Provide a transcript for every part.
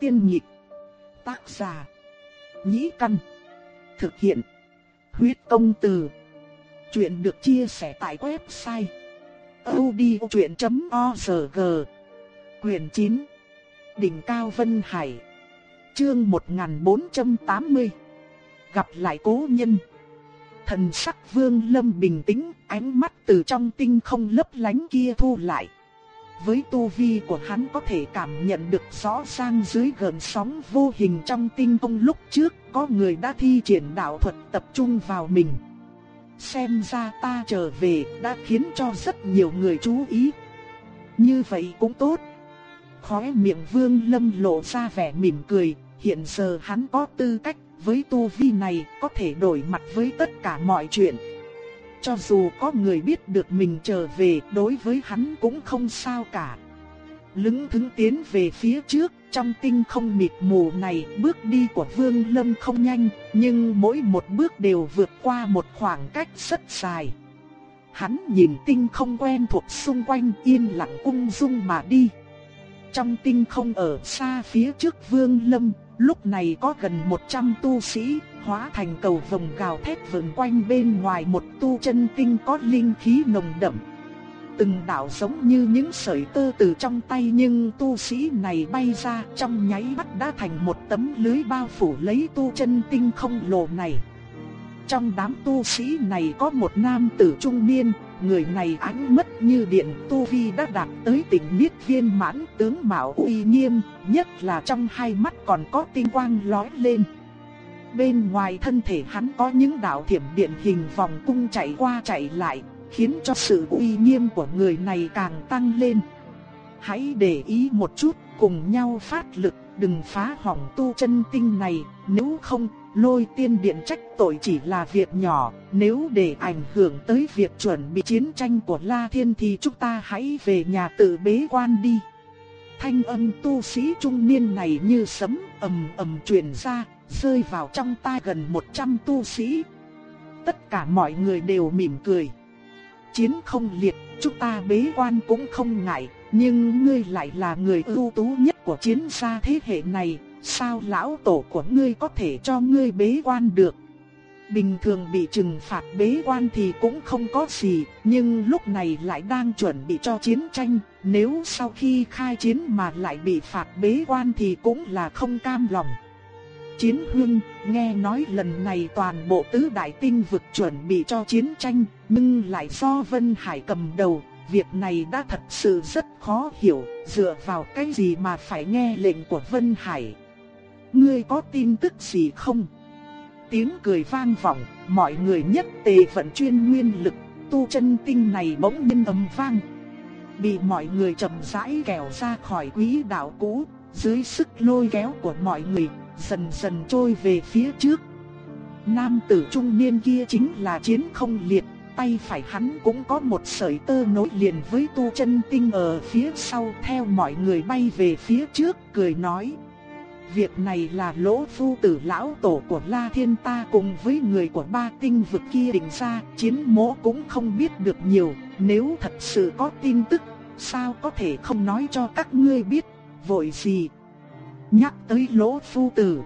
Tiên nhịp. Tác giả. Nhĩ căn. Thực hiện. Huyết công từ. Chuyện được chia sẻ tại website. odchuyện.org Quyền 9. Đỉnh Cao Vân Hải. Chương 1480. Gặp lại cố nhân. Thần sắc vương lâm bình tĩnh, ánh mắt từ trong tinh không lấp lánh kia thu lại. Với tu vi của hắn có thể cảm nhận được rõ ràng dưới gần sóng vô hình trong tinh không lúc trước có người đã thi triển đạo thuật tập trung vào mình. Xem ra ta trở về đã khiến cho rất nhiều người chú ý. Như vậy cũng tốt. Khóe miệng vương lâm lộ ra vẻ mỉm cười, hiện giờ hắn có tư cách với tu vi này có thể đổi mặt với tất cả mọi chuyện. Cho dù có người biết được mình trở về đối với hắn cũng không sao cả. Lứng thứng tiến về phía trước, trong tinh không mịt mù này bước đi của Vương Lâm không nhanh, nhưng mỗi một bước đều vượt qua một khoảng cách rất dài. Hắn nhìn tinh không quen thuộc xung quanh yên lặng ung dung mà đi. Trong tinh không ở xa phía trước Vương Lâm, lúc này có gần 100 tu sĩ, hóa thành cầu vồng gào thét vần quanh bên ngoài một tu chân tinh có linh khí nồng đậm. Từng đạo giống như những sợi tơ từ trong tay nhưng tu sĩ này bay ra trong nháy mắt đã thành một tấm lưới bao phủ lấy tu chân tinh không lồ này. Trong đám tu sĩ này có một nam tử trung niên, người này ánh mất như điện tu vi đã đạt tới tỉnh niết viên mãn tướng mạo uy nghiêm, nhất là trong hai mắt còn có tinh quang lóe lên. Bên ngoài thân thể hắn có những đạo thiểm điện hình vòng cung chạy qua chạy lại, khiến cho sự uy nghiêm của người này càng tăng lên. Hãy để ý một chút, cùng nhau phát lực, đừng phá hỏng tu chân tinh này, nếu không, lôi tiên điện trách tội chỉ là việc nhỏ, nếu để ảnh hưởng tới việc chuẩn bị chiến tranh của La Thiên thì chúng ta hãy về nhà tự bế quan đi. Thanh âm tu sĩ trung niên này như sấm ầm ầm truyền ra, rơi vào trong tai gần 100 tu sĩ. Tất cả mọi người đều mỉm cười. Chiến không liệt, chúng ta bế quan cũng không ngại, nhưng ngươi lại là người ưu tú nhất của chiến gia thế hệ này, sao lão tổ của ngươi có thể cho ngươi bế quan được? Bình thường bị trừng phạt bế quan thì cũng không có gì, nhưng lúc này lại đang chuẩn bị cho chiến tranh, nếu sau khi khai chiến mà lại bị phạt bế quan thì cũng là không cam lòng. Chiến hương, nghe nói lần này toàn bộ tứ đại tinh vực chuẩn bị cho chiến tranh, nhưng lại do Vân Hải cầm đầu, việc này đã thật sự rất khó hiểu, dựa vào cái gì mà phải nghe lệnh của Vân Hải. Ngươi có tin tức gì không? Tiếng cười vang vọng, mọi người nhất tề vận chuyên nguyên lực, tu chân tinh này bỗng nhiên ầm vang. Bị mọi người chậm rãi kéo ra khỏi quỹ đạo cũ, dưới sức lôi kéo của mọi người, dần dần trôi về phía trước. Nam tử trung niên kia chính là chiến không liệt, tay phải hắn cũng có một sợi tơ nối liền với tu chân tinh ở phía sau theo mọi người bay về phía trước cười nói. Việc này là lỗ phu tử lão tổ của La Thiên ta cùng với người của ba tinh vực kia định ra, chiến mỗ cũng không biết được nhiều, nếu thật sự có tin tức, sao có thể không nói cho các ngươi biết, vội gì. Nhắc tới lỗ phu tử,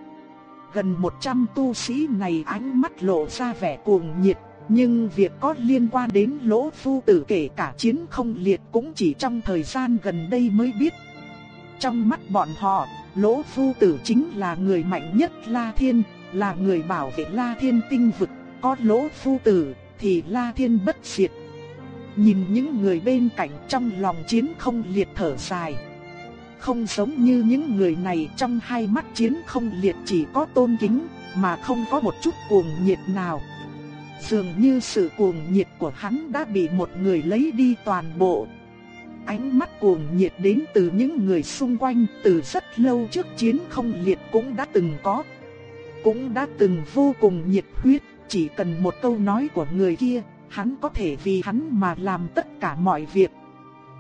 gần 100 tu sĩ này ánh mắt lộ ra vẻ cuồng nhiệt, nhưng việc có liên quan đến lỗ phu tử kể cả chiến không liệt cũng chỉ trong thời gian gần đây mới biết. Trong mắt bọn họ, Lỗ Phu Tử chính là người mạnh nhất La Thiên, là người bảo vệ La Thiên tinh vực, có Lỗ Phu Tử thì La Thiên bất diệt. Nhìn những người bên cạnh trong lòng chiến không liệt thở dài. Không giống như những người này trong hai mắt chiến không liệt chỉ có tôn kính, mà không có một chút cuồng nhiệt nào. Dường như sự cuồng nhiệt của hắn đã bị một người lấy đi toàn bộ, Ánh mắt cuồng nhiệt đến từ những người xung quanh từ rất lâu trước chiến không liệt cũng đã từng có. Cũng đã từng vô cùng nhiệt huyết, chỉ cần một câu nói của người kia, hắn có thể vì hắn mà làm tất cả mọi việc.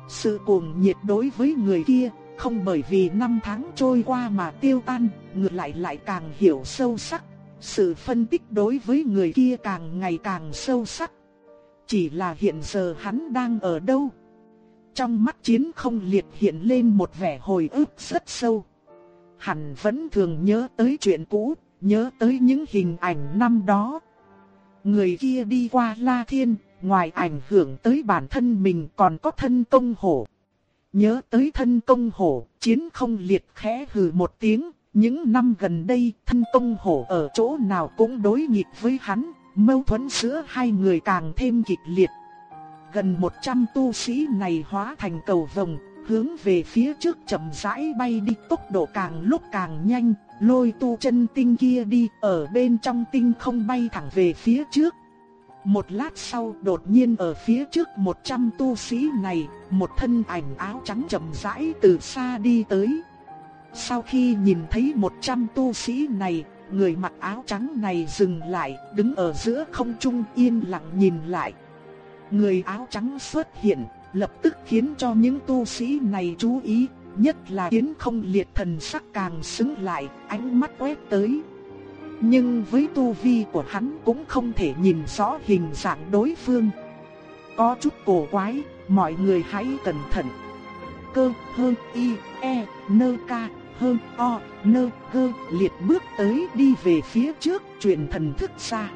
Sự cuồng nhiệt đối với người kia, không bởi vì năm tháng trôi qua mà tiêu tan, ngược lại lại càng hiểu sâu sắc. Sự phân tích đối với người kia càng ngày càng sâu sắc. Chỉ là hiện giờ hắn đang ở đâu? Trong mắt chiến không liệt hiện lên một vẻ hồi ức rất sâu. hẳn vẫn thường nhớ tới chuyện cũ, nhớ tới những hình ảnh năm đó. Người kia đi qua La Thiên, ngoài ảnh hưởng tới bản thân mình còn có thân công hổ. Nhớ tới thân công hổ, chiến không liệt khẽ hừ một tiếng, những năm gần đây thân công hổ ở chỗ nào cũng đối nghịch với hắn, mâu thuẫn giữa hai người càng thêm kịch liệt. Gần 100 tu sĩ này hóa thành cầu vồng, hướng về phía trước chậm rãi bay đi tốc độ càng lúc càng nhanh, lôi tu chân tinh kia đi ở bên trong tinh không bay thẳng về phía trước. Một lát sau đột nhiên ở phía trước 100 tu sĩ này, một thân ảnh áo trắng chậm rãi từ xa đi tới. Sau khi nhìn thấy 100 tu sĩ này, người mặc áo trắng này dừng lại, đứng ở giữa không trung yên lặng nhìn lại. Người áo trắng xuất hiện, lập tức khiến cho những tu sĩ này chú ý, nhất là kiến không liệt thần sắc càng xứng lại, ánh mắt quét tới. Nhưng với tu vi của hắn cũng không thể nhìn rõ hình dạng đối phương. Có chút cổ quái, mọi người hãy cẩn thận. Cơ, hơn, y, e, nơ ca, hơn, o, nơ, cơ, liệt bước tới đi về phía trước, truyền thần thức ra.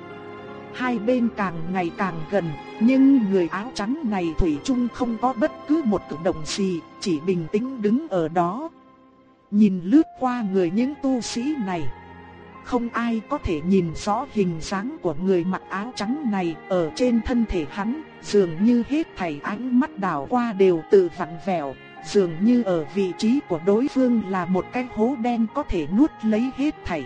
Hai bên càng ngày càng gần, nhưng người áo trắng này Thủy chung không có bất cứ một cử động gì, chỉ bình tĩnh đứng ở đó. Nhìn lướt qua người những tu sĩ này. Không ai có thể nhìn rõ hình dáng của người mặc áo trắng này ở trên thân thể hắn, dường như hết thảy ánh mắt đảo qua đều tự vặn vẹo, dường như ở vị trí của đối phương là một cái hố đen có thể nuốt lấy hết thảy.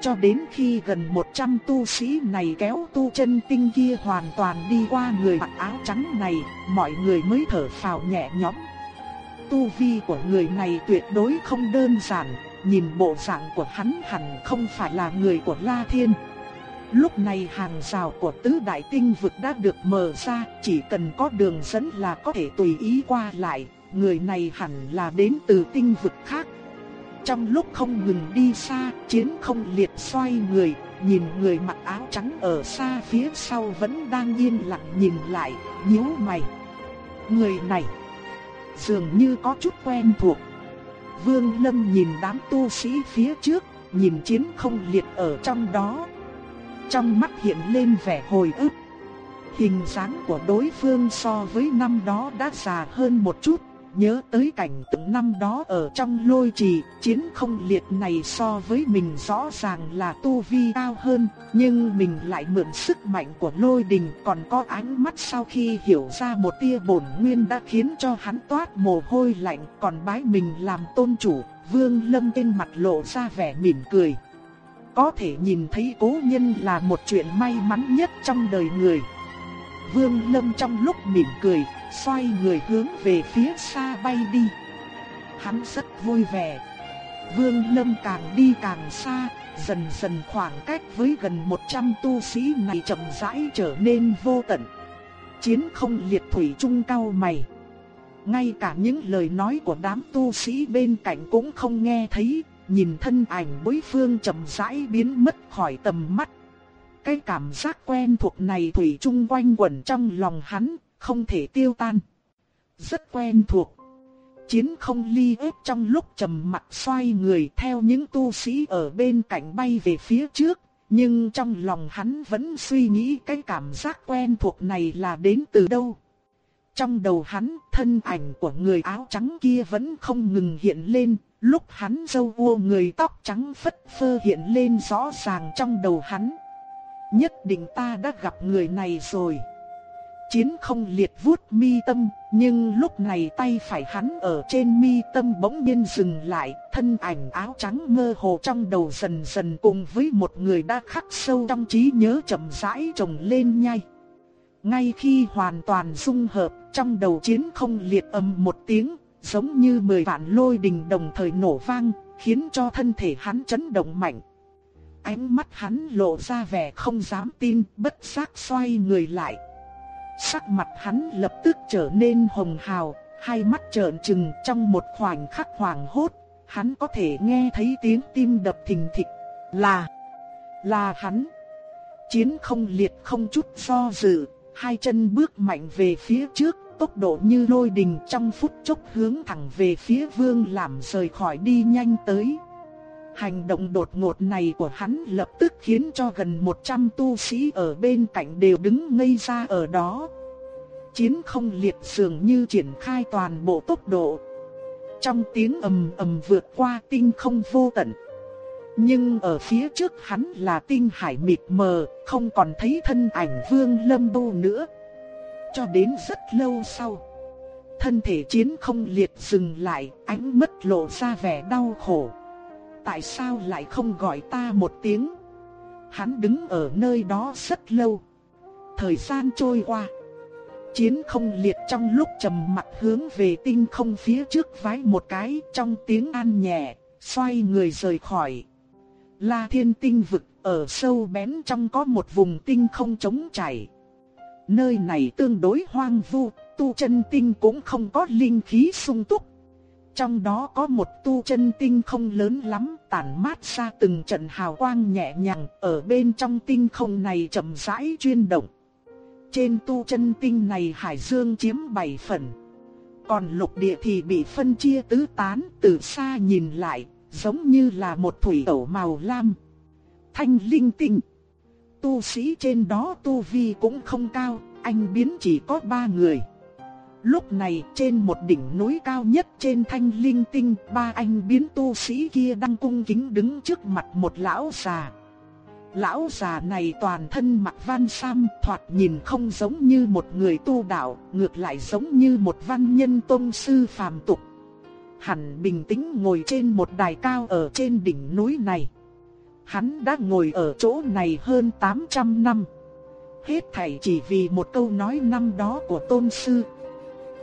Cho đến khi gần 100 tu sĩ này kéo tu chân tinh kia hoàn toàn đi qua người mặc áo trắng này, mọi người mới thở phào nhẹ nhõm. Tu vi của người này tuyệt đối không đơn giản, nhìn bộ dạng của hắn hẳn không phải là người của La Thiên. Lúc này hàng rào của tứ đại tinh vực đã được mở ra, chỉ cần có đường dẫn là có thể tùy ý qua lại, người này hẳn là đến từ tinh vực khác. Trong lúc không ngừng đi xa, chiến không liệt xoay người, nhìn người mặc áo trắng ở xa phía sau vẫn đang yên lặng nhìn lại, nhíu mày. Người này dường như có chút quen thuộc. Vương Lâm nhìn đám tu sĩ phía trước, nhìn chiến không liệt ở trong đó. Trong mắt hiện lên vẻ hồi ức. Hình dáng của đối phương so với năm đó đã già hơn một chút, nhớ tới cảnh tượng năm đó ở trong lôi trì, chiến không liệt này so với mình rõ ràng là tu vi cao hơn, nhưng mình lại mượn sức mạnh của lôi đình còn có ánh mắt sau khi hiểu ra một tia bổn nguyên đã khiến cho hắn toát mồ hôi lạnh còn bái mình làm tôn chủ, vương lâm trên mặt lộ ra vẻ mỉm cười. Có thể nhìn thấy cố nhân là một chuyện may mắn nhất trong đời người. Vương Lâm trong lúc mỉm cười, xoay người hướng về phía xa bay đi. Hắn rất vui vẻ. Vương Lâm càng đi càng xa, dần dần khoảng cách với gần 100 tu sĩ này chậm rãi trở nên vô tận. Chiến không liệt thủy trung cao mày. Ngay cả những lời nói của đám tu sĩ bên cạnh cũng không nghe thấy, nhìn thân ảnh đối phương chậm rãi biến mất khỏi tầm mắt. Cái cảm giác quen thuộc này thủy chung quanh quẩn trong lòng hắn, không thể tiêu tan. Rất quen thuộc. Chiến không ly ếp trong lúc trầm mặt xoay người theo những tu sĩ ở bên cạnh bay về phía trước. Nhưng trong lòng hắn vẫn suy nghĩ cái cảm giác quen thuộc này là đến từ đâu. Trong đầu hắn, thân ảnh của người áo trắng kia vẫn không ngừng hiện lên, lúc hắn dâu vua người tóc trắng phất phơ hiện lên rõ ràng trong đầu hắn. Nhất định ta đã gặp người này rồi. Chiến không liệt vuốt mi tâm, nhưng lúc này tay phải hắn ở trên mi tâm bỗng nhiên dừng lại, thân ảnh áo trắng mơ hồ trong đầu dần dần cùng với một người đã khắc sâu trong trí nhớ chậm rãi trồng lên nhai. Ngay khi hoàn toàn dung hợp, trong đầu chiến không liệt âm một tiếng, giống như mười vạn lôi đình đồng thời nổ vang, khiến cho thân thể hắn chấn động mạnh. Ánh mắt hắn lộ ra vẻ không dám tin, bất giác xoay người lại. Sắc mặt hắn lập tức trở nên hồng hào, hai mắt trợn trừng trong một khoảnh khắc hoảng hốt, hắn có thể nghe thấy tiếng tim đập thình thịch, là, là hắn. Chiến không liệt không chút do dự, hai chân bước mạnh về phía trước, tốc độ như lôi đình trong phút chốc hướng thẳng về phía vương làm rời khỏi đi nhanh tới. Hành động đột ngột này của hắn lập tức khiến cho gần 100 tu sĩ ở bên cạnh đều đứng ngây ra ở đó. Chiến không liệt dường như triển khai toàn bộ tốc độ. Trong tiếng ầm ầm vượt qua tinh không vô tận. Nhưng ở phía trước hắn là tinh hải mịt mờ, không còn thấy thân ảnh vương lâm đô nữa. Cho đến rất lâu sau, thân thể chiến không liệt dừng lại, ánh mắt lộ ra vẻ đau khổ. Tại sao lại không gọi ta một tiếng? Hắn đứng ở nơi đó rất lâu. Thời gian trôi qua. Chiến không liệt trong lúc trầm mặt hướng về tinh không phía trước vái một cái trong tiếng an nhẹ, xoay người rời khỏi. La thiên tinh vực ở sâu bén trong có một vùng tinh không trống chảy. Nơi này tương đối hoang vu, tu chân tinh cũng không có linh khí sung túc. Trong đó có một tu chân tinh không lớn lắm, tản mát ra từng trận hào quang nhẹ nhàng, ở bên trong tinh không này chậm rãi chuyên động. Trên tu chân tinh này hải dương chiếm 7 phần. Còn lục địa thì bị phân chia tứ tán, từ xa nhìn lại, giống như là một thủy ẩu màu lam. Thanh linh tinh. Tu sĩ trên đó tu vi cũng không cao, anh biến chỉ có ba người. Lúc này trên một đỉnh núi cao nhất trên thanh linh tinh, ba anh biến tu sĩ kia đang cung kính đứng trước mặt một lão già. Lão già này toàn thân mặc văn sam, thoạt nhìn không giống như một người tu đạo, ngược lại giống như một văn nhân tôn sư phàm tục. Hẳn bình tĩnh ngồi trên một đài cao ở trên đỉnh núi này. Hắn đã ngồi ở chỗ này hơn 800 năm. Hết thảy chỉ vì một câu nói năm đó của tôn sư.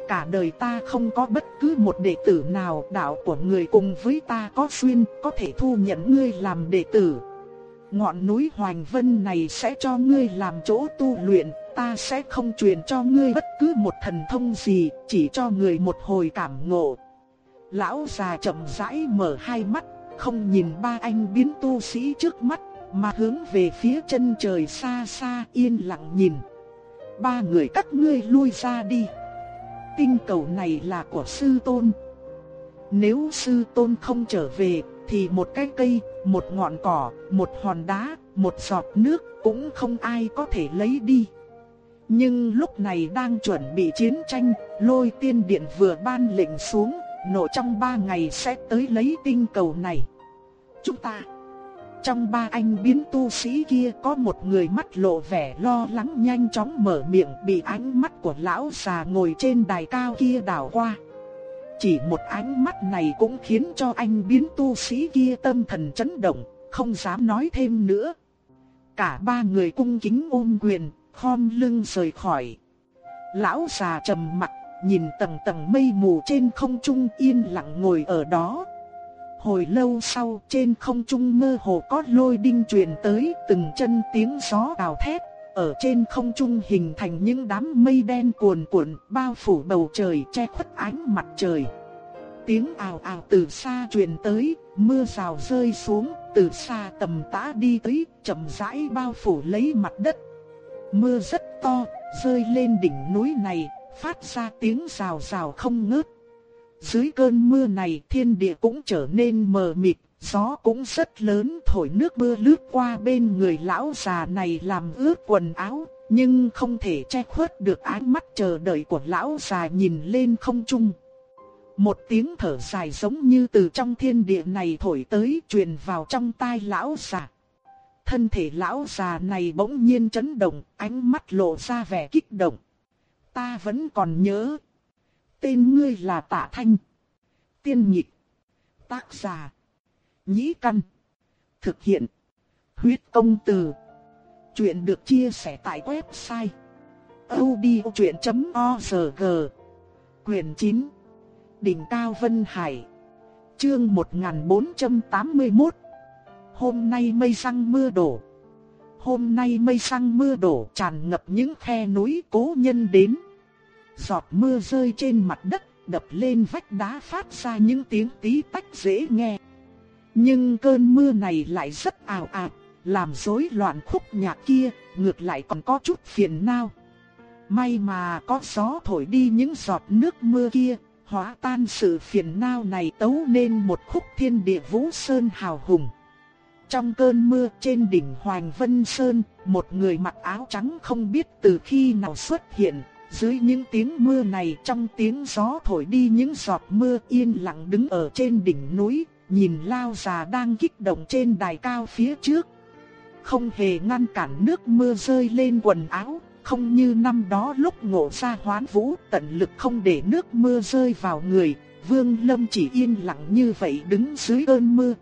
Cả đời ta không có bất cứ một đệ tử nào đạo của người cùng với ta có duyên có thể thu nhận ngươi làm đệ tử. Ngọn núi Hoành Vân này sẽ cho ngươi làm chỗ tu luyện, ta sẽ không truyền cho ngươi bất cứ một thần thông gì, chỉ cho người một hồi cảm ngộ. Lão già chậm rãi mở hai mắt, không nhìn ba anh biến tu sĩ trước mắt, mà hướng về phía chân trời xa xa yên lặng nhìn. Ba người các ngươi lui ra đi. Tinh cầu này là của sư tôn. Nếu sư tôn không trở về, thì một cái cây, một ngọn cỏ, một hòn đá, một giọt nước cũng không ai có thể lấy đi. Nhưng lúc này đang chuẩn bị chiến tranh, lôi tiên điện vừa ban lệnh xuống, nổ trong ba ngày sẽ tới lấy tinh cầu này. Chúng ta trong ba anh biến tu sĩ kia có một người mắt lộ vẻ lo lắng nhanh chóng mở miệng bị ánh mắt của lão già ngồi trên đài cao kia đảo qua. Chỉ một ánh mắt này cũng khiến cho anh biến tu sĩ kia tâm thần chấn động, không dám nói thêm nữa. Cả ba người cung kính ôm quyền, khom lưng rời khỏi. Lão già trầm mặt, nhìn tầng tầng mây mù trên không trung yên lặng ngồi ở đó. Hồi lâu sau trên không trung mơ hồ có lôi đinh truyền tới từng chân tiếng gió đào thét. Ở trên không trung hình thành những đám mây đen cuồn cuộn bao phủ bầu trời che khuất ánh mặt trời. Tiếng ào ào từ xa truyền tới, mưa rào rơi xuống, từ xa tầm tã đi tới, chậm rãi bao phủ lấy mặt đất. Mưa rất to, rơi lên đỉnh núi này, phát ra tiếng rào rào không ngớt. Dưới cơn mưa này thiên địa cũng trở nên mờ mịt, gió cũng rất lớn thổi nước mưa lướt qua bên người lão già này làm ướt quần áo, nhưng không thể che khuất được ánh mắt chờ đợi của lão già nhìn lên không trung. Một tiếng thở dài giống như từ trong thiên địa này thổi tới truyền vào trong tai lão già. Thân thể lão già này bỗng nhiên chấn động, ánh mắt lộ ra vẻ kích động. Ta vẫn còn nhớ. Tên ngươi là Tạ Thanh. Tiên nhịp. Tác giả. Nhĩ Căn. Thực hiện. Huyết công từ. Chuyện được chia sẻ tại website. odchuyện.org Quyền 9. Đỉnh Cao Vân Hải. Chương 1481. Hôm nay mây răng mưa đổ. Hôm nay mây răng mưa đổ tràn ngập những khe núi cố nhân đến. Giọt mưa rơi trên mặt đất, đập lên vách đá phát ra những tiếng tí tách dễ nghe. Nhưng cơn mưa này lại rất ảo ạt, làm rối loạn khúc nhạc kia, ngược lại còn có chút phiền não. May mà có gió thổi đi những giọt nước mưa kia, hóa tan sự phiền não này tấu nên một khúc thiên địa vũ sơn hào hùng. Trong cơn mưa trên đỉnh Hoàng Vân Sơn, một người mặc áo trắng không biết từ khi nào xuất hiện. Dưới những tiếng mưa này trong tiếng gió thổi đi những giọt mưa yên lặng đứng ở trên đỉnh núi, nhìn lao già đang kích động trên đài cao phía trước. Không hề ngăn cản nước mưa rơi lên quần áo, không như năm đó lúc ngộ ra hoán vũ tận lực không để nước mưa rơi vào người, Vương Lâm chỉ yên lặng như vậy đứng dưới cơn mưa.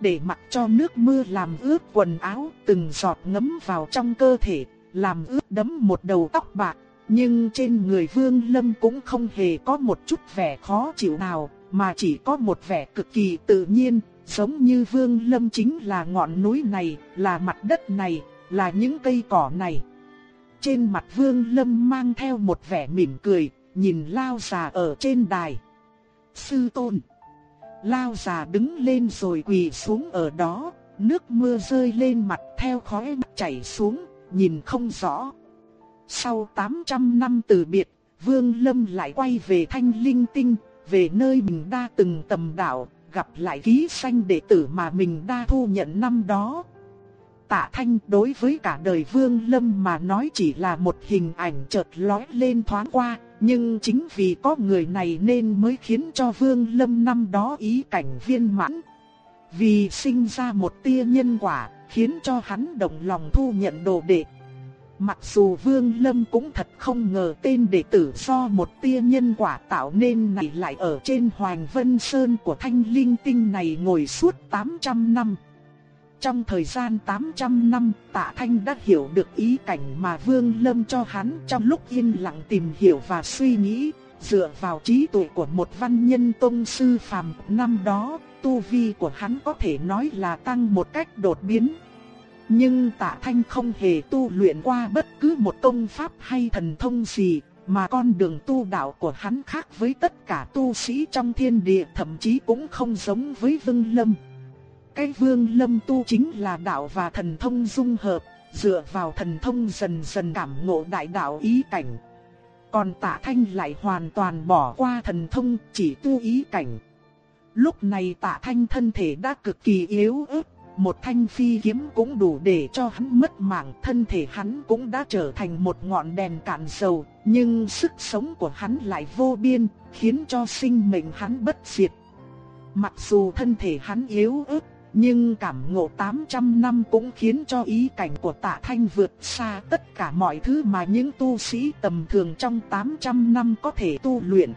Để mặc cho nước mưa làm ướt quần áo, từng giọt ngấm vào trong cơ thể, làm ướt đẫm một đầu tóc bạc. Nhưng trên người Vương Lâm cũng không hề có một chút vẻ khó chịu nào, mà chỉ có một vẻ cực kỳ tự nhiên, giống như Vương Lâm chính là ngọn núi này, là mặt đất này, là những cây cỏ này. Trên mặt Vương Lâm mang theo một vẻ mỉm cười, nhìn Lao già ở trên đài. Sư tôn. Lao già đứng lên rồi quỳ xuống ở đó, nước mưa rơi lên mặt theo khóe chảy xuống, nhìn không rõ. Sau 800 năm từ biệt, Vương Lâm lại quay về Thanh Linh Tinh, về nơi mình đã từng tầm đạo, gặp lại ký sanh đệ tử mà mình đã thu nhận năm đó. Tạ Thanh đối với cả đời Vương Lâm mà nói chỉ là một hình ảnh chợt lóe lên thoáng qua, nhưng chính vì có người này nên mới khiến cho Vương Lâm năm đó ý cảnh viên mãn. Vì sinh ra một tia nhân quả, khiến cho hắn động lòng thu nhận đồ đệ. Mặc dù Vương Lâm cũng thật không ngờ tên đệ tử do một tia nhân quả tạo nên này lại ở trên Hoàng Vân Sơn của Thanh Linh Tinh này ngồi suốt 800 năm. Trong thời gian 800 năm, Tạ Thanh đã hiểu được ý cảnh mà Vương Lâm cho hắn trong lúc yên lặng tìm hiểu và suy nghĩ, dựa vào trí tuệ của một văn nhân tông sư phàm năm đó, tu vi của hắn có thể nói là tăng một cách đột biến. Nhưng Tạ Thanh không hề tu luyện qua bất cứ một công pháp hay thần thông gì, mà con đường tu đạo của hắn khác với tất cả tu sĩ trong thiên địa, thậm chí cũng không giống với Vương Lâm. Cái vương lâm tu chính là đạo và thần thông dung hợp, dựa vào thần thông dần dần cảm ngộ đại đạo ý cảnh. Còn tạ thanh lại hoàn toàn bỏ qua thần thông chỉ tu ý cảnh. Lúc này tạ thanh thân thể đã cực kỳ yếu ớt, một thanh phi kiếm cũng đủ để cho hắn mất mạng, thân thể hắn cũng đã trở thành một ngọn đèn cạn dầu, nhưng sức sống của hắn lại vô biên, khiến cho sinh mệnh hắn bất diệt. Mặc dù thân thể hắn yếu ớt, nhưng cảm ngộ 800 năm cũng khiến cho ý cảnh của tạ thanh vượt xa tất cả mọi thứ mà những tu sĩ tầm thường trong 800 năm có thể tu luyện.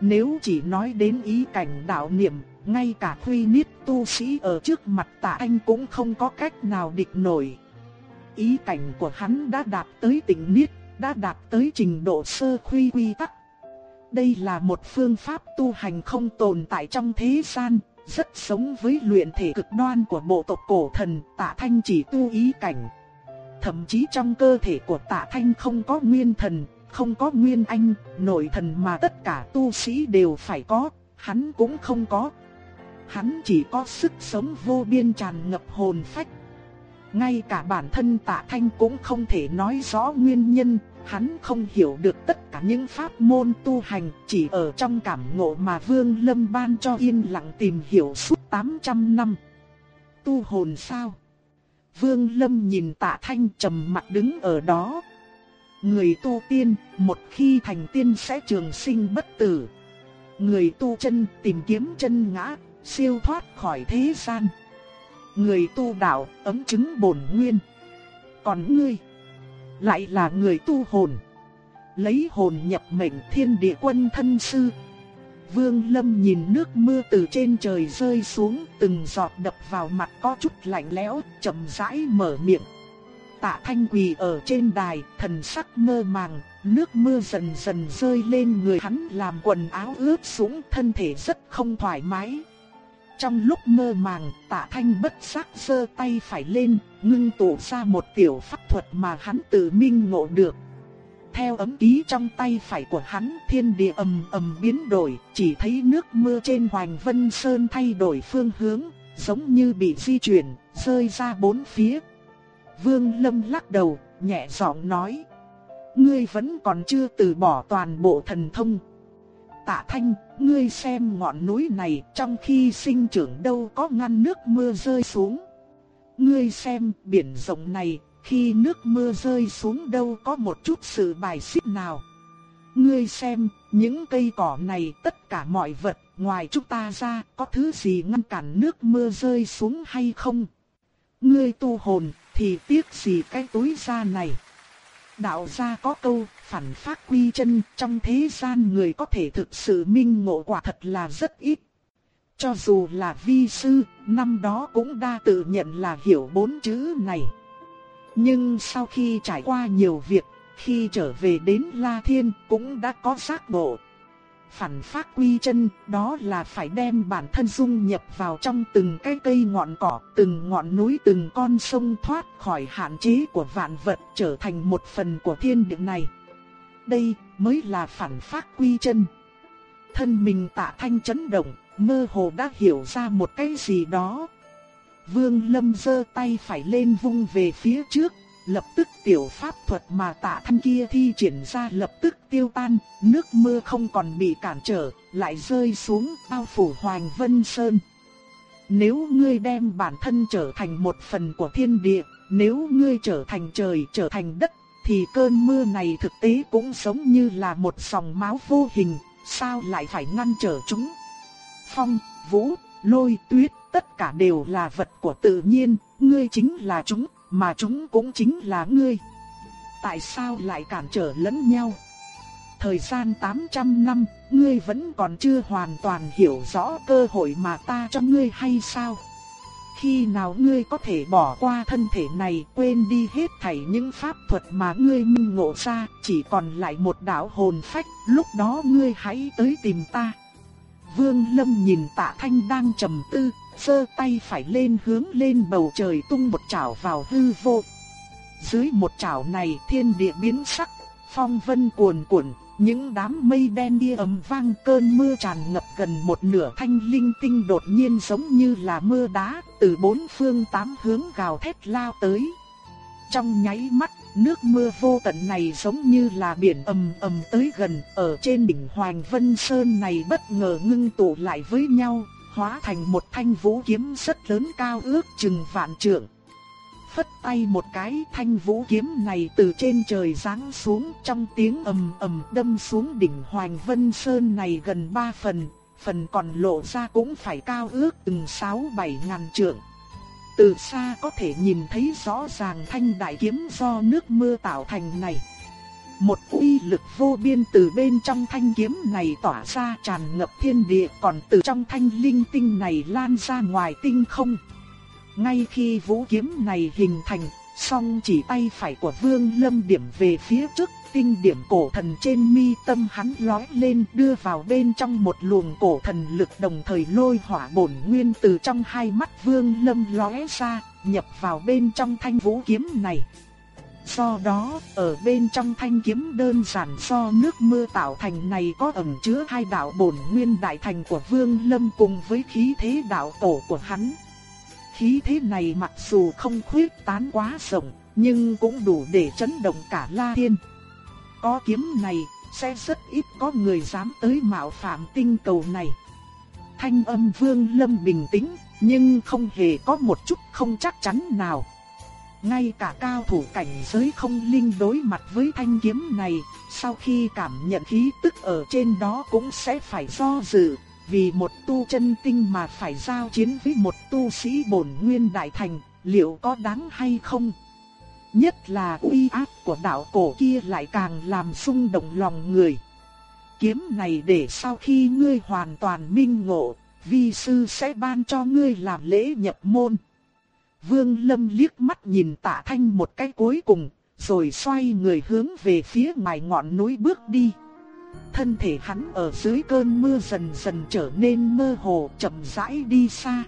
Nếu chỉ nói đến ý cảnh đạo niệm, ngay cả huy niết tu sĩ ở trước mặt tạ anh cũng không có cách nào địch nổi. Ý cảnh của hắn đã đạt tới tỉnh niết, đã đạt tới trình độ sơ khuy quy tắc. Đây là một phương pháp tu hành không tồn tại trong thế gian, rất giống với luyện thể cực đoan của bộ tộc cổ thần, tạ thanh chỉ tu ý cảnh. Thậm chí trong cơ thể của tạ thanh không có nguyên thần, không có nguyên anh, nội thần mà tất cả tu sĩ đều phải có, hắn cũng không có. Hắn chỉ có sức sống vô biên tràn ngập hồn phách. Ngay cả bản thân tạ thanh cũng không thể nói rõ nguyên nhân, Hắn không hiểu được tất cả những pháp môn tu hành chỉ ở trong cảm ngộ mà Vương Lâm ban cho yên lặng tìm hiểu suốt 800 năm. Tu hồn sao? Vương Lâm nhìn tạ thanh trầm mặt đứng ở đó. Người tu tiên, một khi thành tiên sẽ trường sinh bất tử. Người tu chân tìm kiếm chân ngã, siêu thoát khỏi thế gian. Người tu đạo ấm chứng bổn nguyên. Còn ngươi lại là người tu hồn. Lấy hồn nhập mệnh thiên địa quân thân sư. Vương Lâm nhìn nước mưa từ trên trời rơi xuống, từng giọt đập vào mặt có chút lạnh lẽo, chậm rãi mở miệng. Tạ Thanh quỳ ở trên đài, thần sắc mơ màng, nước mưa dần dần rơi lên người hắn làm quần áo ướt sũng, thân thể rất không thoải mái. Trong lúc mơ màng, tạ thanh bất giác giơ tay phải lên, ngưng tụ ra một tiểu pháp thuật mà hắn tự minh ngộ được. Theo ấm ký trong tay phải của hắn, thiên địa ầm ầm biến đổi, chỉ thấy nước mưa trên Hoành Vân Sơn thay đổi phương hướng, giống như bị di chuyển, rơi ra bốn phía. Vương Lâm lắc đầu, nhẹ giọng nói: "Ngươi vẫn còn chưa từ bỏ toàn bộ thần thông." Tạ thanh, ngươi xem ngọn núi này trong khi sinh trưởng đâu có ngăn nước mưa rơi xuống. Ngươi xem biển rộng này, khi nước mưa rơi xuống đâu có một chút sự bài xích nào. Ngươi xem, những cây cỏ này tất cả mọi vật ngoài chúng ta ra có thứ gì ngăn cản nước mưa rơi xuống hay không? Ngươi tu hồn thì tiếc gì cái túi da này? Đạo gia có câu phản phát quy chân trong thế gian người có thể thực sự minh ngộ quả thật là rất ít. Cho dù là vi sư, năm đó cũng đã tự nhận là hiểu bốn chữ này. Nhưng sau khi trải qua nhiều việc, khi trở về đến La Thiên cũng đã có giác ngộ. Phản phát quy chân, đó là phải đem bản thân dung nhập vào trong từng cái cây ngọn cỏ, từng ngọn núi, từng con sông thoát khỏi hạn chế của vạn vật trở thành một phần của thiên địa này. Đây mới là phản phát quy chân. Thân mình tạ thanh chấn động, mơ hồ đã hiểu ra một cái gì đó. Vương Lâm giơ tay phải lên vung về phía trước, lập tức tiểu pháp thuật mà tạ thanh kia thi triển ra lập tức tiêu tan, nước mưa không còn bị cản trở, lại rơi xuống bao phủ Hoàng Vân Sơn. Nếu ngươi đem bản thân trở thành một phần của thiên địa, nếu ngươi trở thành trời trở thành đất, thì cơn mưa này thực tế cũng giống như là một dòng máu vô hình, sao lại phải ngăn trở chúng? Phong, vũ, lôi, tuyết, tất cả đều là vật của tự nhiên, ngươi chính là chúng, mà chúng cũng chính là ngươi. Tại sao lại cản trở lẫn nhau? Thời gian 800 năm, ngươi vẫn còn chưa hoàn toàn hiểu rõ cơ hội mà ta cho ngươi hay sao? Khi nào ngươi có thể bỏ qua thân thể này, quên đi hết thảy những pháp thuật mà ngươi minh ngộ ra, chỉ còn lại một đạo hồn phách, lúc đó ngươi hãy tới tìm ta. Vương Lâm nhìn Tạ Thanh đang trầm tư, giơ tay phải lên hướng lên bầu trời tung một chảo vào hư vô. Dưới một chảo này thiên địa biến sắc, phong vân cuồn cuộn, những đám mây đen đi ầm vang cơn mưa tràn ngập gần một nửa thanh linh tinh đột nhiên giống như là mưa đá, từ bốn phương tám hướng gào thét lao tới. Trong nháy mắt, nước mưa vô tận này giống như là biển ầm ầm tới gần, ở trên đỉnh Hoàng Vân Sơn này bất ngờ ngưng tụ lại với nhau, hóa thành một thanh vũ kiếm rất lớn cao ước chừng vạn trượng. Phất tay một cái thanh vũ kiếm này từ trên trời giáng xuống trong tiếng ầm ầm đâm xuống đỉnh Hoàng Vân Sơn này gần ba phần, phần còn lộ ra cũng phải cao ước từng sáu bảy ngàn trượng. Từ xa có thể nhìn thấy rõ ràng thanh đại kiếm do nước mưa tạo thành này. Một uy lực vô biên từ bên trong thanh kiếm này tỏa ra tràn ngập thiên địa còn từ trong thanh linh tinh này lan ra ngoài tinh không. Ngay khi vũ kiếm này hình thành, song chỉ tay phải của Vương Lâm điểm về phía trước, tinh điểm cổ thần trên mi tâm hắn lói lên đưa vào bên trong một luồng cổ thần lực đồng thời lôi hỏa bổn nguyên từ trong hai mắt Vương Lâm lóe ra, nhập vào bên trong thanh vũ kiếm này. Do đó, ở bên trong thanh kiếm đơn giản do nước mưa tạo thành này có ẩn chứa hai đạo bổn nguyên đại thành của Vương Lâm cùng với khí thế đạo tổ của hắn. Khí thế này mặc dù không khuyết tán quá rộng, nhưng cũng đủ để chấn động cả La Thiên. Có kiếm này, sẽ rất ít có người dám tới mạo phạm tinh cầu này. Thanh âm Vương Lâm bình tĩnh, nhưng không hề có một chút không chắc chắn nào. Ngay cả cao thủ cảnh giới không linh đối mặt với thanh kiếm này, sau khi cảm nhận khí tức ở trên đó cũng sẽ phải do dự, vì một tu chân tinh mà phải giao chiến với một tu sĩ bổn nguyên đại thành, liệu có đáng hay không? Nhất là uy áp của đạo cổ kia lại càng làm xung động lòng người. Kiếm này để sau khi ngươi hoàn toàn minh ngộ, vi sư sẽ ban cho ngươi làm lễ nhập môn. Vương Lâm liếc mắt nhìn tạ thanh một cái cuối cùng, rồi xoay người hướng về phía ngoài ngọn núi bước đi. Thân thể hắn ở dưới cơn mưa dần dần trở nên mơ hồ chậm rãi đi xa.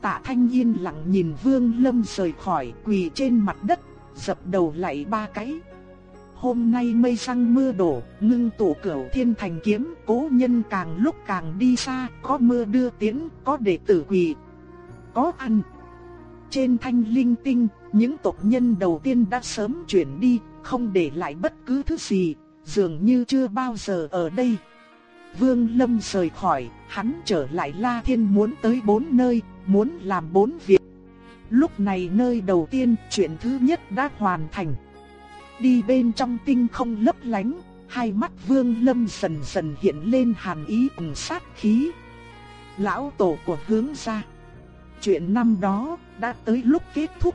Tạ thanh yên lặng nhìn Vương Lâm rời khỏi quỳ trên mặt đất, dập đầu lại ba cái. Hôm nay mây răng mưa đổ, ngưng tụ cửu thiên thành kiếm, cố nhân càng lúc càng đi xa, có mưa đưa tiến, có đệ tử quỳ, có ăn. Trên thanh linh tinh, những tộc nhân đầu tiên đã sớm chuyển đi, không để lại bất cứ thứ gì, dường như chưa bao giờ ở đây. Vương Lâm rời khỏi, hắn trở lại La Thiên muốn tới bốn nơi, muốn làm bốn việc. Lúc này nơi đầu tiên, chuyện thứ nhất đã hoàn thành. Đi bên trong tinh không lấp lánh, hai mắt Vương Lâm dần dần hiện lên hàn ý cùng sát khí. Lão tổ của hướng gia. Chuyện năm đó đã tới lúc kết thúc.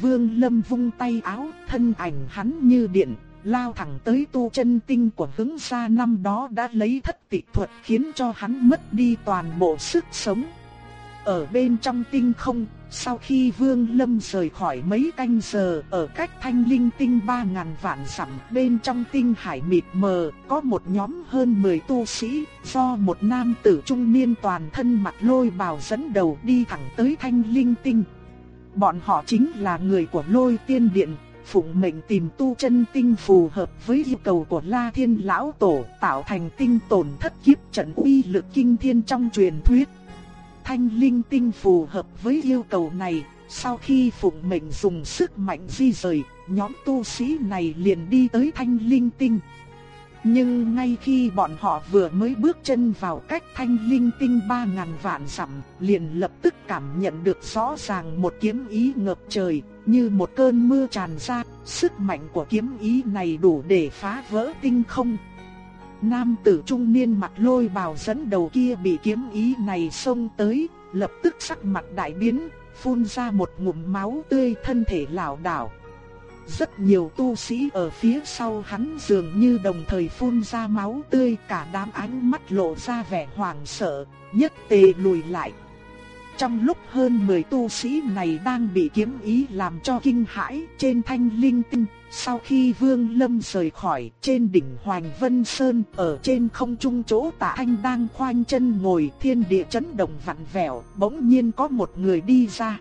Vương Lâm vung tay áo, thân ảnh hắn như điện, lao thẳng tới tu chân tinh của hướng gia năm đó đã lấy thất tịch thuật khiến cho hắn mất đi toàn bộ sức sống. Ở bên trong tinh không, sau khi Vương Lâm rời khỏi mấy canh giờ ở cách thanh linh tinh ba ngàn vạn dặm bên trong tinh hải mịt mờ, có một nhóm hơn 10 tu sĩ, do một nam tử trung niên toàn thân mặt lôi bào dẫn đầu đi thẳng tới thanh linh tinh. Bọn họ chính là người của lôi tiên điện, phụng mệnh tìm tu chân tinh phù hợp với yêu cầu của La Thiên Lão Tổ tạo thành tinh tổn thất kiếp trận uy lực kinh thiên trong truyền thuyết. Thanh linh tinh phù hợp với yêu cầu này, sau khi phụng mệnh dùng sức mạnh di rời, nhóm tu sĩ này liền đi tới thanh linh tinh. Nhưng ngay khi bọn họ vừa mới bước chân vào cách thanh linh tinh ba ngàn vạn dặm, liền lập tức cảm nhận được rõ ràng một kiếm ý ngập trời, như một cơn mưa tràn ra, sức mạnh của kiếm ý này đủ để phá vỡ tinh không. Nam tử trung niên mặt lôi bào dẫn đầu kia bị kiếm ý này xông tới, lập tức sắc mặt đại biến, phun ra một ngụm máu tươi thân thể lảo đảo. Rất nhiều tu sĩ ở phía sau hắn dường như đồng thời phun ra máu tươi cả đám ánh mắt lộ ra vẻ hoảng sợ, nhất tề lùi lại. Trong lúc hơn 10 tu sĩ này đang bị kiếm ý làm cho kinh hãi trên thanh linh tinh, sau khi Vương Lâm rời khỏi trên đỉnh Hoành Vân Sơn ở trên không trung chỗ tạ anh đang khoanh chân ngồi thiên địa chấn động vặn vẹo, bỗng nhiên có một người đi ra.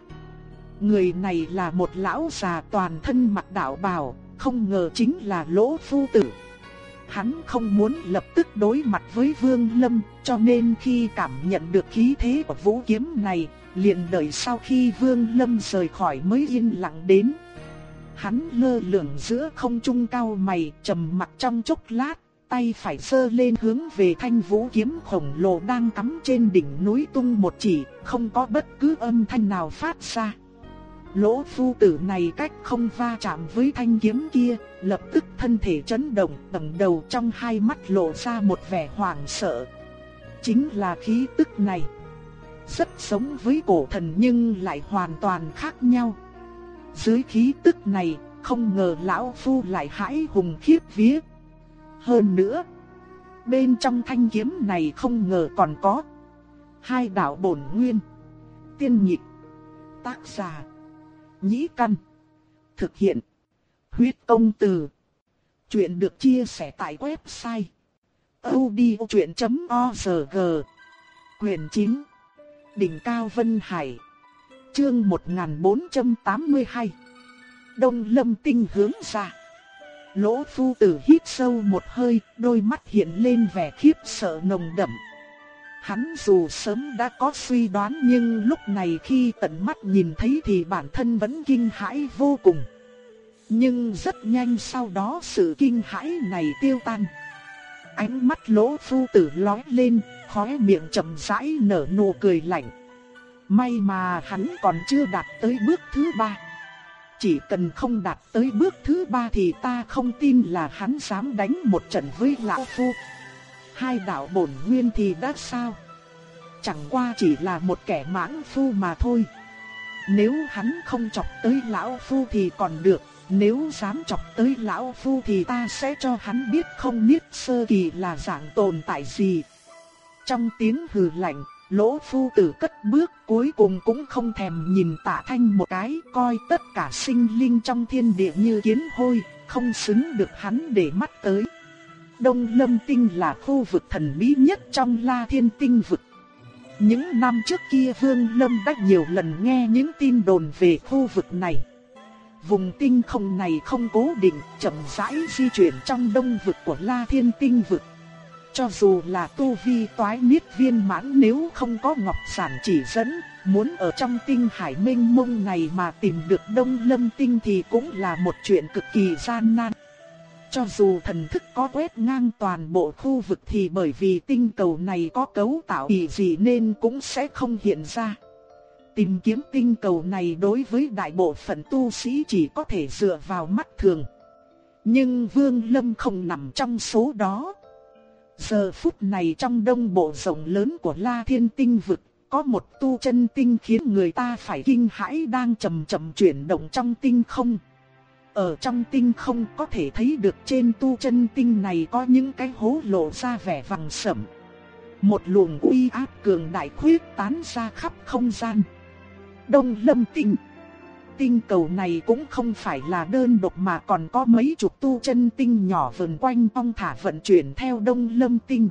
Người này là một lão già toàn thân mặc đạo bào, không ngờ chính là Lỗ Phu Tử. Hắn không muốn lập tức đối mặt với Vương Lâm, cho nên khi cảm nhận được khí thế của vũ kiếm này, liền đợi sau khi Vương Lâm rời khỏi mới yên lặng đến. Hắn lơ lửng giữa không trung cao mày, trầm mặt trong chốc lát, tay phải sơ lên hướng về thanh vũ kiếm khổng lồ đang cắm trên đỉnh núi tung một chỉ, không có bất cứ âm thanh nào phát ra. Lỗ phu tử này cách không va chạm với thanh kiếm kia, lập tức thân thể chấn động, tầm đầu trong hai mắt lộ ra một vẻ hoảng sợ. Chính là khí tức này. Rất giống với cổ thần nhưng lại hoàn toàn khác nhau. Dưới khí tức này, không ngờ lão phu lại hãi hùng khiếp vía. Hơn nữa, bên trong thanh kiếm này không ngờ còn có hai đạo bổn nguyên. Tiên nhịp, tác giả Nhĩ Căn. Thực hiện. Huyết công từ. Chuyện được chia sẻ tại website. odchuyện.org Quyền 9. Đỉnh Cao Vân Hải. Chương 1482. Đông Lâm Tinh hướng ra. Lỗ phu tử hít sâu một hơi, đôi mắt hiện lên vẻ khiếp sợ nồng đậm. Hắn dù sớm đã có suy đoán nhưng lúc này khi tận mắt nhìn thấy thì bản thân vẫn kinh hãi vô cùng. Nhưng rất nhanh sau đó sự kinh hãi này tiêu tan. Ánh mắt lỗ phu tử lói lên, khóe miệng chậm rãi nở nụ cười lạnh. May mà hắn còn chưa đạt tới bước thứ ba. Chỉ cần không đạt tới bước thứ ba thì ta không tin là hắn dám đánh một trận với lão phu hai đạo bổn nguyên thì đã sao? Chẳng qua chỉ là một kẻ mãng phu mà thôi. Nếu hắn không chọc tới lão phu thì còn được, nếu dám chọc tới lão phu thì ta sẽ cho hắn biết không niết sơ kỳ là dạng tồn tại gì. Trong tiếng hừ lạnh, lỗ phu tử cất bước cuối cùng cũng không thèm nhìn tạ thanh một cái, coi tất cả sinh linh trong thiên địa như kiến hôi, không xứng được hắn để mắt tới. Đông Lâm Tinh là khu vực thần bí nhất trong La Thiên Tinh vực. Những năm trước kia Vương Lâm đã nhiều lần nghe những tin đồn về khu vực này. Vùng tinh không này không cố định, chậm rãi di chuyển trong đông vực của La Thiên Tinh vực. Cho dù là tu vi toái niết viên mãn nếu không có ngọc sản chỉ dẫn, muốn ở trong tinh hải minh mông này mà tìm được đông lâm tinh thì cũng là một chuyện cực kỳ gian nan. Cho dù thần thức có quét ngang toàn bộ khu vực thì bởi vì tinh cầu này có cấu tạo kỳ gì nên cũng sẽ không hiện ra. Tìm kiếm tinh cầu này đối với đại bộ phận tu sĩ chỉ có thể dựa vào mắt thường. Nhưng Vương Lâm không nằm trong số đó. Giờ phút này trong đông bộ rộng lớn của La Thiên Tinh vực, có một tu chân tinh khiến người ta phải kinh hãi đang chậm chậm chuyển động trong tinh không. Ở trong tinh không có thể thấy được trên tu chân tinh này có những cái hố lộ ra vẻ vàng sẫm. Một luồng uy áp cường đại khuyết tán ra khắp không gian. Đông Lâm Tinh Tinh cầu này cũng không phải là đơn độc mà còn có mấy chục tu chân tinh nhỏ vần quanh ong thả vận chuyển theo Đông Lâm Tinh.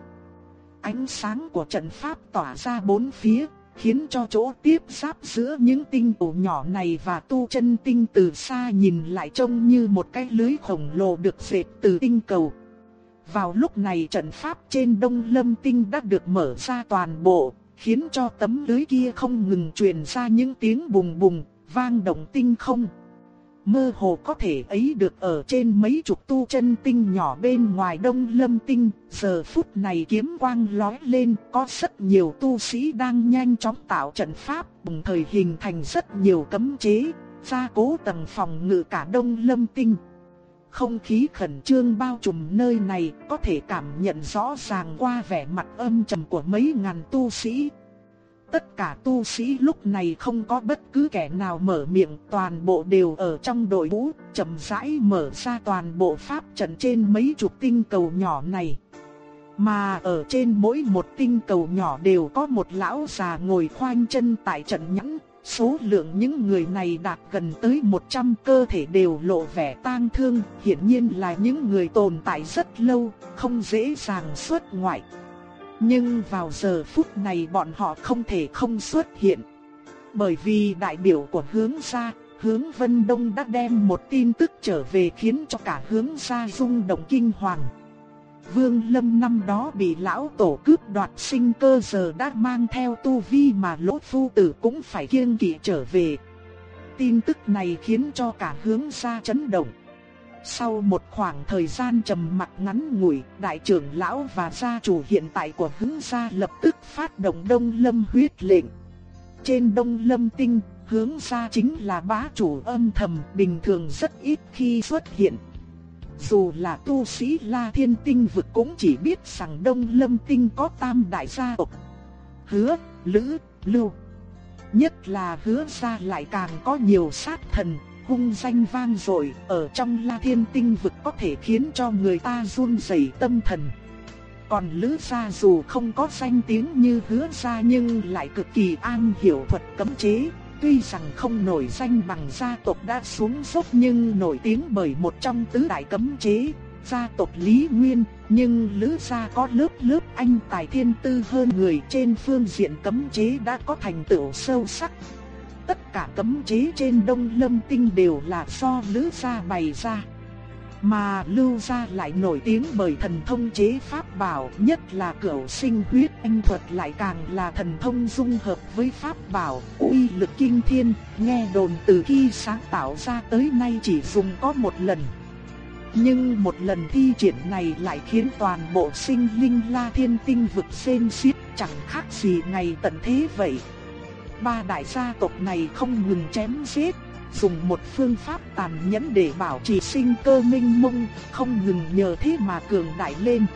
Ánh sáng của trận pháp tỏa ra bốn phía, khiến cho chỗ tiếp giáp giữa những tinh cầu nhỏ này và tu chân tinh từ xa nhìn lại trông như một cái lưới khổng lồ được dệt từ tinh cầu. Vào lúc này trận pháp trên đông lâm tinh đã được mở ra toàn bộ, khiến cho tấm lưới kia không ngừng truyền ra những tiếng bùng bùng, vang động tinh không. Mơ hồ có thể ấy được ở trên mấy chục tu chân tinh nhỏ bên ngoài đông lâm tinh, giờ phút này kiếm quang lói lên, có rất nhiều tu sĩ đang nhanh chóng tạo trận pháp, đồng thời hình thành rất nhiều cấm chế, gia cố tầng phòng ngự cả đông lâm tinh. Không khí khẩn trương bao trùm nơi này có thể cảm nhận rõ ràng qua vẻ mặt âm trầm của mấy ngàn tu sĩ, Tất cả tu sĩ lúc này không có bất cứ kẻ nào mở miệng, toàn bộ đều ở trong đội ngũ, chậm rãi mở ra toàn bộ pháp trận trên mấy chục tinh cầu nhỏ này. Mà ở trên mỗi một tinh cầu nhỏ đều có một lão già ngồi khoanh chân tại trận nhẫn, số lượng những người này đạt gần tới 100 cơ thể đều lộ vẻ tang thương, hiển nhiên là những người tồn tại rất lâu, không dễ dàng xuất ngoại. Nhưng vào giờ phút này bọn họ không thể không xuất hiện. Bởi vì đại biểu của hướng gia, hướng Vân Đông đã đem một tin tức trở về khiến cho cả hướng gia rung động kinh hoàng. Vương Lâm năm đó bị lão tổ cướp đoạt sinh cơ giờ đã mang theo tu vi mà lỗ phu tử cũng phải kiêng kỵ trở về. Tin tức này khiến cho cả hướng gia chấn động. Sau một khoảng thời gian trầm mặc ngắn ngủi, đại trưởng lão và gia chủ hiện tại của hướng gia lập tức phát động đông lâm huyết lệnh. Trên đông lâm tinh, hướng gia chính là bá chủ âm thầm bình thường rất ít khi xuất hiện. Dù là tu sĩ La Thiên Tinh vực cũng chỉ biết rằng Đông Lâm Tinh có tam đại gia tộc. Hứa, Lữ, Lưu. Nhất là hứa gia lại càng có nhiều sát thần, hung danh vang dội ở trong La Thiên Tinh vực có thể khiến cho người ta run rẩy tâm thần. Còn Lữ gia dù không có danh tiếng như hứa gia nhưng lại cực kỳ an hiểu thuật cấm chế, tuy rằng không nổi danh bằng gia tộc đã xuống dốc nhưng nổi tiếng bởi một trong tứ đại cấm chế, gia tộc Lý Nguyên, nhưng Lữ gia có lớp lớp anh tài thiên tư hơn người trên phương diện cấm chế đã có thành tựu sâu sắc, tất cả cấm chế trên Đông Lâm Tinh đều là do Lữ gia bày ra. Mà Lưu gia lại nổi tiếng bởi thần thông chế pháp bảo, nhất là cửu sinh huyết anh thuật lại càng là thần thông dung hợp với pháp bảo, uy lực kinh thiên, nghe đồn từ khi sáng tạo ra tới nay chỉ dùng có một lần. Nhưng một lần thi triển này lại khiến toàn bộ sinh linh La Thiên Tinh vực xên xiết chẳng khác gì ngày tận thế vậy ba đại gia tộc này không ngừng chém giết, dùng một phương pháp tàn nhẫn để bảo trì sinh cơ minh mông, không ngừng nhờ thế mà cường đại lên.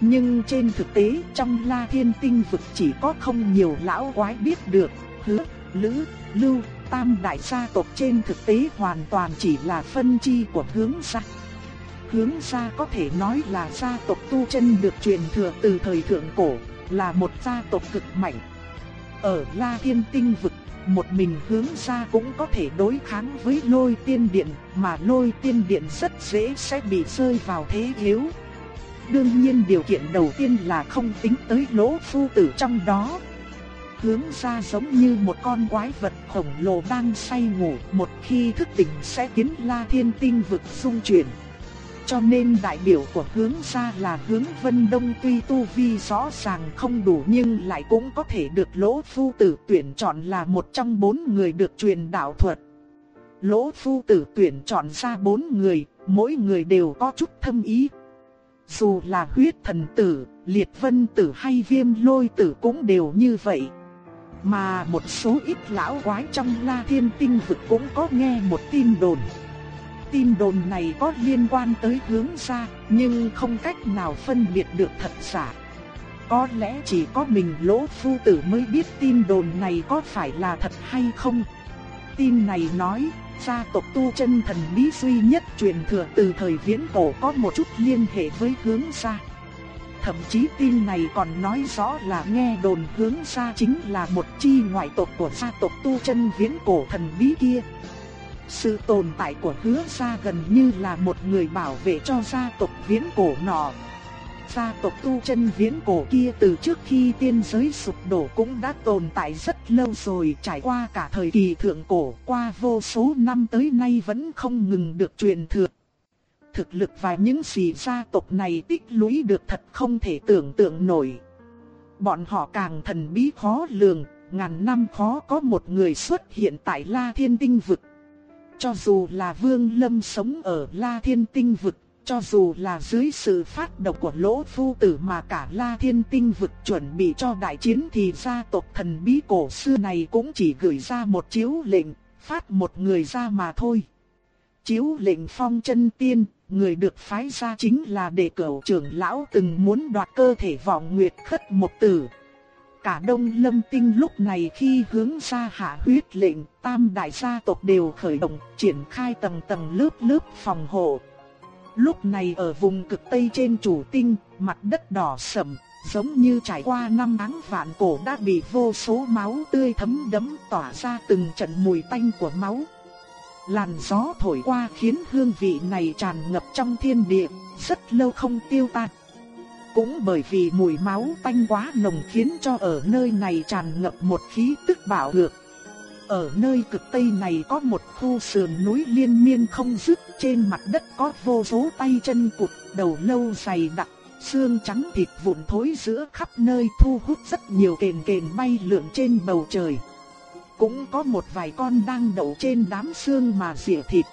Nhưng trên thực tế trong La Thiên Tinh vực chỉ có không nhiều lão quái biết được, hứa, lữ, lưu, tam đại gia tộc trên thực tế hoàn toàn chỉ là phân chi của hướng gia. Hướng gia có thể nói là gia tộc tu chân được truyền thừa từ thời thượng cổ, là một gia tộc cực mạnh. Ở La Thiên Tinh vực, một mình hướng ra cũng có thể đối kháng với lôi tiên điện, mà lôi tiên điện rất dễ sẽ bị rơi vào thế yếu. Đương nhiên điều kiện đầu tiên là không tính tới lỗ phu tử trong đó. Hướng ra giống như một con quái vật khổng lồ đang say ngủ, một khi thức tỉnh sẽ khiến La Thiên Tinh vực xung chuyển. Cho nên đại biểu của hướng gia là hướng Vân Đông tuy tu vi rõ ràng không đủ nhưng lại cũng có thể được lỗ phu tử tuyển chọn là một trong bốn người được truyền đạo thuật. Lỗ phu tử tuyển chọn ra bốn người, mỗi người đều có chút thâm ý. Dù là huyết thần tử, liệt vân tử hay viêm lôi tử cũng đều như vậy. Mà một số ít lão quái trong la thiên tinh vực cũng có nghe một tin đồn. Tin đồn này có liên quan tới hướng ra, nhưng không cách nào phân biệt được thật giả. Có lẽ chỉ có mình lỗ phu tử mới biết tin đồn này có phải là thật hay không. Tin này nói, gia tộc tu chân thần bí duy nhất truyền thừa từ thời viễn cổ có một chút liên hệ với hướng gia. Thậm chí tin này còn nói rõ là nghe đồn hướng gia chính là một chi ngoại tộc của gia tộc tu chân viễn cổ thần bí kia. Sự tồn tại của hứa gia gần như là một người bảo vệ cho gia tộc viễn cổ nọ. Gia tộc tu chân viễn cổ kia từ trước khi tiên giới sụp đổ cũng đã tồn tại rất lâu rồi trải qua cả thời kỳ thượng cổ qua vô số năm tới nay vẫn không ngừng được truyền thừa. Thực lực và những gì gia tộc này tích lũy được thật không thể tưởng tượng nổi. Bọn họ càng thần bí khó lường, ngàn năm khó có một người xuất hiện tại La Thiên Tinh Vực. Cho dù là Vương Lâm sống ở La Thiên Tinh Vực, cho dù là dưới sự phát động của lỗ phu tử mà cả La Thiên Tinh Vực chuẩn bị cho đại chiến thì gia tộc thần bí cổ xưa này cũng chỉ gửi ra một chiếu lệnh, phát một người ra mà thôi. Chiếu lệnh phong chân tiên, người được phái ra chính là đệ cửu trưởng lão từng muốn đoạt cơ thể vọng nguyệt khất một tử. Cả đông lâm tinh lúc này khi hướng ra hạ huyết lệnh, tam đại gia tộc đều khởi động, triển khai tầng tầng lớp lớp phòng hộ. Lúc này ở vùng cực tây trên chủ tinh, mặt đất đỏ sẫm, giống như trải qua năm tháng vạn cổ đã bị vô số máu tươi thấm đẫm tỏa ra từng trận mùi tanh của máu. Làn gió thổi qua khiến hương vị này tràn ngập trong thiên địa, rất lâu không tiêu tan. Cũng bởi vì mùi máu tanh quá nồng khiến cho ở nơi này tràn ngập một khí tức bạo ngược. Ở nơi cực tây này có một khu sườn núi liên miên không dứt, trên mặt đất có vô số tay chân cụt, đầu lâu dày đặc, xương trắng thịt vụn thối giữa khắp nơi thu hút rất nhiều kền kền bay lượn trên bầu trời. Cũng có một vài con đang đậu trên đám xương mà rỉa thịt.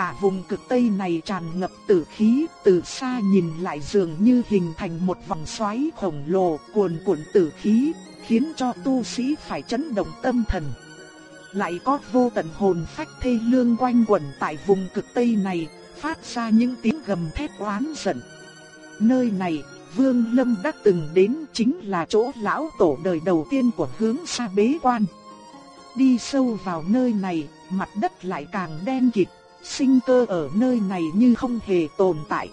Cả vùng cực tây này tràn ngập tử khí, từ xa nhìn lại dường như hình thành một vòng xoáy khổng lồ cuồn cuộn tử khí, khiến cho tu sĩ phải chấn động tâm thần. Lại có vô tận hồn phách thê lương quanh quẩn tại vùng cực tây này, phát ra những tiếng gầm thét oán giận. Nơi này, Vương Lâm đã từng đến chính là chỗ lão tổ đời đầu tiên của hướng xa bế quan. Đi sâu vào nơi này, mặt đất lại càng đen kịt, sinh cơ ở nơi này như không hề tồn tại.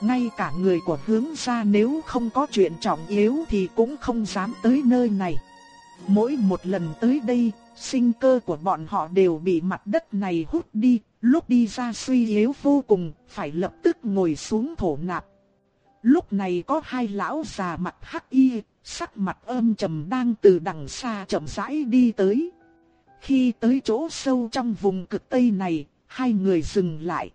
Ngay cả người của hướng gia nếu không có chuyện trọng yếu thì cũng không dám tới nơi này. Mỗi một lần tới đây, sinh cơ của bọn họ đều bị mặt đất này hút đi, lúc đi ra suy yếu vô cùng, phải lập tức ngồi xuống thổ nạp. Lúc này có hai lão già mặt hắc y, sắc mặt âm trầm đang từ đằng xa chậm rãi đi tới. Khi tới chỗ sâu trong vùng cực tây này, hai người dừng lại.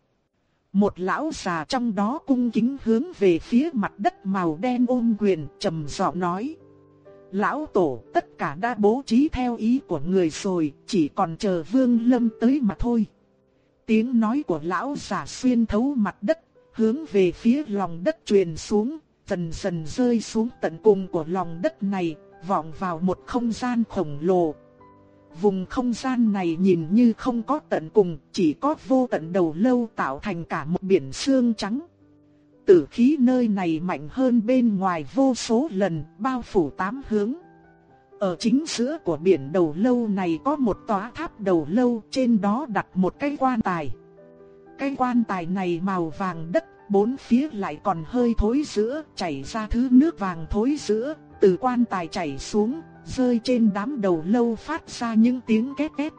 Một lão già trong đó cung kính hướng về phía mặt đất màu đen ôm quyền trầm giọng nói. Lão tổ tất cả đã bố trí theo ý của người rồi, chỉ còn chờ vương lâm tới mà thôi. Tiếng nói của lão già xuyên thấu mặt đất, hướng về phía lòng đất truyền xuống, dần dần rơi xuống tận cùng của lòng đất này, vọng vào một không gian khổng lồ. Vùng không gian này nhìn như không có tận cùng, chỉ có vô tận đầu lâu tạo thành cả một biển xương trắng. Tử khí nơi này mạnh hơn bên ngoài vô số lần, bao phủ tám hướng. Ở chính giữa của biển đầu lâu này có một tòa tháp đầu lâu, trên đó đặt một cái quan tài. Cái quan tài này màu vàng đất, bốn phía lại còn hơi thối giữa, chảy ra thứ nước vàng thối giữa, từ quan tài chảy xuống, rơi trên đám đầu lâu phát ra những tiếng két két.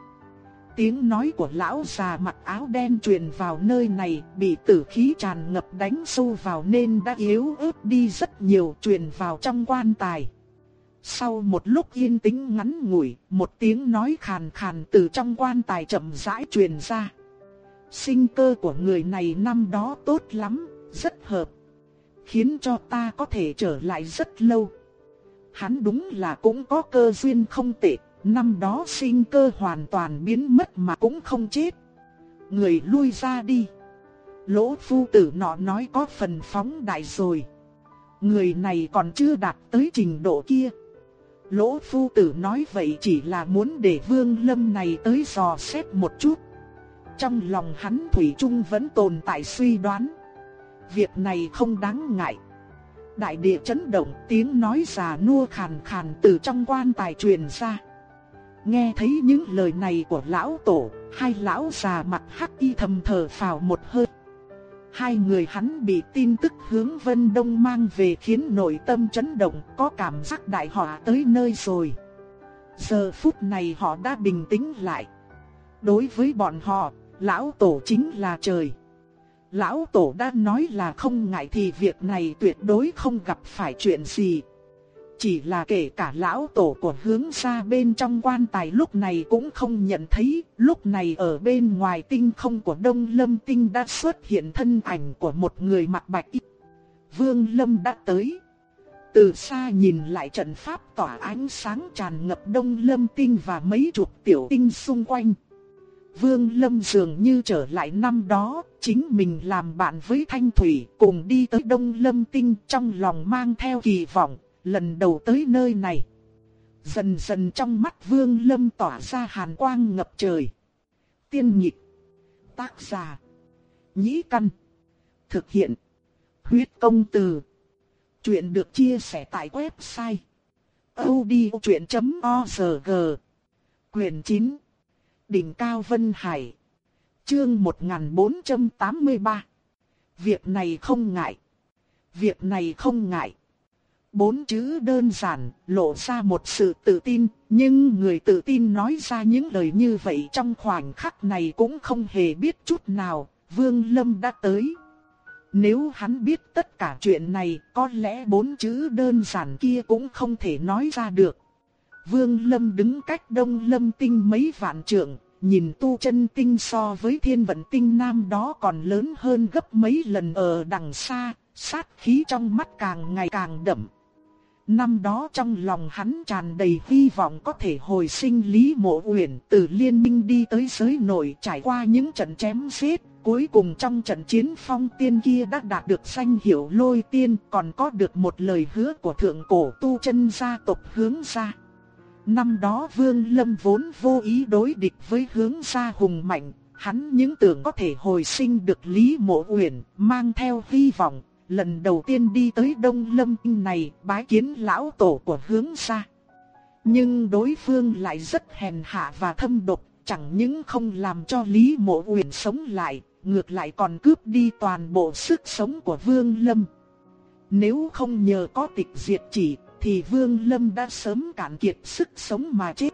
Tiếng nói của lão già mặc áo đen truyền vào nơi này, bị tử khí tràn ngập đánh sâu vào nên đã yếu ớt đi rất nhiều truyền vào trong quan tài. Sau một lúc yên tĩnh ngắn ngủi, một tiếng nói khàn khàn từ trong quan tài chậm rãi truyền ra. Sinh cơ của người này năm đó tốt lắm, rất hợp. Khiến cho ta có thể trở lại rất lâu. Hắn đúng là cũng có cơ duyên không tệ, năm đó sinh cơ hoàn toàn biến mất mà cũng không chết. Người lui ra đi. Lỗ phu tử nọ nói có phần phóng đại rồi. Người này còn chưa đạt tới trình độ kia. Lỗ phu tử nói vậy chỉ là muốn để vương lâm này tới dò xét một chút. Trong lòng hắn Thủy Trung vẫn tồn tại suy đoán. Việc này không đáng ngại. Đại địa chấn động tiếng nói già nua khàn khàn từ trong quan tài truyền ra. Nghe thấy những lời này của lão tổ, hai lão già mặt hắc y thầm thở phào một hơi. Hai người hắn bị tin tức hướng Vân Đông mang về khiến nội tâm chấn động, có cảm giác đại họa tới nơi rồi. Giờ phút này họ đã bình tĩnh lại. Đối với bọn họ, lão tổ chính là trời. Lão tổ đã nói là không ngại thì việc này tuyệt đối không gặp phải chuyện gì. Chỉ là kể cả lão tổ của hướng ra bên trong quan tài lúc này cũng không nhận thấy, lúc này ở bên ngoài tinh không của Đông Lâm Tinh đã xuất hiện thân ảnh của một người mặc bạch y. Vương Lâm đã tới. Từ xa nhìn lại trận pháp tỏa ánh sáng tràn ngập Đông Lâm Tinh và mấy chục tiểu tinh xung quanh. Vương Lâm dường như trở lại năm đó, chính mình làm bạn với Thanh Thủy cùng đi tới Đông Lâm Tinh trong lòng mang theo kỳ vọng, lần đầu tới nơi này. Dần dần trong mắt Vương Lâm tỏa ra hàn quang ngập trời. Tiên nhịp, tác giả, nhĩ căn, thực hiện, huyết công từ. Chuyện được chia sẻ tại website odchuyện.org Quyền 9 Đỉnh Cao Vân Hải Chương 1483 Việc này không ngại Việc này không ngại Bốn chữ đơn giản, lộ ra một sự tự tin, nhưng người tự tin nói ra những lời như vậy trong khoảnh khắc này cũng không hề biết chút nào, Vương Lâm đã tới. Nếu hắn biết tất cả chuyện này, có lẽ bốn chữ đơn giản kia cũng không thể nói ra được. Vương Lâm đứng cách Đông Lâm Tinh mấy vạn trượng, nhìn tu chân tinh so với thiên vận tinh nam đó còn lớn hơn gấp mấy lần ở đằng xa, sát khí trong mắt càng ngày càng đậm. Năm đó trong lòng hắn tràn đầy hy vọng có thể hồi sinh Lý Mộ Uyển từ liên minh đi tới giới nội trải qua những trận chém giết, cuối cùng trong trận chiến phong tiên kia đã đạt được danh hiệu lôi tiên còn có được một lời hứa của thượng cổ tu chân gia tộc hướng gia. Năm đó Vương Lâm vốn vô ý đối địch với hướng gia hùng mạnh, hắn những tưởng có thể hồi sinh được Lý Mộ Uyển, mang theo hy vọng, lần đầu tiên đi tới Đông Lâm này bái kiến lão tổ của hướng gia. Nhưng đối phương lại rất hèn hạ và thâm độc, chẳng những không làm cho Lý Mộ Uyển sống lại, ngược lại còn cướp đi toàn bộ sức sống của Vương Lâm. Nếu không nhờ có tịch diệt chỉ, thì Vương Lâm đã sớm cạn kiệt sức sống mà chết.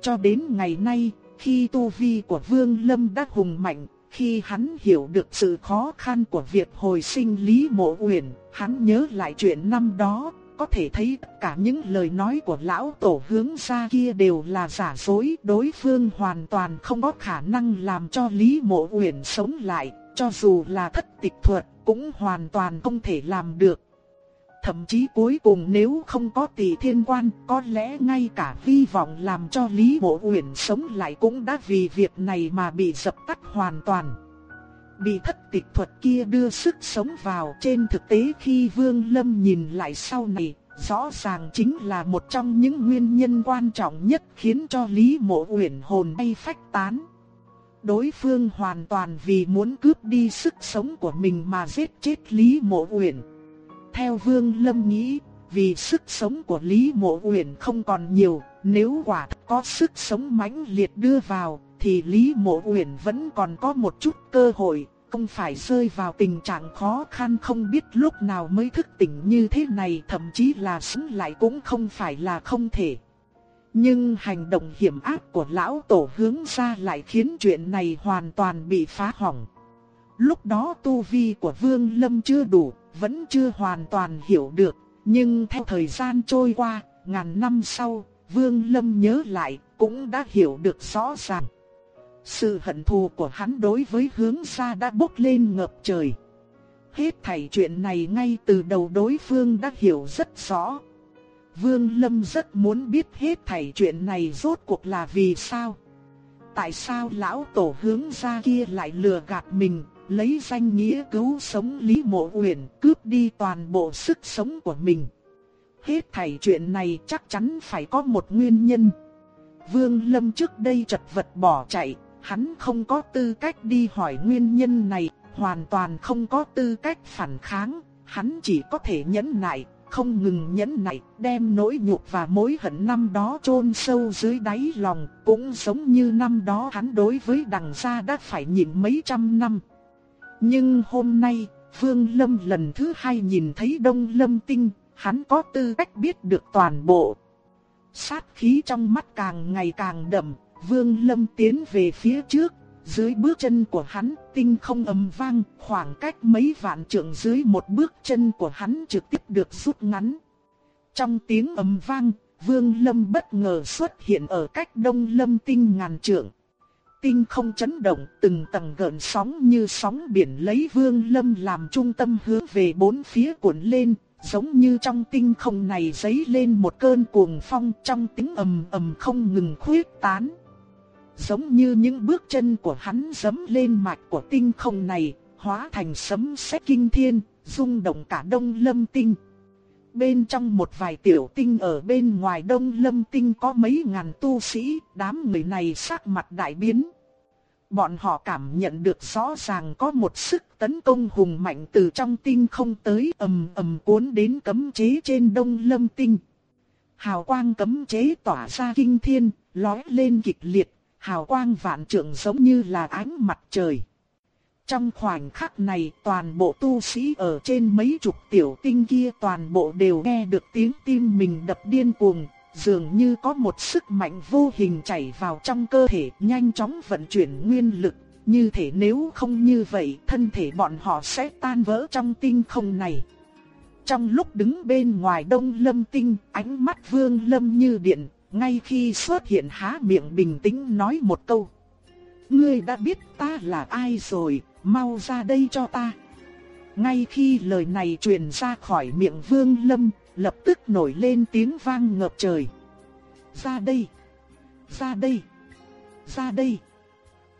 Cho đến ngày nay, khi tu vi của Vương Lâm đã hùng mạnh, khi hắn hiểu được sự khó khăn của việc hồi sinh Lý Mộ Uyển, hắn nhớ lại chuyện năm đó, có thể thấy cả những lời nói của lão tổ hướng ra kia đều là giả dối, đối phương hoàn toàn không có khả năng làm cho Lý Mộ Uyển sống lại, cho dù là thất tịch thuật cũng hoàn toàn không thể làm được. Thậm chí cuối cùng nếu không có tỷ thiên quan, có lẽ ngay cả hy vọng làm cho Lý Mộ Uyển sống lại cũng đã vì việc này mà bị dập tắt hoàn toàn. Bị thất tịch thuật kia đưa sức sống vào trên thực tế khi Vương Lâm nhìn lại sau này, rõ ràng chính là một trong những nguyên nhân quan trọng nhất khiến cho Lý Mộ Uyển hồn bay phách tán. Đối phương hoàn toàn vì muốn cướp đi sức sống của mình mà giết chết Lý Mộ Uyển. Theo Vương Lâm nghĩ, vì sức sống của Lý Mộ Uyển không còn nhiều, nếu quả có sức sống mãnh liệt đưa vào, thì Lý Mộ Uyển vẫn còn có một chút cơ hội, không phải rơi vào tình trạng khó khăn không biết lúc nào mới thức tỉnh như thế này, thậm chí là sống lại cũng không phải là không thể. Nhưng hành động hiểm ác của lão tổ hướng ra lại khiến chuyện này hoàn toàn bị phá hỏng. Lúc đó tu vi của Vương Lâm chưa đủ, vẫn chưa hoàn toàn hiểu được, nhưng theo thời gian trôi qua, ngàn năm sau, Vương Lâm nhớ lại, cũng đã hiểu được rõ ràng. Sự hận thù của hắn đối với hướng xa đã bốc lên ngập trời. Hết thảy chuyện này ngay từ đầu đối phương đã hiểu rất rõ. Vương Lâm rất muốn biết hết thảy chuyện này rốt cuộc là vì sao. Tại sao lão tổ hướng gia kia lại lừa gạt mình, lấy danh nghĩa cứu sống Lý Mộ Uyển, cướp đi toàn bộ sức sống của mình. Hết thảy chuyện này chắc chắn phải có một nguyên nhân. Vương Lâm trước đây chật vật bỏ chạy, hắn không có tư cách đi hỏi nguyên nhân này, hoàn toàn không có tư cách phản kháng, hắn chỉ có thể nhẫn nại, không ngừng nhẫn nại, đem nỗi nhục và mối hận năm đó chôn sâu dưới đáy lòng, cũng giống như năm đó hắn đối với đằng gia đã phải nhịn mấy trăm năm. Nhưng hôm nay, Vương Lâm lần thứ hai nhìn thấy Đông Lâm Tinh, hắn có tư cách biết được toàn bộ. Sát khí trong mắt càng ngày càng đậm, Vương Lâm tiến về phía trước, dưới bước chân của hắn, tinh không ầm vang, khoảng cách mấy vạn trượng dưới một bước chân của hắn trực tiếp được rút ngắn. Trong tiếng ầm vang, Vương Lâm bất ngờ xuất hiện ở cách Đông Lâm tinh ngàn trượng. Tinh không chấn động, từng tầng gợn sóng như sóng biển lấy Vương Lâm làm trung tâm hướng về bốn phía cuộn lên, giống như trong tinh không này dấy lên một cơn cuồng phong trong tiếng ầm ầm không ngừng khuyết tán. Giống như những bước chân của hắn dấm lên mạch của tinh không này, hóa thành sấm sét kinh thiên, rung động cả đông lâm tinh. Bên trong một vài tiểu tinh ở bên ngoài đông lâm tinh có mấy ngàn tu sĩ, đám người này sắc mặt đại biến. Bọn họ cảm nhận được rõ ràng có một sức tấn công hùng mạnh từ trong tinh không tới ầm ầm cuốn đến cấm chế trên đông lâm tinh. Hào quang cấm chế tỏa ra kinh thiên, lói lên kịch liệt, hào quang vạn trượng giống như là ánh mặt trời. Trong khoảnh khắc này toàn bộ tu sĩ ở trên mấy chục tiểu tinh kia toàn bộ đều nghe được tiếng tim mình đập điên cuồng, dường như có một sức mạnh vô hình chảy vào trong cơ thể nhanh chóng vận chuyển nguyên lực. Như thể nếu không như vậy thân thể bọn họ sẽ tan vỡ trong tinh không này. Trong lúc đứng bên ngoài đông lâm tinh, ánh mắt vương lâm như điện, ngay khi xuất hiện há miệng bình tĩnh nói một câu. Ngươi đã biết ta là ai rồi, mau ra đây cho ta. Ngay khi lời này truyền ra khỏi miệng vương lâm, lập tức nổi lên tiếng vang ngập trời. Ra đây! Ra đây! Ra đây!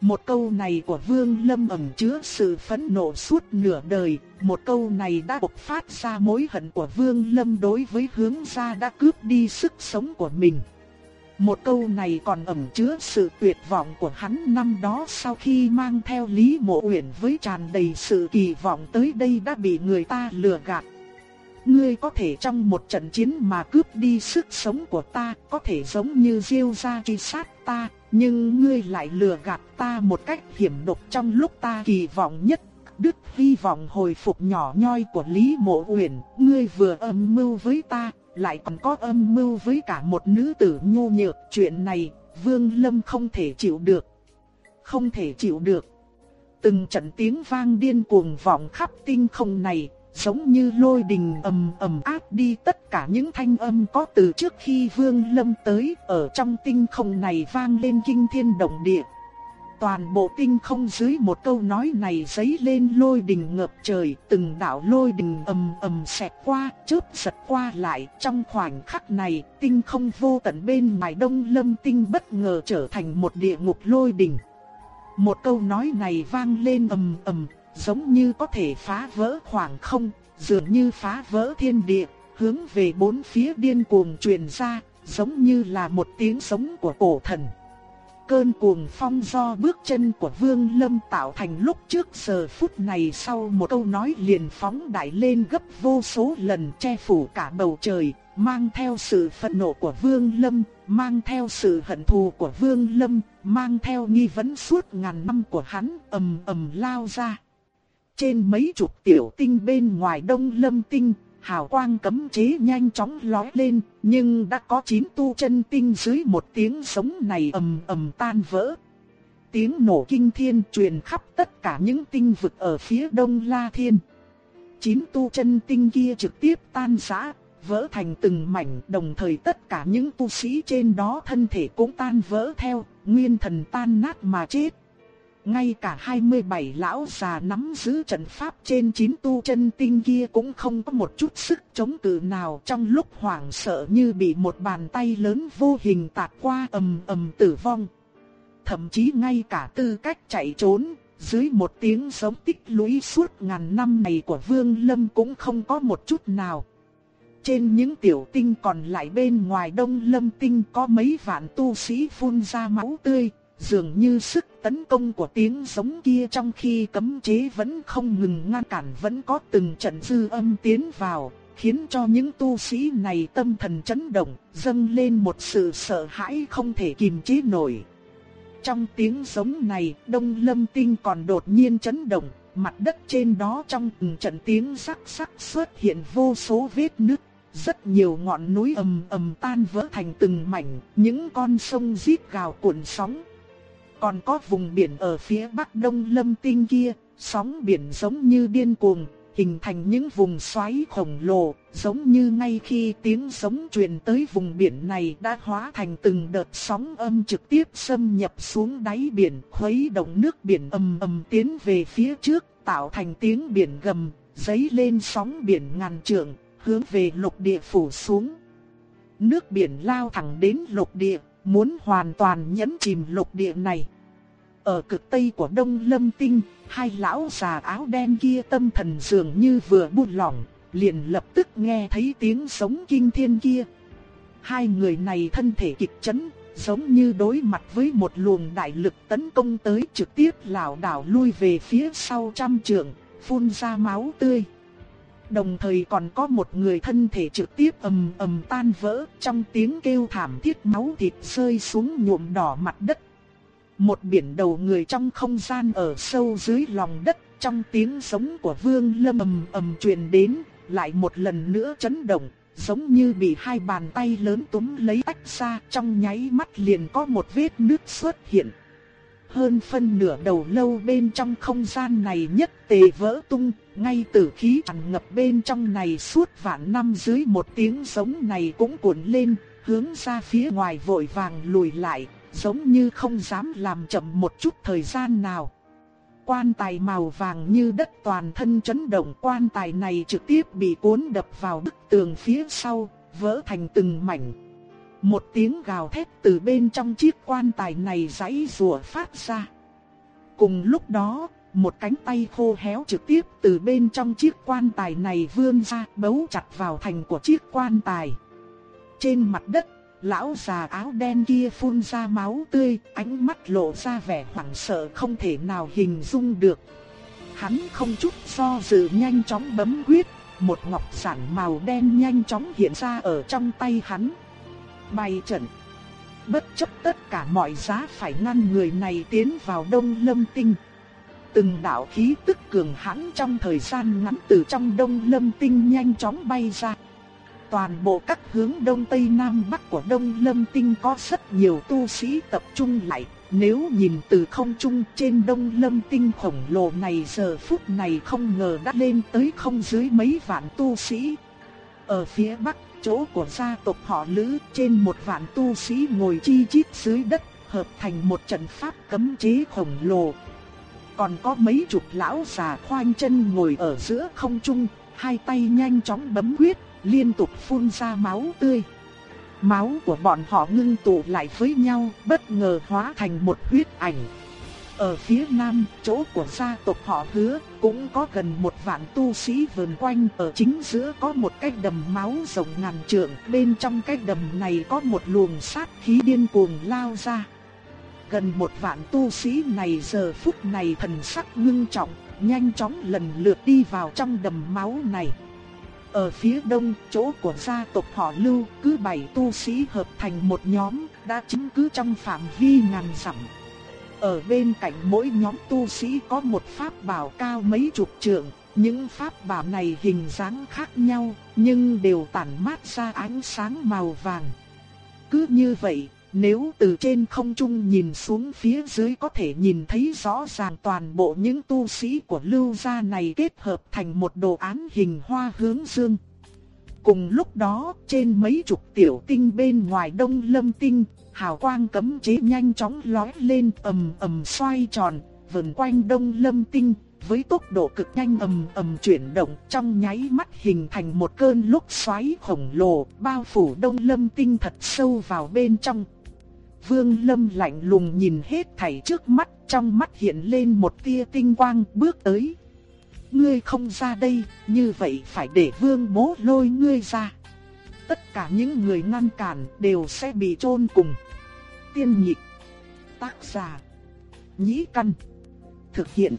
Một câu này của Vương Lâm ẩn chứa sự phẫn nộ suốt nửa đời, một câu này đã bộc phát ra mối hận của Vương Lâm đối với hướng gia đã cướp đi sức sống của mình. Một câu này còn ẩn chứa sự tuyệt vọng của hắn năm đó sau khi mang theo Lý Mộ Uyển với tràn đầy sự kỳ vọng tới đây đã bị người ta lừa gạt. Ngươi có thể trong một trận chiến mà cướp đi sức sống của ta, có thể giống như diêu gia truy sát ta, nhưng ngươi lại lừa gạt ta một cách hiểm độc trong lúc ta kỳ vọng nhất. Đức hy vọng hồi phục nhỏ nhoi của Lý Mộ Uyển, ngươi vừa âm mưu với ta, lại còn có âm mưu với cả một nữ tử nhu nhược, chuyện này Vương Lâm không thể chịu được. Không thể chịu được. Từng trận tiếng vang điên cuồng vọng khắp tinh không này, giống như lôi đình ầm ầm áp đi tất cả những thanh âm có từ trước khi Vương Lâm tới, ở trong tinh không này vang lên kinh thiên động địa. Toàn bộ tinh không dưới một câu nói này giấy lên lôi đình ngập trời, từng đạo lôi đình ầm ầm xẹt qua, chớp giật qua lại, trong khoảnh khắc này, tinh không vô tận bên ngoài Đông Lâm tinh bất ngờ trở thành một địa ngục lôi đình. Một câu nói này vang lên ầm ầm, giống như có thể phá vỡ khoảng không, dường như phá vỡ thiên địa, hướng về bốn phía điên cuồng truyền ra, giống như là một tiếng sống của cổ thần. Cơn cuồng phong do bước chân của Vương Lâm tạo thành lúc trước giờ phút này sau một câu nói liền phóng đại lên gấp vô số lần che phủ cả bầu trời, mang theo sự phẫn nộ của Vương Lâm, mang theo sự hận thù của Vương Lâm, mang theo nghi vấn suốt ngàn năm của hắn ầm ầm lao ra. Trên mấy chục tiểu tinh bên ngoài đông lâm tinh, hào quang cấm chế nhanh chóng lói lên, nhưng đã có chín tu chân tinh dưới một tiếng sống này ầm ầm tan vỡ. Tiếng nổ kinh thiên truyền khắp tất cả những tinh vực ở phía đông La Thiên. Chín tu chân tinh kia trực tiếp tan rã, vỡ thành từng mảnh, đồng thời tất cả những tu sĩ trên đó thân thể cũng tan vỡ theo, nguyên thần tan nát mà chết. Ngay cả 27 lão già nắm giữ trận pháp trên chín tu chân tinh kia cũng không có một chút sức chống cự nào trong lúc hoảng sợ như bị một bàn tay lớn vô hình tạt qua ầm ầm tử vong. Thậm chí ngay cả tư cách chạy trốn, dưới một tiếng sống tích lũy suốt ngàn năm này của Vương Lâm cũng không có một chút nào. Trên những tiểu tinh còn lại bên ngoài đông lâm tinh có mấy vạn tu sĩ phun ra máu tươi, dường như sức tấn công của tiếng giống kia trong khi cấm chế vẫn không ngừng ngăn cản vẫn có từng trận dư âm tiến vào, khiến cho những tu sĩ này tâm thần chấn động, dâng lên một sự sợ hãi không thể kìm chế nổi. Trong tiếng giống này, Đông Lâm Tinh còn đột nhiên chấn động, mặt đất trên đó trong từng trận tiếng sắc sắc xuất hiện vô số vết nứt. Rất nhiều ngọn núi ầm ầm tan vỡ thành từng mảnh, những con sông rít gào cuộn sóng. Còn có vùng biển ở phía bắc đông lâm tinh kia, sóng biển giống như điên cuồng, hình thành những vùng xoáy khổng lồ, giống như ngay khi tiếng sóng truyền tới vùng biển này đã hóa thành từng đợt sóng âm trực tiếp xâm nhập xuống đáy biển, khuấy động nước biển ầm ầm tiến về phía trước, tạo thành tiếng biển gầm, dấy lên sóng biển ngàn trượng, hướng về lục địa phủ xuống. Nước biển lao thẳng đến lục địa, muốn hoàn toàn nhấn chìm lục địa này. Ở cực tây của Đông Lâm Tinh, hai lão già áo đen kia tâm thần dường như vừa buông lỏng, liền lập tức nghe thấy tiếng sống kinh thiên kia. Hai người này thân thể kịch chấn, giống như đối mặt với một luồng đại lực tấn công tới trực tiếp lảo đảo lui về phía sau trăm trượng, phun ra máu tươi. Đồng thời còn có một người thân thể trực tiếp ầm ầm tan vỡ trong tiếng kêu thảm thiết máu thịt rơi xuống nhuộm đỏ mặt đất. Một biển đầu người trong không gian ở sâu dưới lòng đất trong tiếng sống của vương lâm ầm ầm truyền đến, lại một lần nữa chấn động, giống như bị hai bàn tay lớn túm lấy tách ra trong nháy mắt liền có một vết nứt xuất hiện. Hơn phân nửa đầu lâu bên trong không gian này nhất tề vỡ tung, ngay từ khí tràn ngập bên trong này suốt vạn năm dưới một tiếng giống này cũng cuộn lên, hướng ra phía ngoài vội vàng lùi lại, giống như không dám làm chậm một chút thời gian nào. Quan tài màu vàng như đất toàn thân chấn động quan tài này trực tiếp bị cuốn đập vào bức tường phía sau, vỡ thành từng mảnh, một tiếng gào thét từ bên trong chiếc quan tài này giãy rùa phát ra. Cùng lúc đó, một cánh tay khô héo trực tiếp từ bên trong chiếc quan tài này vươn ra bấu chặt vào thành của chiếc quan tài. Trên mặt đất, lão già áo đen kia phun ra máu tươi, ánh mắt lộ ra vẻ hoảng sợ không thể nào hình dung được. Hắn không chút do dự nhanh chóng bấm quyết, một ngọc sản màu đen nhanh chóng hiện ra ở trong tay hắn bay trận. Bất chấp tất cả mọi giá phải ngăn người này tiến vào đông lâm tinh. Từng đạo khí tức cường hãn trong thời gian ngắn từ trong đông lâm tinh nhanh chóng bay ra. Toàn bộ các hướng đông tây nam bắc của đông lâm tinh có rất nhiều tu sĩ tập trung lại. Nếu nhìn từ không trung trên đông lâm tinh khổng lồ này giờ phút này không ngờ đã lên tới không dưới mấy vạn tu sĩ. Ở phía bắc chỗ của gia tộc họ Lữ trên một vạn tu sĩ ngồi chi chít dưới đất, hợp thành một trận pháp cấm chế khổng lồ. Còn có mấy chục lão già khoanh chân ngồi ở giữa không trung, hai tay nhanh chóng bấm huyết, liên tục phun ra máu tươi. Máu của bọn họ ngưng tụ lại với nhau, bất ngờ hóa thành một huyết ảnh. Ở phía nam, chỗ của gia tộc họ hứa, cũng có gần một vạn tu sĩ vườn quanh. Ở chính giữa có một cái đầm máu rộng ngàn trượng, bên trong cái đầm này có một luồng sát khí điên cuồng lao ra. Gần một vạn tu sĩ này giờ phút này thần sắc ngưng trọng, nhanh chóng lần lượt đi vào trong đầm máu này. Ở phía đông, chỗ của gia tộc họ Lưu, cứ bảy tu sĩ hợp thành một nhóm, đã chứng cứ trong phạm vi ngàn dặm. Ở bên cạnh mỗi nhóm tu sĩ có một pháp bảo cao mấy chục trượng, những pháp bảo này hình dáng khác nhau, nhưng đều tản mát ra ánh sáng màu vàng. Cứ như vậy, nếu từ trên không trung nhìn xuống phía dưới có thể nhìn thấy rõ ràng toàn bộ những tu sĩ của lưu gia này kết hợp thành một đồ án hình hoa hướng dương. Cùng lúc đó, trên mấy chục tiểu tinh bên ngoài đông lâm tinh, hào quang cấm chế nhanh chóng lói lên ầm ầm xoay tròn, vần quanh đông lâm tinh, với tốc độ cực nhanh ầm ầm chuyển động trong nháy mắt hình thành một cơn lốc xoáy khổng lồ bao phủ đông lâm tinh thật sâu vào bên trong. Vương Lâm lạnh lùng nhìn hết thảy trước mắt, trong mắt hiện lên một tia tinh quang bước tới. Ngươi không ra đây, như vậy phải để Vương bố lôi ngươi ra. Tất cả những người ngăn cản đều sẽ bị chôn cùng. Tiên nhị, tác giả, nhĩ căn, thực hiện,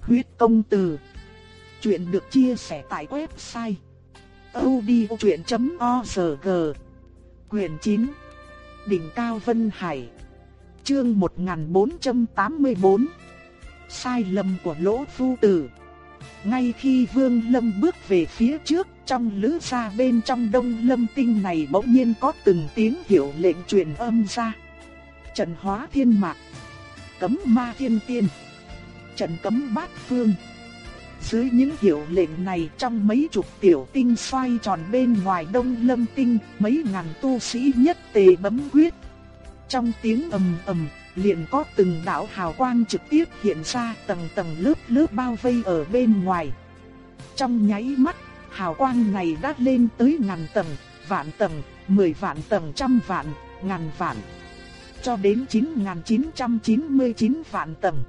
huyết công từ. Chuyện được chia sẻ tại website odchuyện.org Quyền 9 Đỉnh Cao Vân Hải. Chương 1484 Sai lầm của Lỗ Phu Tử. Ngay khi Vương Lâm bước về phía trước, Trong lữ gia bên trong đông lâm tinh này bỗng nhiên có từng tiếng hiệu lệnh truyền âm ra. Trận hóa thiên mạc. Cấm ma thiên tiên. Trận cấm bát phương dưới những hiệu lệnh này trong mấy chục tiểu tinh xoay tròn bên ngoài đông lâm tinh, mấy ngàn tu sĩ nhất tề bấm quyết. Trong tiếng ầm ầm, liền có từng đạo hào quang trực tiếp hiện ra tầng tầng lớp lớp bao vây ở bên ngoài. Trong nháy mắt, hào quang này đã lên tới ngàn tầng, vạn tầng, mười vạn tầng trăm vạn, ngàn vạn. Cho đến 9.999 vạn tầng.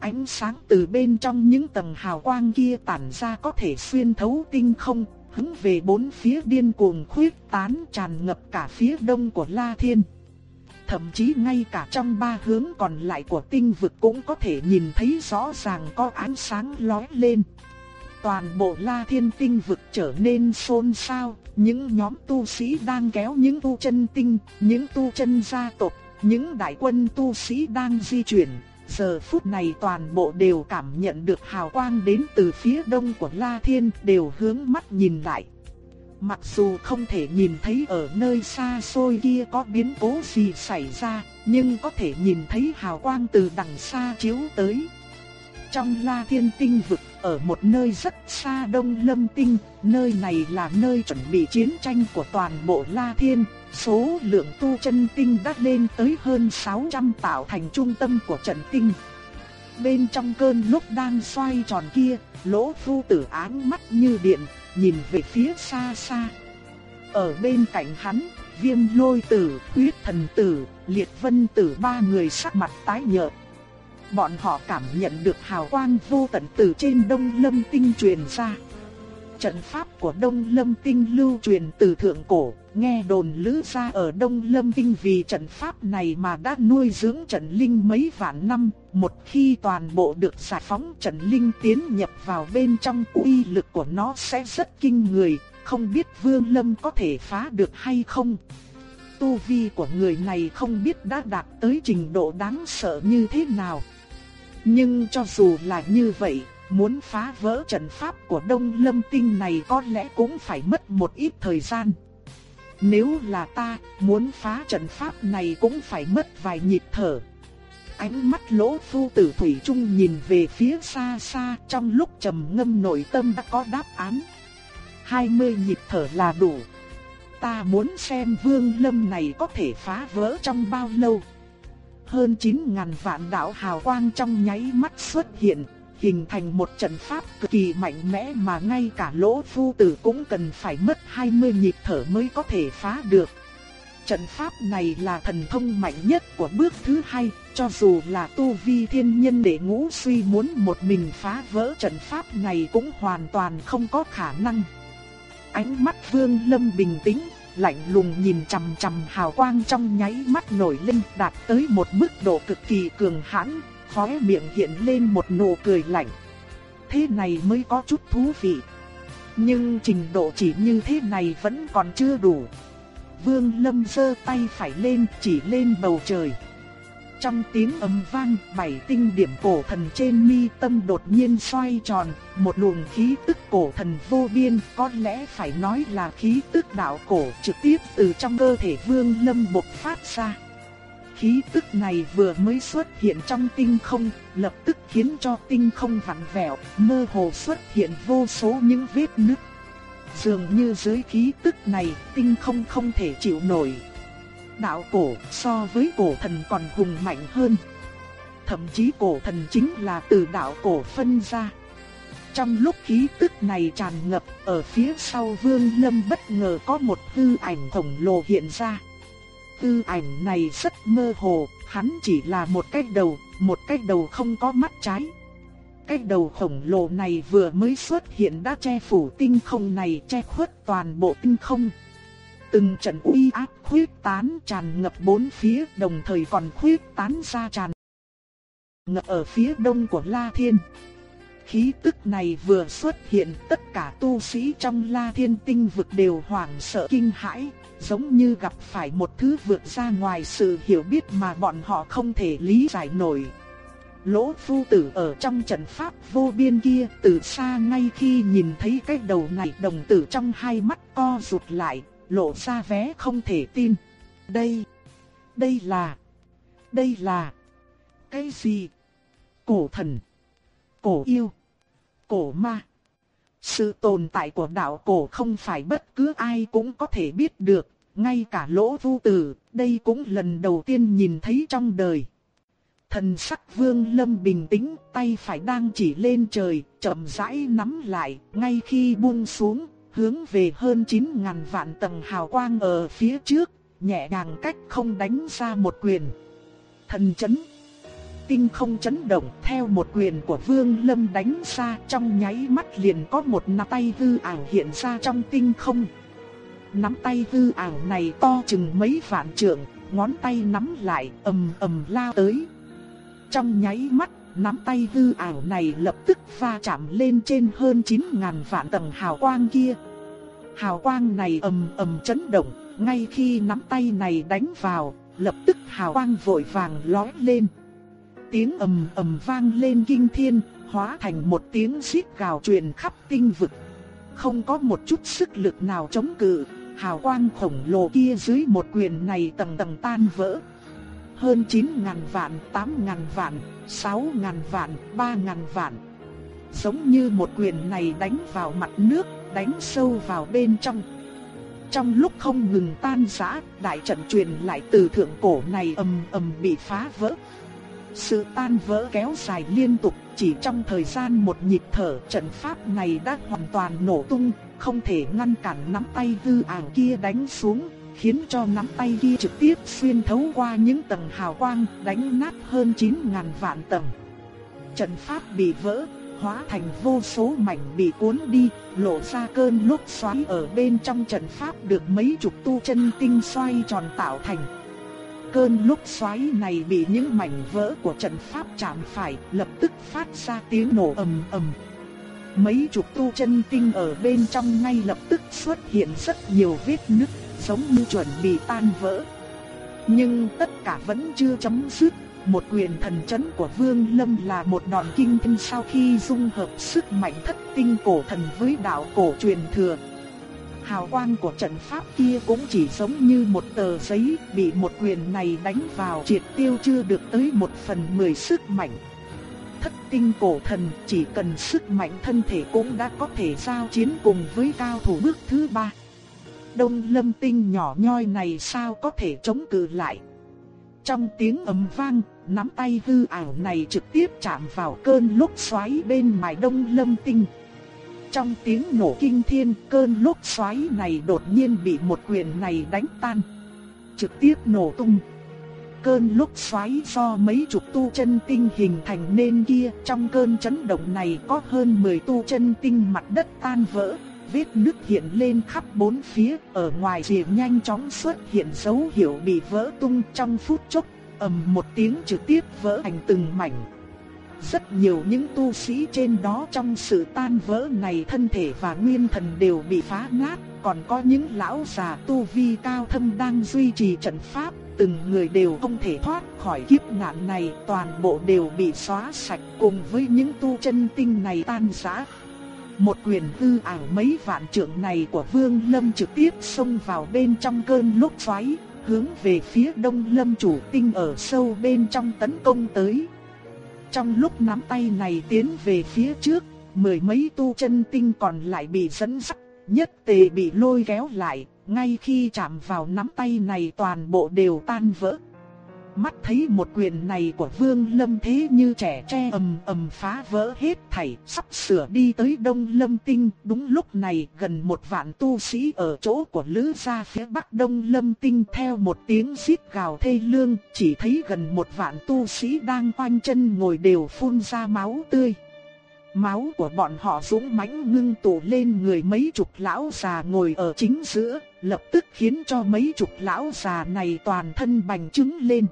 Ánh sáng từ bên trong những tầng hào quang kia tản ra có thể xuyên thấu tinh không, hướng về bốn phía điên cuồng khuyết tán tràn ngập cả phía đông của La Thiên. Thậm chí ngay cả trong ba hướng còn lại của tinh vực cũng có thể nhìn thấy rõ ràng có ánh sáng lóe lên. Toàn bộ La Thiên tinh vực trở nên xôn xao, những nhóm tu sĩ đang kéo những tu chân tinh, những tu chân gia tộc, những đại quân tu sĩ đang di chuyển, Giờ phút này toàn bộ đều cảm nhận được hào quang đến từ phía đông của La Thiên đều hướng mắt nhìn lại. Mặc dù không thể nhìn thấy ở nơi xa xôi kia có biến cố gì xảy ra, nhưng có thể nhìn thấy hào quang từ đằng xa chiếu tới. Trong La Thiên Tinh vực, ở một nơi rất xa Đông Lâm Tinh, nơi này là nơi chuẩn bị chiến tranh của toàn bộ La Thiên, Số lượng tu chân tinh đã lên tới hơn 600 tạo thành trung tâm của trận tinh. Bên trong cơn lốc đang xoay tròn kia, lỗ phu tử áng mắt như điện, nhìn về phía xa xa. Ở bên cạnh hắn, viêm lôi tử, huyết thần tử, liệt vân tử ba người sắc mặt tái nhợt. Bọn họ cảm nhận được hào quang vô tận từ trên đông lâm tinh truyền ra. Trận pháp của Đông Lâm Tinh lưu truyền từ thượng cổ, nghe đồn lữ gia ở Đông Lâm Kinh vì trận pháp này mà đã nuôi dưỡng trận linh mấy vạn năm, một khi toàn bộ được giải phóng trận linh tiến nhập vào bên trong uy lực của nó sẽ rất kinh người, không biết Vương Lâm có thể phá được hay không. Tu vi của người này không biết đã đạt tới trình độ đáng sợ như thế nào. Nhưng cho dù là như vậy, Muốn phá vỡ trận pháp của Đông Lâm Tinh này có lẽ cũng phải mất một ít thời gian. Nếu là ta, muốn phá trận pháp này cũng phải mất vài nhịp thở. Ánh mắt lỗ phu tử Thủy Trung nhìn về phía xa xa trong lúc trầm ngâm nội tâm đã có đáp án. 20 nhịp thở là đủ. Ta muốn xem vương lâm này có thể phá vỡ trong bao lâu. Hơn 9.000 vạn đạo hào quang trong nháy mắt xuất hiện, hình thành một trận pháp cực kỳ mạnh mẽ mà ngay cả lỗ phu tử cũng cần phải mất 20 nhịp thở mới có thể phá được. Trận pháp này là thần thông mạnh nhất của bước thứ hai, cho dù là tu vi thiên nhân để ngũ suy muốn một mình phá vỡ trận pháp này cũng hoàn toàn không có khả năng. Ánh mắt vương lâm bình tĩnh, lạnh lùng nhìn chằm chằm hào quang trong nháy mắt nổi lên đạt tới một mức độ cực kỳ cường hãn, khóe miệng hiện lên một nụ cười lạnh. Thế này mới có chút thú vị. Nhưng trình độ chỉ như thế này vẫn còn chưa đủ. Vương Lâm giơ tay phải lên chỉ lên bầu trời. Trong tiếng âm vang, bảy tinh điểm cổ thần trên mi tâm đột nhiên xoay tròn, một luồng khí tức cổ thần vô biên, có lẽ phải nói là khí tức đạo cổ trực tiếp từ trong cơ thể Vương Lâm bộc phát ra khí tức này vừa mới xuất hiện trong tinh không, lập tức khiến cho tinh không vặn vẹo, mơ hồ xuất hiện vô số những vết nứt. Dường như dưới khí tức này, tinh không không thể chịu nổi. Đạo cổ so với cổ thần còn hùng mạnh hơn. Thậm chí cổ thần chính là từ đạo cổ phân ra. Trong lúc khí tức này tràn ngập, ở phía sau Vương Lâm bất ngờ có một hư ảnh khổng lồ hiện ra tư ảnh này rất mơ hồ, hắn chỉ là một cái đầu, một cái đầu không có mắt trái. Cái đầu khổng lồ này vừa mới xuất hiện đã che phủ tinh không này che khuất toàn bộ tinh không. Từng trận uy áp khuyết tán tràn ngập bốn phía đồng thời còn khuyết tán ra tràn ngập ở phía đông của La Thiên. Khí tức này vừa xuất hiện tất cả tu sĩ trong La Thiên tinh vực đều hoảng sợ kinh hãi, giống như gặp phải một thứ vượt ra ngoài sự hiểu biết mà bọn họ không thể lý giải nổi. Lỗ phu tử ở trong trận pháp vô biên kia từ xa ngay khi nhìn thấy cái đầu này đồng tử trong hai mắt co rụt lại, lộ ra vé không thể tin. Đây, đây là, đây là, cái gì? Cổ thần, cổ yêu, cổ ma. Sự tồn tại của đạo cổ không phải bất cứ ai cũng có thể biết được, ngay cả lỗ vu tử, đây cũng lần đầu tiên nhìn thấy trong đời. Thần sắc vương lâm bình tĩnh, tay phải đang chỉ lên trời, chậm rãi nắm lại, ngay khi buông xuống, hướng về hơn 9.000 vạn tầng hào quang ở phía trước, nhẹ nhàng cách không đánh ra một quyền. Thần chấn tinh không chấn động theo một quyền của Vương Lâm đánh ra trong nháy mắt liền có một nắm tay hư ảo hiện ra trong tinh không. Nắm tay hư ảo này to chừng mấy vạn trượng, ngón tay nắm lại ầm ầm lao tới. Trong nháy mắt, nắm tay hư ảo này lập tức va chạm lên trên hơn 9.000 vạn tầng hào quang kia. Hào quang này ầm ầm chấn động, ngay khi nắm tay này đánh vào, lập tức hào quang vội vàng lói lên. Tiếng ầm ầm vang lên kinh thiên, hóa thành một tiếng xít gào truyền khắp tinh vực. Không có một chút sức lực nào chống cự, hào quang khổng lồ kia dưới một quyền này tầng tầng tan vỡ. Hơn 9.000 vạn, 8.000 vạn, 6.000 vạn, 3.000 vạn. Giống như một quyền này đánh vào mặt nước, đánh sâu vào bên trong. Trong lúc không ngừng tan rã, đại trận truyền lại từ thượng cổ này ầm ầm bị phá vỡ. Sự tan vỡ kéo dài liên tục, chỉ trong thời gian một nhịp thở trận pháp này đã hoàn toàn nổ tung, không thể ngăn cản nắm tay hư ảo kia đánh xuống, khiến cho nắm tay kia trực tiếp xuyên thấu qua những tầng hào quang, đánh nát hơn 9.000 vạn tầng. Trận pháp bị vỡ, hóa thành vô số mảnh bị cuốn đi, lộ ra cơn lốc xoáy ở bên trong trận pháp được mấy chục tu chân tinh xoay tròn tạo thành. Cơn lúc xoáy này bị những mảnh vỡ của trận pháp chạm phải, lập tức phát ra tiếng nổ ầm ầm. Mấy chục tu chân tinh ở bên trong ngay lập tức xuất hiện rất nhiều vết nứt, giống như chuẩn bị tan vỡ. Nhưng tất cả vẫn chưa chấm dứt, một quyền thần chấn của Vương Lâm là một đòn kinh thiên sau khi dung hợp sức mạnh thất tinh cổ thần với đạo cổ truyền thừa, Hào quang của trận pháp kia cũng chỉ giống như một tờ giấy bị một quyền này đánh vào triệt tiêu chưa được tới một phần mười sức mạnh. Thất tinh cổ thần chỉ cần sức mạnh thân thể cũng đã có thể giao chiến cùng với cao thủ bước thứ ba. Đông lâm tinh nhỏ nhoi này sao có thể chống cự lại. Trong tiếng ầm vang, nắm tay hư ảo này trực tiếp chạm vào cơn lốc xoáy bên mài đông lâm tinh. Trong tiếng nổ kinh thiên, cơn lốc xoáy này đột nhiên bị một quyền này đánh tan. Trực tiếp nổ tung. Cơn lốc xoáy do mấy chục tu chân tinh hình thành nên kia, trong cơn chấn động này có hơn 10 tu chân tinh mặt đất tan vỡ, vết nứt hiện lên khắp bốn phía, ở ngoài rìa nhanh chóng xuất hiện dấu hiệu bị vỡ tung trong phút chốc, ầm một tiếng trực tiếp vỡ thành từng mảnh. Rất nhiều những tu sĩ trên đó trong sự tan vỡ này thân thể và nguyên thần đều bị phá nát, còn có những lão già tu vi cao thâm đang duy trì trận pháp, từng người đều không thể thoát khỏi kiếp nạn này, toàn bộ đều bị xóa sạch cùng với những tu chân tinh này tan rã. Một quyền hư ảo mấy vạn trượng này của Vương Lâm trực tiếp xông vào bên trong cơn lốc xoáy, hướng về phía Đông Lâm chủ tinh ở sâu bên trong tấn công tới. Trong lúc nắm tay này tiến về phía trước, mười mấy tu chân tinh còn lại bị dẫn dắt, nhất tề bị lôi kéo lại, ngay khi chạm vào nắm tay này toàn bộ đều tan vỡ mắt thấy một quyền này của Vương Lâm thế như trẻ tre ầm ầm phá vỡ hết thảy, sắp sửa đi tới Đông Lâm Tinh. Đúng lúc này, gần một vạn tu sĩ ở chỗ của Lữ gia phía bắc Đông Lâm Tinh theo một tiếng xít gào thê lương, chỉ thấy gần một vạn tu sĩ đang quanh chân ngồi đều phun ra máu tươi. Máu của bọn họ dũng mãnh ngưng tụ lên người mấy chục lão già ngồi ở chính giữa, lập tức khiến cho mấy chục lão già này toàn thân bành trứng lên.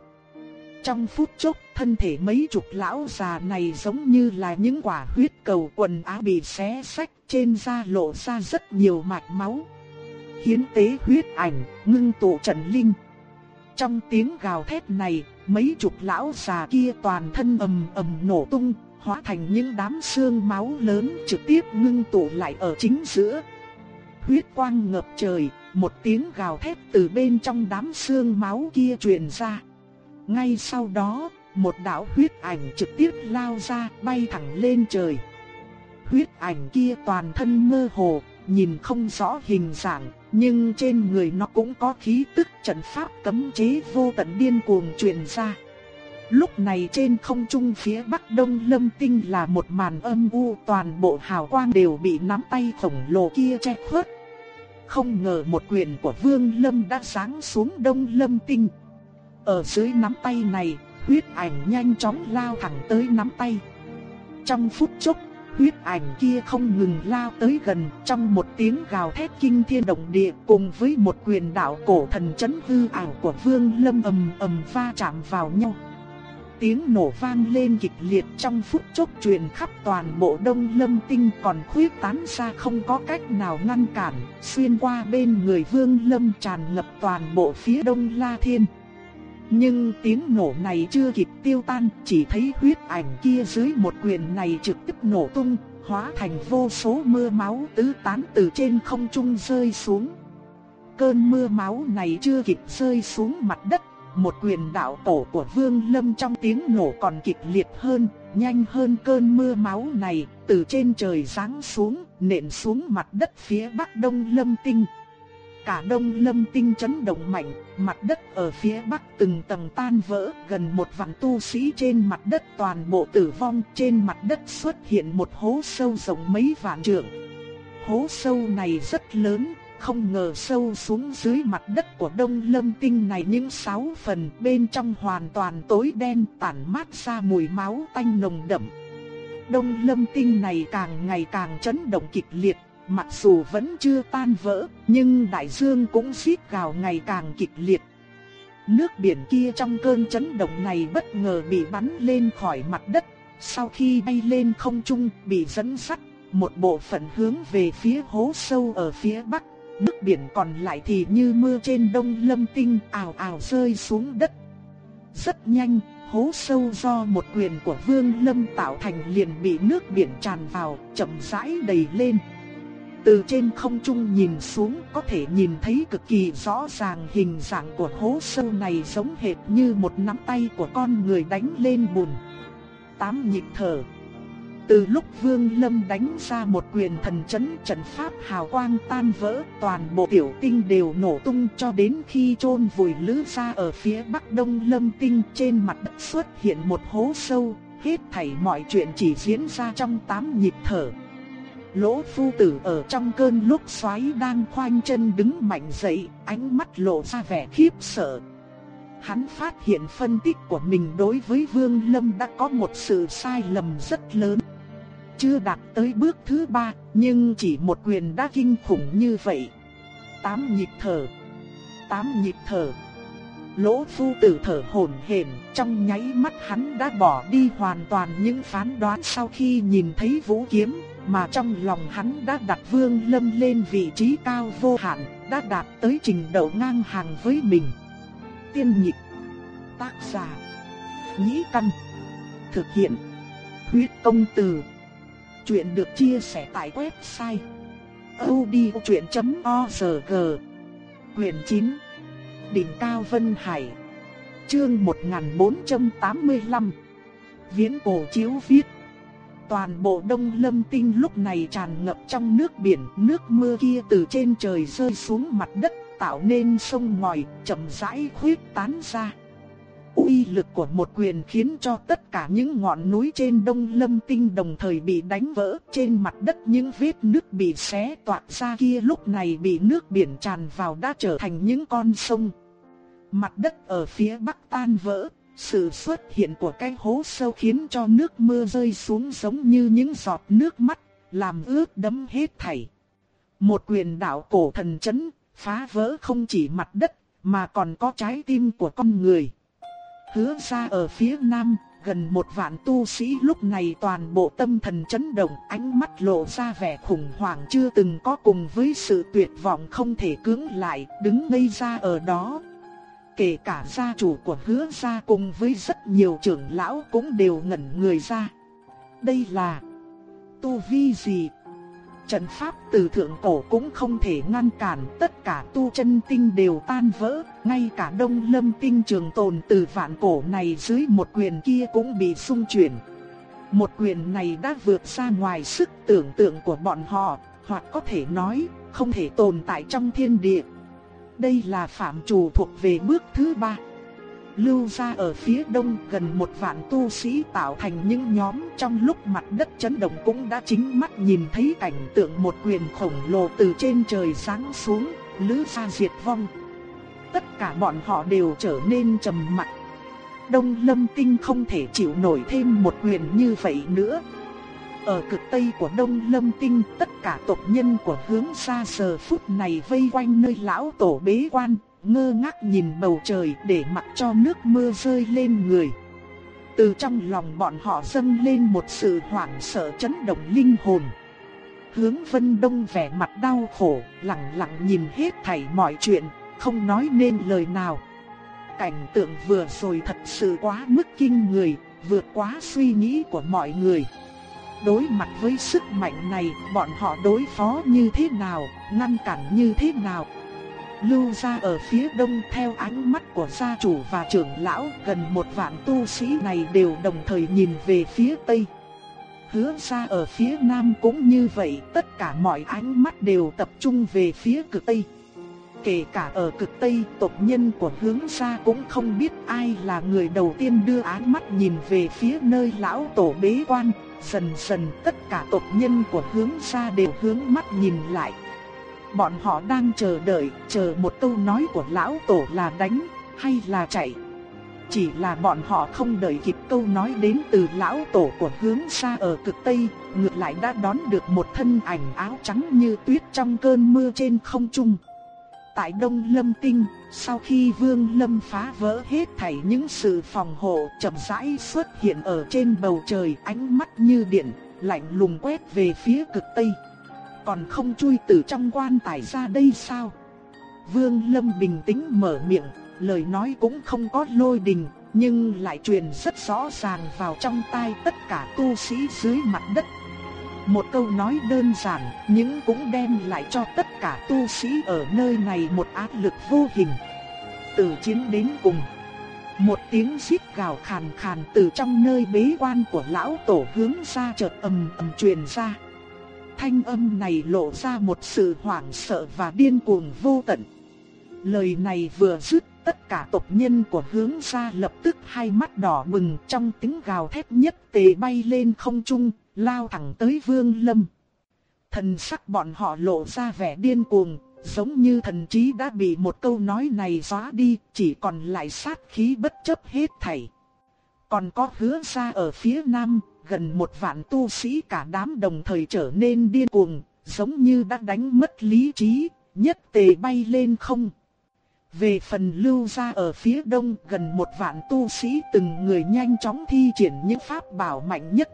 Trong phút chốc, thân thể mấy chục lão già này giống như là những quả huyết cầu quần áo bị xé sách, trên da lộ ra rất nhiều mạch máu. Hiến tế huyết ảnh, ngưng tụ trận linh. Trong tiếng gào thét này, mấy chục lão già kia toàn thân ầm ầm nổ tung, hóa thành những đám xương máu lớn trực tiếp ngưng tụ lại ở chính giữa. Huyết quang ngập trời, một tiếng gào thét từ bên trong đám xương máu kia truyền ra. Ngay sau đó, một đạo huyết ảnh trực tiếp lao ra, bay thẳng lên trời. Huyết ảnh kia toàn thân mơ hồ, nhìn không rõ hình dạng, nhưng trên người nó cũng có khí tức trận pháp cấm chế vô tận điên cuồng truyền ra. Lúc này trên không trung phía bắc đông lâm tinh là một màn âm u toàn bộ hào quang đều bị nắm tay khổng lồ kia che khuất. Không ngờ một quyền của vương lâm đã sáng xuống đông lâm tinh. Ở dưới nắm tay này, huyết ảnh nhanh chóng lao thẳng tới nắm tay. Trong phút chốc, huyết ảnh kia không ngừng lao tới gần trong một tiếng gào thét kinh thiên động địa cùng với một quyền đạo cổ thần chấn hư ảo của vương lâm ầm ầm va chạm vào nhau tiếng nổ vang lên kịch liệt trong phút chốc truyền khắp toàn bộ đông lâm tinh còn khuyết tán ra không có cách nào ngăn cản, xuyên qua bên người vương lâm tràn ngập toàn bộ phía đông la thiên. Nhưng tiếng nổ này chưa kịp tiêu tan, chỉ thấy huyết ảnh kia dưới một quyền này trực tiếp nổ tung, hóa thành vô số mưa máu tứ tán từ trên không trung rơi xuống. Cơn mưa máu này chưa kịp rơi xuống mặt đất một quyền đạo tổ của Vương Lâm trong tiếng nổ còn kịch liệt hơn, nhanh hơn cơn mưa máu này, từ trên trời giáng xuống, nện xuống mặt đất phía bắc đông Lâm Tinh. Cả đông Lâm Tinh chấn động mạnh, mặt đất ở phía bắc từng tầng tan vỡ, gần một vạn tu sĩ trên mặt đất toàn bộ tử vong, trên mặt đất xuất hiện một hố sâu rộng mấy vạn trượng. Hố sâu này rất lớn, không ngờ sâu xuống dưới mặt đất của đông lâm tinh này những sáu phần bên trong hoàn toàn tối đen tản mát ra mùi máu tanh nồng đậm. Đông lâm tinh này càng ngày càng chấn động kịch liệt, mặc dù vẫn chưa tan vỡ, nhưng đại dương cũng xít gào ngày càng kịch liệt. Nước biển kia trong cơn chấn động này bất ngờ bị bắn lên khỏi mặt đất, sau khi bay lên không trung bị dẫn sắt, một bộ phận hướng về phía hố sâu ở phía bắc nước biển còn lại thì như mưa trên đông lâm tinh ào ào rơi xuống đất. Rất nhanh, hố sâu do một quyền của vương lâm tạo thành liền bị nước biển tràn vào, chậm rãi đầy lên. Từ trên không trung nhìn xuống có thể nhìn thấy cực kỳ rõ ràng hình dạng của hố sâu này giống hệt như một nắm tay của con người đánh lên bùn. Tám nhịp thở từ lúc Vương Lâm đánh ra một quyền thần chấn trận pháp hào quang tan vỡ, toàn bộ tiểu tinh đều nổ tung cho đến khi chôn vùi lữ ra ở phía bắc đông Lâm tinh trên mặt đất xuất hiện một hố sâu, hết thảy mọi chuyện chỉ diễn ra trong tám nhịp thở. Lỗ phu tử ở trong cơn lúc xoáy đang khoanh chân đứng mạnh dậy, ánh mắt lộ ra vẻ khiếp sợ. Hắn phát hiện phân tích của mình đối với Vương Lâm đã có một sự sai lầm rất lớn chưa đạt tới bước thứ ba, nhưng chỉ một quyền đã kinh khủng như vậy. Tám nhịp thở, tám nhịp thở. Lỗ phu tử thở hổn hển, trong nháy mắt hắn đã bỏ đi hoàn toàn những phán đoán sau khi nhìn thấy vũ kiếm, mà trong lòng hắn đã đặt Vương Lâm lên vị trí cao vô hạn, đã đạt tới trình độ ngang hàng với mình. Tiên nhịp, tác giả, nhĩ căn, thực hiện, huyết công từ. Chuyện được chia sẻ tại website odchuyện.org quyển 9 Đỉnh Cao Vân Hải Chương 1485 Viễn cổ chiếu viết Toàn bộ đông lâm tinh lúc này tràn ngập trong nước biển Nước mưa kia từ trên trời rơi xuống mặt đất Tạo nên sông ngòi chậm rãi khuyết tán ra uy lực của một quyền khiến cho tất cả những ngọn núi trên Đông Lâm Tinh đồng thời bị đánh vỡ, trên mặt đất những vết nước bị xé toạc ra kia lúc này bị nước biển tràn vào đã trở thành những con sông. Mặt đất ở phía bắc tan vỡ, sự xuất hiện của cái hố sâu khiến cho nước mưa rơi xuống giống như những giọt nước mắt, làm ướt đẫm hết thảy. Một quyền đạo cổ thần chấn, phá vỡ không chỉ mặt đất, mà còn có trái tim của con người. Hứa ra ở phía nam, gần một vạn tu sĩ lúc này toàn bộ tâm thần chấn động, ánh mắt lộ ra vẻ khủng hoảng chưa từng có cùng với sự tuyệt vọng không thể cưỡng lại, đứng ngây ra ở đó. Kể cả gia chủ của hứa gia cùng với rất nhiều trưởng lão cũng đều ngẩn người ra. Đây là tu vi gì? Trận pháp từ thượng cổ cũng không thể ngăn cản tất cả tu chân tinh đều tan vỡ, ngay cả đông lâm tinh trường tồn từ vạn cổ này dưới một quyền kia cũng bị xung chuyển. Một quyền này đã vượt ra ngoài sức tưởng tượng của bọn họ, hoặc có thể nói, không thể tồn tại trong thiên địa. Đây là phạm trù thuộc về bước thứ ba lưu ra ở phía đông gần một vạn tu sĩ tạo thành những nhóm trong lúc mặt đất chấn động cũng đã chính mắt nhìn thấy cảnh tượng một quyền khổng lồ từ trên trời sáng xuống, lữ ra diệt vong. Tất cả bọn họ đều trở nên trầm mặc. Đông Lâm Tinh không thể chịu nổi thêm một quyền như vậy nữa. Ở cực tây của Đông Lâm Tinh, tất cả tộc nhân của hướng xa giờ phút này vây quanh nơi lão tổ bế quan, ngơ ngác nhìn bầu trời để mặc cho nước mưa rơi lên người. Từ trong lòng bọn họ dâng lên một sự hoảng sợ chấn động linh hồn. Hướng Vân Đông vẻ mặt đau khổ, lặng lặng nhìn hết thảy mọi chuyện, không nói nên lời nào. Cảnh tượng vừa rồi thật sự quá mức kinh người, vượt quá suy nghĩ của mọi người. Đối mặt với sức mạnh này, bọn họ đối phó như thế nào, ngăn cản như thế nào, Lưu gia ở phía đông theo ánh mắt của gia chủ và trưởng lão gần một vạn tu sĩ này đều đồng thời nhìn về phía tây. Hứa gia ở phía nam cũng như vậy, tất cả mọi ánh mắt đều tập trung về phía cực tây. Kể cả ở cực tây, tộc nhân của hướng gia cũng không biết ai là người đầu tiên đưa ánh mắt nhìn về phía nơi lão tổ bế quan. Dần dần tất cả tộc nhân của hướng gia đều hướng mắt nhìn lại. Bọn họ đang chờ đợi, chờ một câu nói của lão tổ là đánh, hay là chạy. Chỉ là bọn họ không đợi kịp câu nói đến từ lão tổ của hướng xa ở cực Tây, ngược lại đã đón được một thân ảnh áo trắng như tuyết trong cơn mưa trên không trung. Tại Đông Lâm Tinh, sau khi Vương Lâm phá vỡ hết thảy những sự phòng hộ chậm rãi xuất hiện ở trên bầu trời ánh mắt như điện, lạnh lùng quét về phía cực Tây còn không chui từ trong quan tài ra đây sao? Vương Lâm bình tĩnh mở miệng, lời nói cũng không có lôi đình, nhưng lại truyền rất rõ ràng vào trong tai tất cả tu sĩ dưới mặt đất. Một câu nói đơn giản, nhưng cũng đem lại cho tất cả tu sĩ ở nơi này một áp lực vô hình. Từ chiến đến cùng, một tiếng xít gào khàn khàn từ trong nơi bế quan của lão tổ hướng ra chợt ầm ầm truyền ra thanh âm này lộ ra một sự hoảng sợ và điên cuồng vô tận. Lời này vừa dứt, tất cả tộc nhân của hướng gia lập tức hai mắt đỏ bừng trong tiếng gào thét nhất tề bay lên không trung, lao thẳng tới vương lâm. Thần sắc bọn họ lộ ra vẻ điên cuồng, giống như thần trí đã bị một câu nói này xóa đi, chỉ còn lại sát khí bất chấp hết thảy. Còn có hứa ra ở phía nam, gần một vạn tu sĩ cả đám đồng thời trở nên điên cuồng, giống như đã đánh mất lý trí, nhất tề bay lên không. Về phần lưu ra ở phía đông gần một vạn tu sĩ từng người nhanh chóng thi triển những pháp bảo mạnh nhất.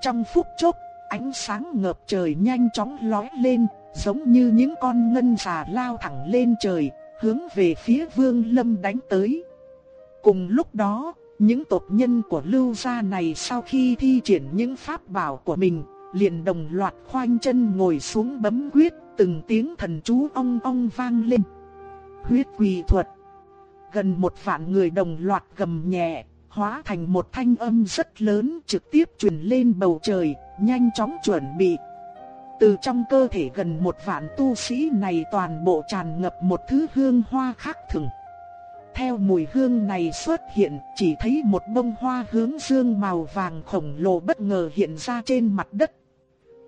Trong phút chốc, ánh sáng ngập trời nhanh chóng lói lên, giống như những con ngân xà lao thẳng lên trời, hướng về phía vương lâm đánh tới. Cùng lúc đó, những tộc nhân của lưu gia này sau khi thi triển những pháp bảo của mình, liền đồng loạt khoanh chân ngồi xuống bấm quyết, từng tiếng thần chú ong ong vang lên. Huyết quỳ thuật. Gần một vạn người đồng loạt gầm nhẹ, hóa thành một thanh âm rất lớn trực tiếp truyền lên bầu trời, nhanh chóng chuẩn bị. Từ trong cơ thể gần một vạn tu sĩ này toàn bộ tràn ngập một thứ hương hoa khác thường. theo mùi hương này xuất hiện, chỉ thấy một bông hoa hướng dương màu vàng khổng lồ bất ngờ hiện ra trên mặt đất.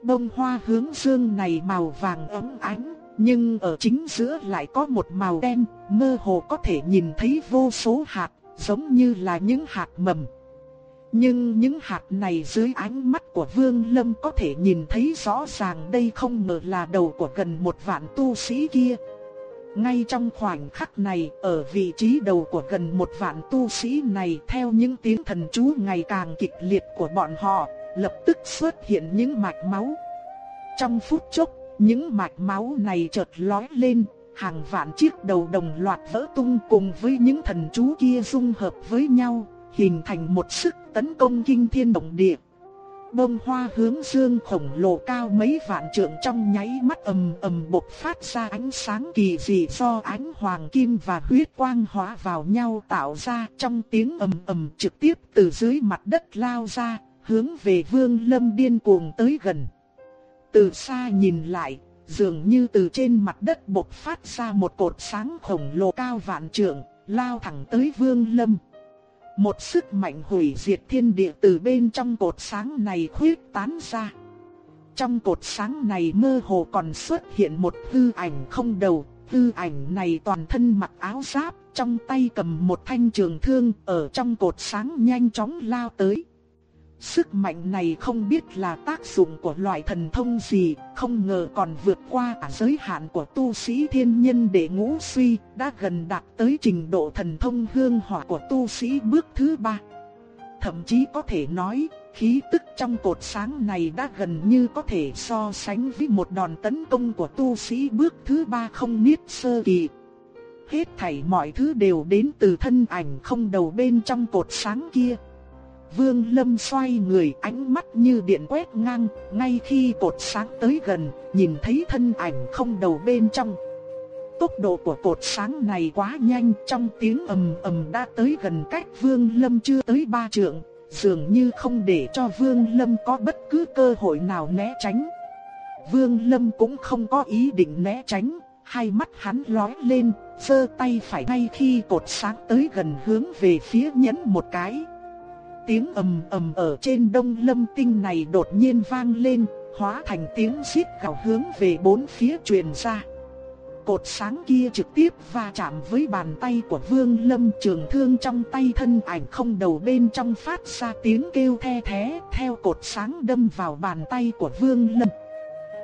Bông hoa hướng dương này màu vàng ấm ánh, nhưng ở chính giữa lại có một màu đen, mơ hồ có thể nhìn thấy vô số hạt, giống như là những hạt mầm. Nhưng những hạt này dưới ánh mắt của Vương Lâm có thể nhìn thấy rõ ràng đây không ngờ là đầu của gần một vạn tu sĩ kia. Ngay trong khoảnh khắc này, ở vị trí đầu của gần một vạn tu sĩ này theo những tiếng thần chú ngày càng kịch liệt của bọn họ, lập tức xuất hiện những mạch máu. Trong phút chốc, những mạch máu này chợt lói lên, hàng vạn chiếc đầu đồng loạt vỡ tung cùng với những thần chú kia dung hợp với nhau, hình thành một sức tấn công kinh thiên động địa. Bông hoa hướng dương khổng lồ cao mấy vạn trượng trong nháy mắt ầm ầm bộc phát ra ánh sáng kỳ dị do ánh hoàng kim và huyết quang hóa vào nhau tạo ra trong tiếng ầm ầm trực tiếp từ dưới mặt đất lao ra, hướng về vương lâm điên cuồng tới gần. Từ xa nhìn lại, dường như từ trên mặt đất bộc phát ra một cột sáng khổng lồ cao vạn trượng, lao thẳng tới vương lâm. Một sức mạnh hủy diệt thiên địa từ bên trong cột sáng này khuyết tán ra. Trong cột sáng này mơ hồ còn xuất hiện một hư ảnh không đầu, hư ảnh này toàn thân mặc áo giáp, trong tay cầm một thanh trường thương ở trong cột sáng nhanh chóng lao tới. Sức mạnh này không biết là tác dụng của loại thần thông gì, không ngờ còn vượt qua cả giới hạn của tu sĩ thiên nhân để ngũ suy, đã gần đạt tới trình độ thần thông hương hỏa của tu sĩ bước thứ ba. Thậm chí có thể nói, khí tức trong cột sáng này đã gần như có thể so sánh với một đòn tấn công của tu sĩ bước thứ ba không niết sơ kỳ. Hết thảy mọi thứ đều đến từ thân ảnh không đầu bên trong cột sáng kia. Vương Lâm xoay người ánh mắt như điện quét ngang, ngay khi cột sáng tới gần, nhìn thấy thân ảnh không đầu bên trong. Tốc độ của cột sáng này quá nhanh, trong tiếng ầm ầm đã tới gần cách Vương Lâm chưa tới ba trượng, dường như không để cho Vương Lâm có bất cứ cơ hội nào né tránh. Vương Lâm cũng không có ý định né tránh, hai mắt hắn lóe lên, giơ tay phải ngay khi cột sáng tới gần hướng về phía nhấn một cái. Tiếng ầm ầm ở trên đông lâm tinh này đột nhiên vang lên, hóa thành tiếng xít gào hướng về bốn phía truyền ra. Cột sáng kia trực tiếp va chạm với bàn tay của Vương Lâm trường thương trong tay thân ảnh không đầu bên trong phát ra tiếng kêu the thế theo cột sáng đâm vào bàn tay của Vương Lâm.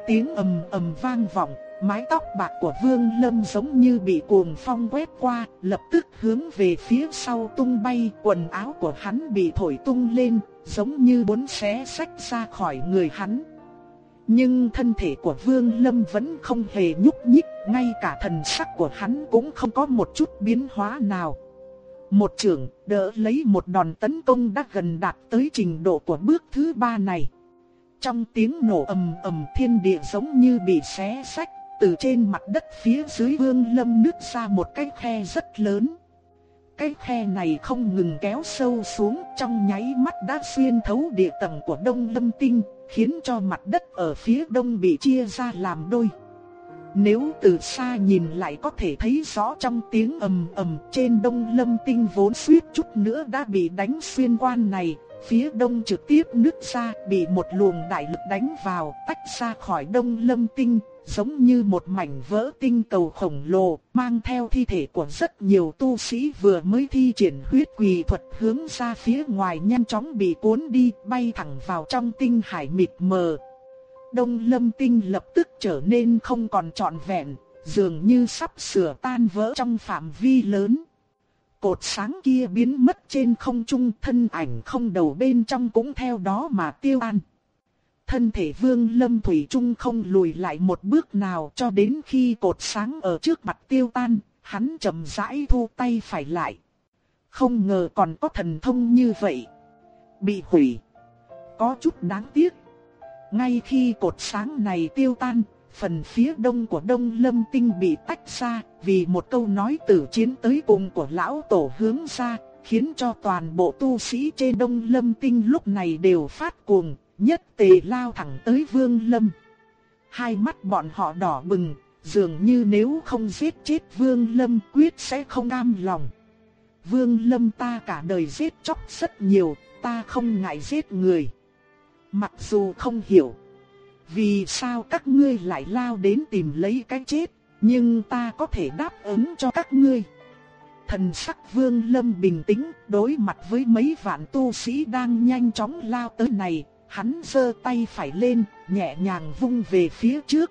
Tiếng ầm ầm vang vọng, Mái tóc bạc của Vương Lâm giống như bị cuồng phong quét qua, lập tức hướng về phía sau tung bay, quần áo của hắn bị thổi tung lên, giống như muốn xé sách ra khỏi người hắn. Nhưng thân thể của Vương Lâm vẫn không hề nhúc nhích, ngay cả thần sắc của hắn cũng không có một chút biến hóa nào. Một trưởng đỡ lấy một đòn tấn công đã gần đạt tới trình độ của bước thứ ba này. Trong tiếng nổ ầm ầm thiên địa giống như bị xé sách, từ trên mặt đất phía dưới vương lâm nứt ra một cái khe rất lớn. Cái khe này không ngừng kéo sâu xuống trong nháy mắt đã xuyên thấu địa tầng của đông lâm tinh, khiến cho mặt đất ở phía đông bị chia ra làm đôi. Nếu từ xa nhìn lại có thể thấy rõ trong tiếng ầm ầm trên đông lâm tinh vốn suýt chút nữa đã bị đánh xuyên quan này, phía đông trực tiếp nứt ra bị một luồng đại lực đánh vào tách ra khỏi đông lâm tinh, giống như một mảnh vỡ tinh cầu khổng lồ, mang theo thi thể của rất nhiều tu sĩ vừa mới thi triển huyết quỳ thuật hướng ra phía ngoài nhanh chóng bị cuốn đi, bay thẳng vào trong tinh hải mịt mờ. Đông lâm tinh lập tức trở nên không còn trọn vẹn, dường như sắp sửa tan vỡ trong phạm vi lớn. Cột sáng kia biến mất trên không trung thân ảnh không đầu bên trong cũng theo đó mà tiêu an thân thể vương lâm thủy trung không lùi lại một bước nào cho đến khi cột sáng ở trước mặt tiêu tan, hắn chậm rãi thu tay phải lại. Không ngờ còn có thần thông như vậy. Bị hủy. Có chút đáng tiếc. Ngay khi cột sáng này tiêu tan, phần phía đông của đông lâm tinh bị tách ra, vì một câu nói tử chiến tới cùng của lão tổ hướng ra, khiến cho toàn bộ tu sĩ trên đông lâm tinh lúc này đều phát cuồng, nhất tề lao thẳng tới Vương Lâm. Hai mắt bọn họ đỏ bừng, dường như nếu không giết chết Vương Lâm quyết sẽ không cam lòng. Vương Lâm ta cả đời giết chóc rất nhiều, ta không ngại giết người. Mặc dù không hiểu, vì sao các ngươi lại lao đến tìm lấy cái chết, nhưng ta có thể đáp ứng cho các ngươi. Thần sắc Vương Lâm bình tĩnh, đối mặt với mấy vạn tu sĩ đang nhanh chóng lao tới này, hắn giơ tay phải lên, nhẹ nhàng vung về phía trước.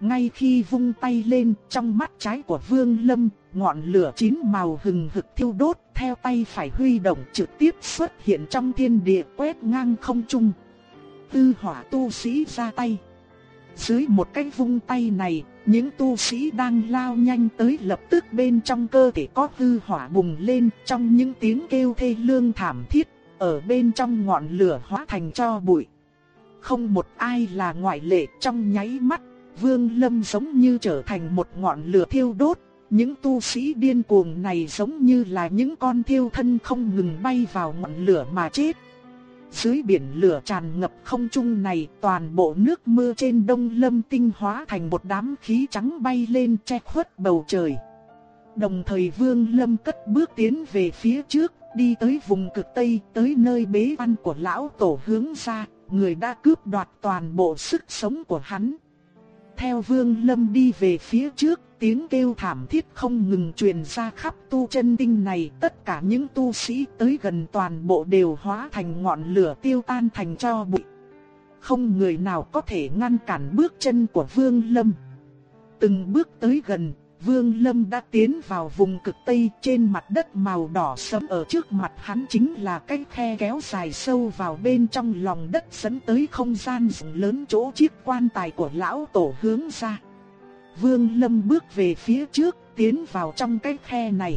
Ngay khi vung tay lên, trong mắt trái của Vương Lâm, ngọn lửa chín màu hừng hực thiêu đốt, theo tay phải huy động trực tiếp xuất hiện trong thiên địa quét ngang không trung. Tư hỏa tu sĩ ra tay. Dưới một cái vung tay này, những tu sĩ đang lao nhanh tới lập tức bên trong cơ thể có hư hỏa bùng lên trong những tiếng kêu thê lương thảm thiết, ở bên trong ngọn lửa hóa thành cho bụi. Không một ai là ngoại lệ trong nháy mắt, Vương Lâm giống như trở thành một ngọn lửa thiêu đốt. Những tu sĩ điên cuồng này giống như là những con thiêu thân không ngừng bay vào ngọn lửa mà chết. Dưới biển lửa tràn ngập không trung này, toàn bộ nước mưa trên đông lâm tinh hóa thành một đám khí trắng bay lên che khuất bầu trời. Đồng thời vương lâm cất bước tiến về phía trước, đi tới vùng cực tây, tới nơi bế văn của lão tổ hướng ra, người đã cướp đoạt toàn bộ sức sống của hắn. Theo vương lâm đi về phía trước, tiếng kêu thảm thiết không ngừng truyền ra khắp tu chân tinh này, tất cả những tu sĩ tới gần toàn bộ đều hóa thành ngọn lửa tiêu tan thành cho bụi. Không người nào có thể ngăn cản bước chân của Vương Lâm. Từng bước tới gần, Vương Lâm đã tiến vào vùng cực Tây trên mặt đất màu đỏ sẫm ở trước mặt hắn chính là cái khe kéo dài sâu vào bên trong lòng đất dẫn tới không gian rộng lớn chỗ chiếc quan tài của lão tổ hướng ra. Vương Lâm bước về phía trước, tiến vào trong cái khe này.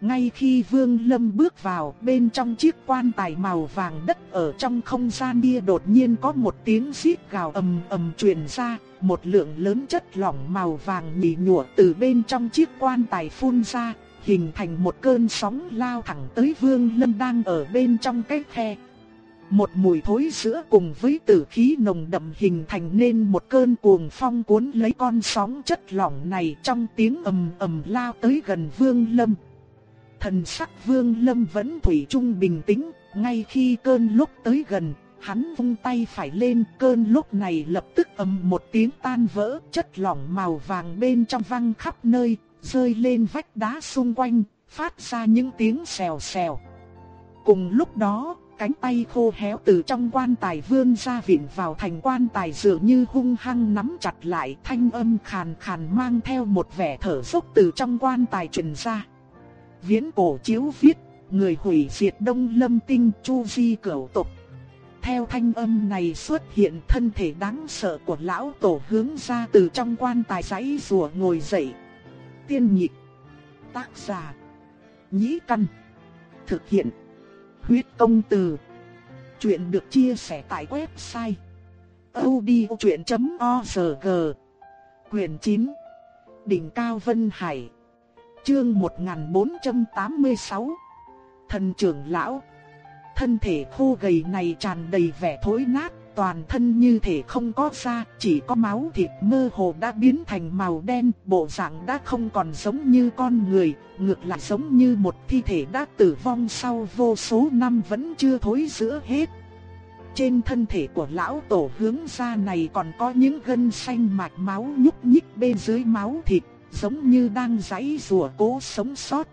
Ngay khi Vương Lâm bước vào, bên trong chiếc quan tài màu vàng đất ở trong không gian kia đột nhiên có một tiếng rít gào ầm ầm truyền ra, một lượng lớn chất lỏng màu vàng nhì nhụa từ bên trong chiếc quan tài phun ra, hình thành một cơn sóng lao thẳng tới Vương Lâm đang ở bên trong cái khe. Một mùi thối sữa cùng với tử khí nồng đậm hình thành nên một cơn cuồng phong cuốn lấy con sóng chất lỏng này trong tiếng ầm ầm lao tới gần Vương Lâm. Thần sắc Vương Lâm vẫn thủy chung bình tĩnh, ngay khi cơn lúc tới gần, hắn vung tay phải lên, cơn lúc này lập tức ầm một tiếng tan vỡ, chất lỏng màu vàng bên trong văng khắp nơi, rơi lên vách đá xung quanh, phát ra những tiếng xèo xèo. Cùng lúc đó, cánh tay khô héo từ trong quan tài vươn ra vịn vào thành quan tài dường như hung hăng nắm chặt lại thanh âm khàn khàn mang theo một vẻ thở dốc từ trong quan tài truyền ra. Viễn cổ chiếu viết, người hủy diệt đông lâm tinh chu di cửu tộc Theo thanh âm này xuất hiện thân thể đáng sợ của lão tổ hướng ra từ trong quan tài giấy rùa ngồi dậy. Tiên nhị Tác giả. Nhĩ căn. Thực hiện Huyết công từ. Chuyện được chia sẻ tại website odchuyện.org. Quyền 9. Đỉnh cao Vân Hải. Chương 1486. Thần trưởng lão. Thân thể khô gầy này tràn đầy vẻ thối nát, toàn thân như thể không có da, chỉ có máu thịt mơ hồ đã biến thành màu đen, bộ dạng đã không còn giống như con người, ngược lại giống như một thi thể đã tử vong sau vô số năm vẫn chưa thối rữa hết. Trên thân thể của lão tổ hướng ra này còn có những gân xanh mạch máu nhúc nhích bên dưới máu thịt, giống như đang giãy rùa cố sống sót.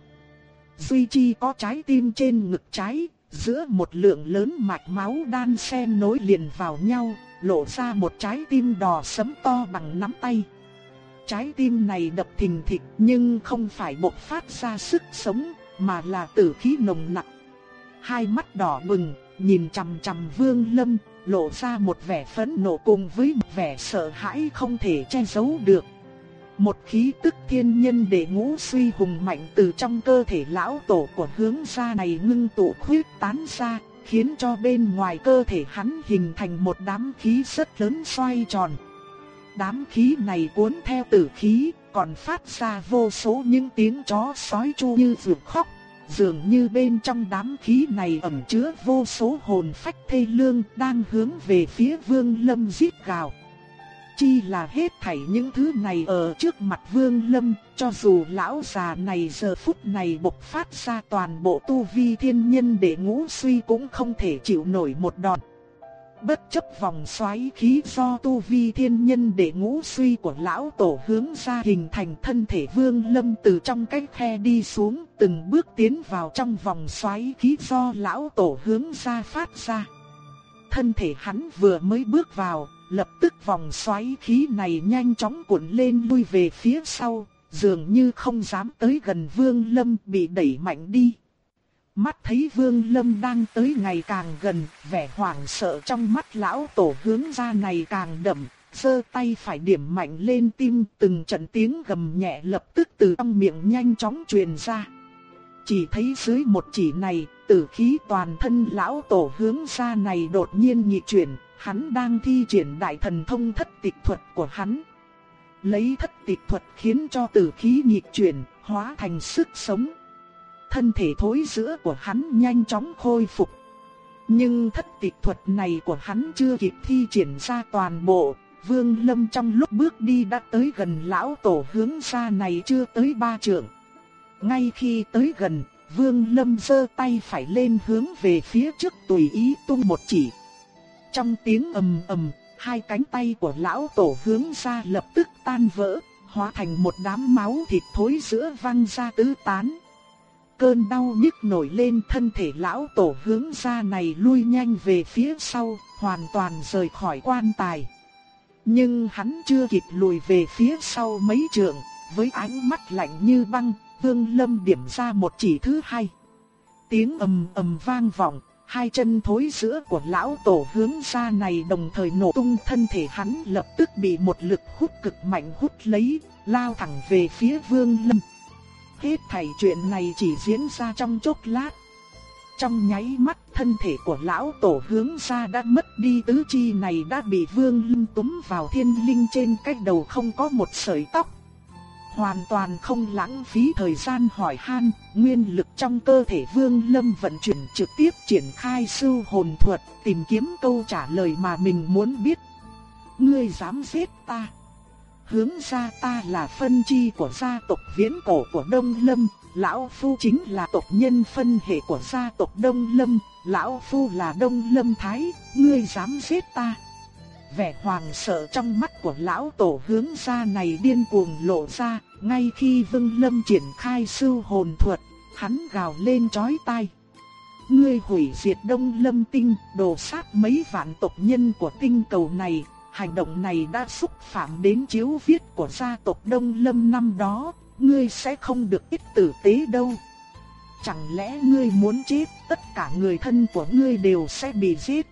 Duy chi có trái tim trên ngực trái, Giữa một lượng lớn mạch máu đan xen nối liền vào nhau, lộ ra một trái tim đỏ sẫm to bằng nắm tay. Trái tim này đập thình thịch nhưng không phải bộc phát ra sức sống, mà là tử khí nồng nặc. Hai mắt đỏ bừng, nhìn chằm chằm Vương Lâm, lộ ra một vẻ phẫn nộ cùng với một vẻ sợ hãi không thể che giấu được. Một khí tức thiên nhân để ngũ suy hùng mạnh từ trong cơ thể lão tổ của hướng gia này ngưng tụ khuyết tán ra, khiến cho bên ngoài cơ thể hắn hình thành một đám khí rất lớn xoay tròn. Đám khí này cuốn theo tử khí, còn phát ra vô số những tiếng chó sói chu như vượt khóc. Dường như bên trong đám khí này ẩn chứa vô số hồn phách thê lương đang hướng về phía vương lâm giết gào chi là hết thảy những thứ này ở trước mặt Vương Lâm, cho dù lão già này giờ phút này bộc phát ra toàn bộ tu vi thiên nhân để ngũ suy cũng không thể chịu nổi một đòn. Bất chấp vòng xoáy khí do tu vi thiên nhân để ngũ suy của lão tổ hướng ra hình thành thân thể Vương Lâm từ trong cái khe đi xuống, từng bước tiến vào trong vòng xoáy khí do lão tổ hướng ra phát ra. Thân thể hắn vừa mới bước vào, lập tức vòng xoáy khí này nhanh chóng cuộn lên lui về phía sau, dường như không dám tới gần Vương Lâm bị đẩy mạnh đi. Mắt thấy Vương Lâm đang tới ngày càng gần, vẻ hoảng sợ trong mắt lão tổ hướng ra này càng đậm, giơ tay phải điểm mạnh lên tim, từng trận tiếng gầm nhẹ lập tức từ trong miệng nhanh chóng truyền ra. Chỉ thấy dưới một chỉ này, tử khí toàn thân lão tổ hướng ra này đột nhiên nhị chuyển, hắn đang thi triển đại thần thông thất tịch thuật của hắn. Lấy thất tịch thuật khiến cho tử khí nhịp chuyển, hóa thành sức sống. Thân thể thối giữa của hắn nhanh chóng khôi phục. Nhưng thất tịch thuật này của hắn chưa kịp thi triển ra toàn bộ, Vương Lâm trong lúc bước đi đã tới gần lão tổ hướng xa này chưa tới ba trượng. Ngay khi tới gần, Vương Lâm giơ tay phải lên hướng về phía trước tùy ý tung một chỉ. Trong tiếng ầm ầm, hai cánh tay của lão tổ hướng ra lập tức tan vỡ, hóa thành một đám máu thịt thối giữa văng ra tứ tán. Cơn đau nhức nổi lên thân thể lão tổ hướng ra này lui nhanh về phía sau, hoàn toàn rời khỏi quan tài. Nhưng hắn chưa kịp lùi về phía sau mấy trượng, với ánh mắt lạnh như băng, Vương Lâm điểm ra một chỉ thứ hai. Tiếng ầm ầm vang vọng, hai chân thối giữa của lão tổ hướng ra này đồng thời nổ tung thân thể hắn lập tức bị một lực hút cực mạnh hút lấy, lao thẳng về phía Vương Lâm. Hết thảy chuyện này chỉ diễn ra trong chốc lát. Trong nháy mắt thân thể của lão tổ hướng ra đã mất đi tứ chi này đã bị Vương Lâm túm vào thiên linh trên cái đầu không có một sợi tóc hoàn toàn không lãng phí thời gian hỏi han, nguyên lực trong cơ thể Vương Lâm vận chuyển trực tiếp triển khai sưu hồn thuật, tìm kiếm câu trả lời mà mình muốn biết. Ngươi dám giết ta? Hướng gia ta là phân chi của gia tộc viễn cổ của Đông Lâm, lão phu chính là tộc nhân phân hệ của gia tộc Đông Lâm, lão phu là Đông Lâm Thái, ngươi dám giết ta? Vẻ hoàng sợ trong mắt của lão tổ hướng ra này điên cuồng lộ ra, ngay khi vương Lâm triển khai sư hồn thuật, hắn gào lên chói tai. Ngươi hủy diệt Đông Lâm Tinh, đồ sát mấy vạn tộc nhân của tinh cầu này, hành động này đã xúc phạm đến chiếu viết của gia tộc Đông Lâm năm đó, ngươi sẽ không được ít tử tế đâu. Chẳng lẽ ngươi muốn chết, tất cả người thân của ngươi đều sẽ bị giết?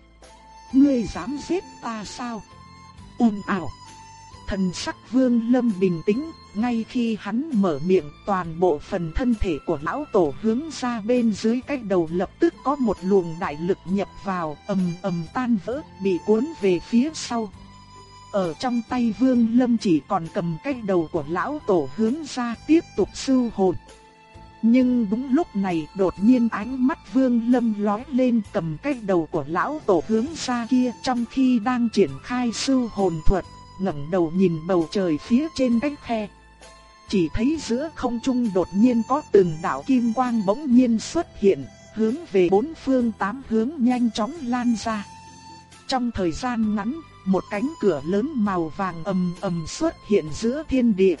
Ngươi dám giết ta sao? Ôm ảo. Thần sắc vương lâm bình tĩnh, ngay khi hắn mở miệng toàn bộ phần thân thể của lão tổ hướng ra bên dưới cái đầu lập tức có một luồng đại lực nhập vào ầm ầm tan vỡ bị cuốn về phía sau. Ở trong tay vương lâm chỉ còn cầm cái đầu của lão tổ hướng ra tiếp tục sưu hồn. Nhưng đúng lúc này đột nhiên ánh mắt vương lâm lói lên cầm cái đầu của lão tổ hướng xa kia trong khi đang triển khai sư hồn thuật, ngẩng đầu nhìn bầu trời phía trên cái khe. Chỉ thấy giữa không trung đột nhiên có từng đạo kim quang bỗng nhiên xuất hiện, hướng về bốn phương tám hướng nhanh chóng lan ra. Trong thời gian ngắn, một cánh cửa lớn màu vàng ầm ầm xuất hiện giữa thiên địa.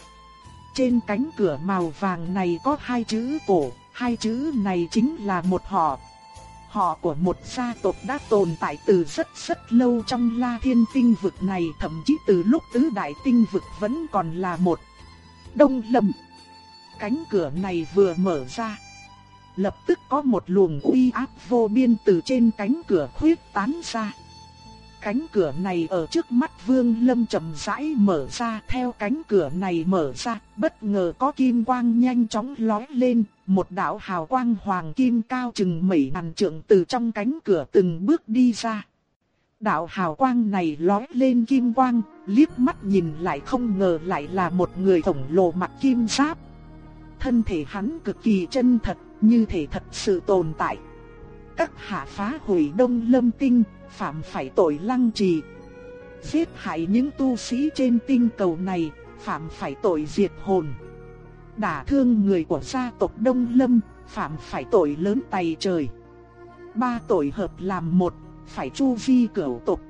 Trên cánh cửa màu vàng này có hai chữ cổ, hai chữ này chính là một họ. Họ của một gia tộc đã tồn tại từ rất rất lâu trong La Thiên Tinh vực này, thậm chí từ lúc tứ đại tinh vực vẫn còn là một. Đông Lâm. Cánh cửa này vừa mở ra, lập tức có một luồng uy áp vô biên từ trên cánh cửa khuyết tán ra. Cánh cửa này ở trước mắt Vương Lâm chậm rãi mở ra, theo cánh cửa này mở ra, bất ngờ có kim quang nhanh chóng lóe lên, một đạo hào quang hoàng kim cao chừng mấy ngàn trượng từ trong cánh cửa từng bước đi ra. Đạo hào quang này lóe lên kim quang, liếc mắt nhìn lại không ngờ lại là một người khổng lồ mặc kim giáp. Thân thể hắn cực kỳ chân thật, như thể thật sự tồn tại. Các hạ phá hủy đông lâm tinh, phạm phải tội lăng trì. giết hại những tu sĩ trên tinh cầu này, phạm phải tội diệt hồn. Đả thương người của gia tộc Đông Lâm, phạm phải tội lớn tay trời. Ba tội hợp làm một, phải chu vi cửu tộc.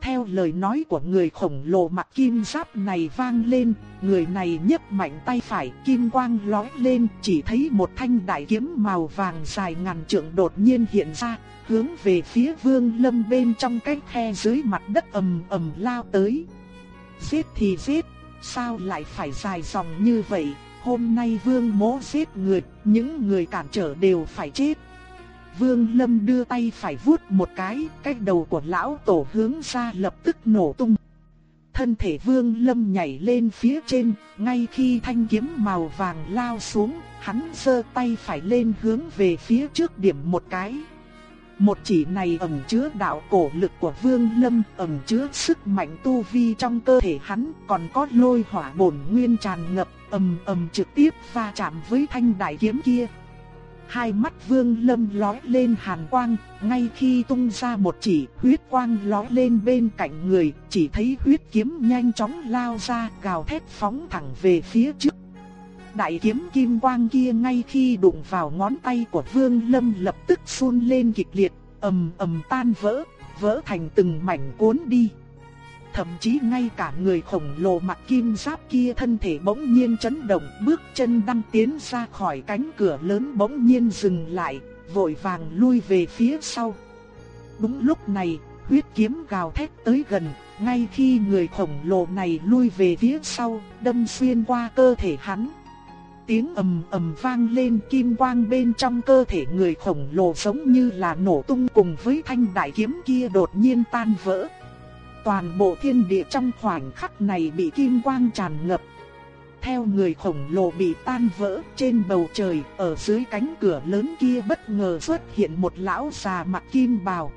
Theo lời nói của người khổng lồ mặc kim giáp này vang lên, người này nhấc mạnh tay phải, kim quang lóe lên, chỉ thấy một thanh đại kiếm màu vàng dài ngàn trượng đột nhiên hiện ra, hướng về phía Vương Lâm bên trong cái khe dưới mặt đất ầm ầm lao tới. Giết thì giết, sao lại phải dài dòng như vậy? Hôm nay Vương Mỗ giết người, những người cản trở đều phải chết. Vương Lâm đưa tay phải vuốt một cái, cái đầu của lão tổ hướng ra lập tức nổ tung. Thân thể Vương Lâm nhảy lên phía trên, ngay khi thanh kiếm màu vàng lao xuống, hắn giơ tay phải lên hướng về phía trước điểm một cái. Một chỉ này ẩn chứa đạo cổ lực của Vương Lâm, ẩn chứa sức mạnh tu vi trong cơ thể hắn, còn có lôi hỏa bổn nguyên tràn ngập, ầm ầm trực tiếp va chạm với thanh đại kiếm kia hai mắt vương lâm lói lên hàn quang, ngay khi tung ra một chỉ huyết quang lói lên bên cạnh người, chỉ thấy huyết kiếm nhanh chóng lao ra gào thét phóng thẳng về phía trước. Đại kiếm kim quang kia ngay khi đụng vào ngón tay của vương lâm lập tức phun lên kịch liệt, ầm ầm tan vỡ, vỡ thành từng mảnh cuốn đi. Thậm chí ngay cả người khổng lồ mặc kim giáp kia thân thể bỗng nhiên chấn động, bước chân đang tiến ra khỏi cánh cửa lớn bỗng nhiên dừng lại, vội vàng lui về phía sau. Đúng lúc này, huyết kiếm gào thét tới gần, ngay khi người khổng lồ này lui về phía sau, đâm xuyên qua cơ thể hắn. Tiếng ầm ầm vang lên kim quang bên trong cơ thể người khổng lồ giống như là nổ tung cùng với thanh đại kiếm kia đột nhiên tan vỡ. Toàn bộ thiên địa trong khoảnh khắc này bị kim quang tràn ngập. Theo người khổng lồ bị tan vỡ trên bầu trời, ở dưới cánh cửa lớn kia bất ngờ xuất hiện một lão già mặt kim bào.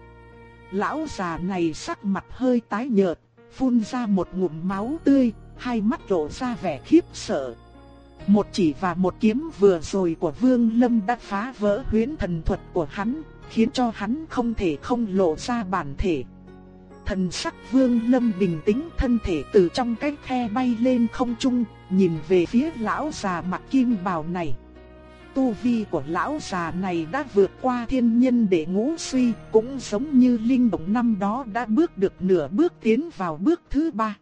Lão già này sắc mặt hơi tái nhợt, phun ra một ngụm máu tươi, hai mắt lộ ra vẻ khiếp sợ. Một chỉ và một kiếm vừa rồi của Vương Lâm đã phá vỡ huyễn thần thuật của hắn, khiến cho hắn không thể không lộ ra bản thể. Thần sắc vương lâm bình tĩnh thân thể từ trong cái khe bay lên không trung, nhìn về phía lão già mặc kim bào này. Tu vi của lão già này đã vượt qua thiên nhân để ngũ suy, cũng giống như linh động năm đó đã bước được nửa bước tiến vào bước thứ ba.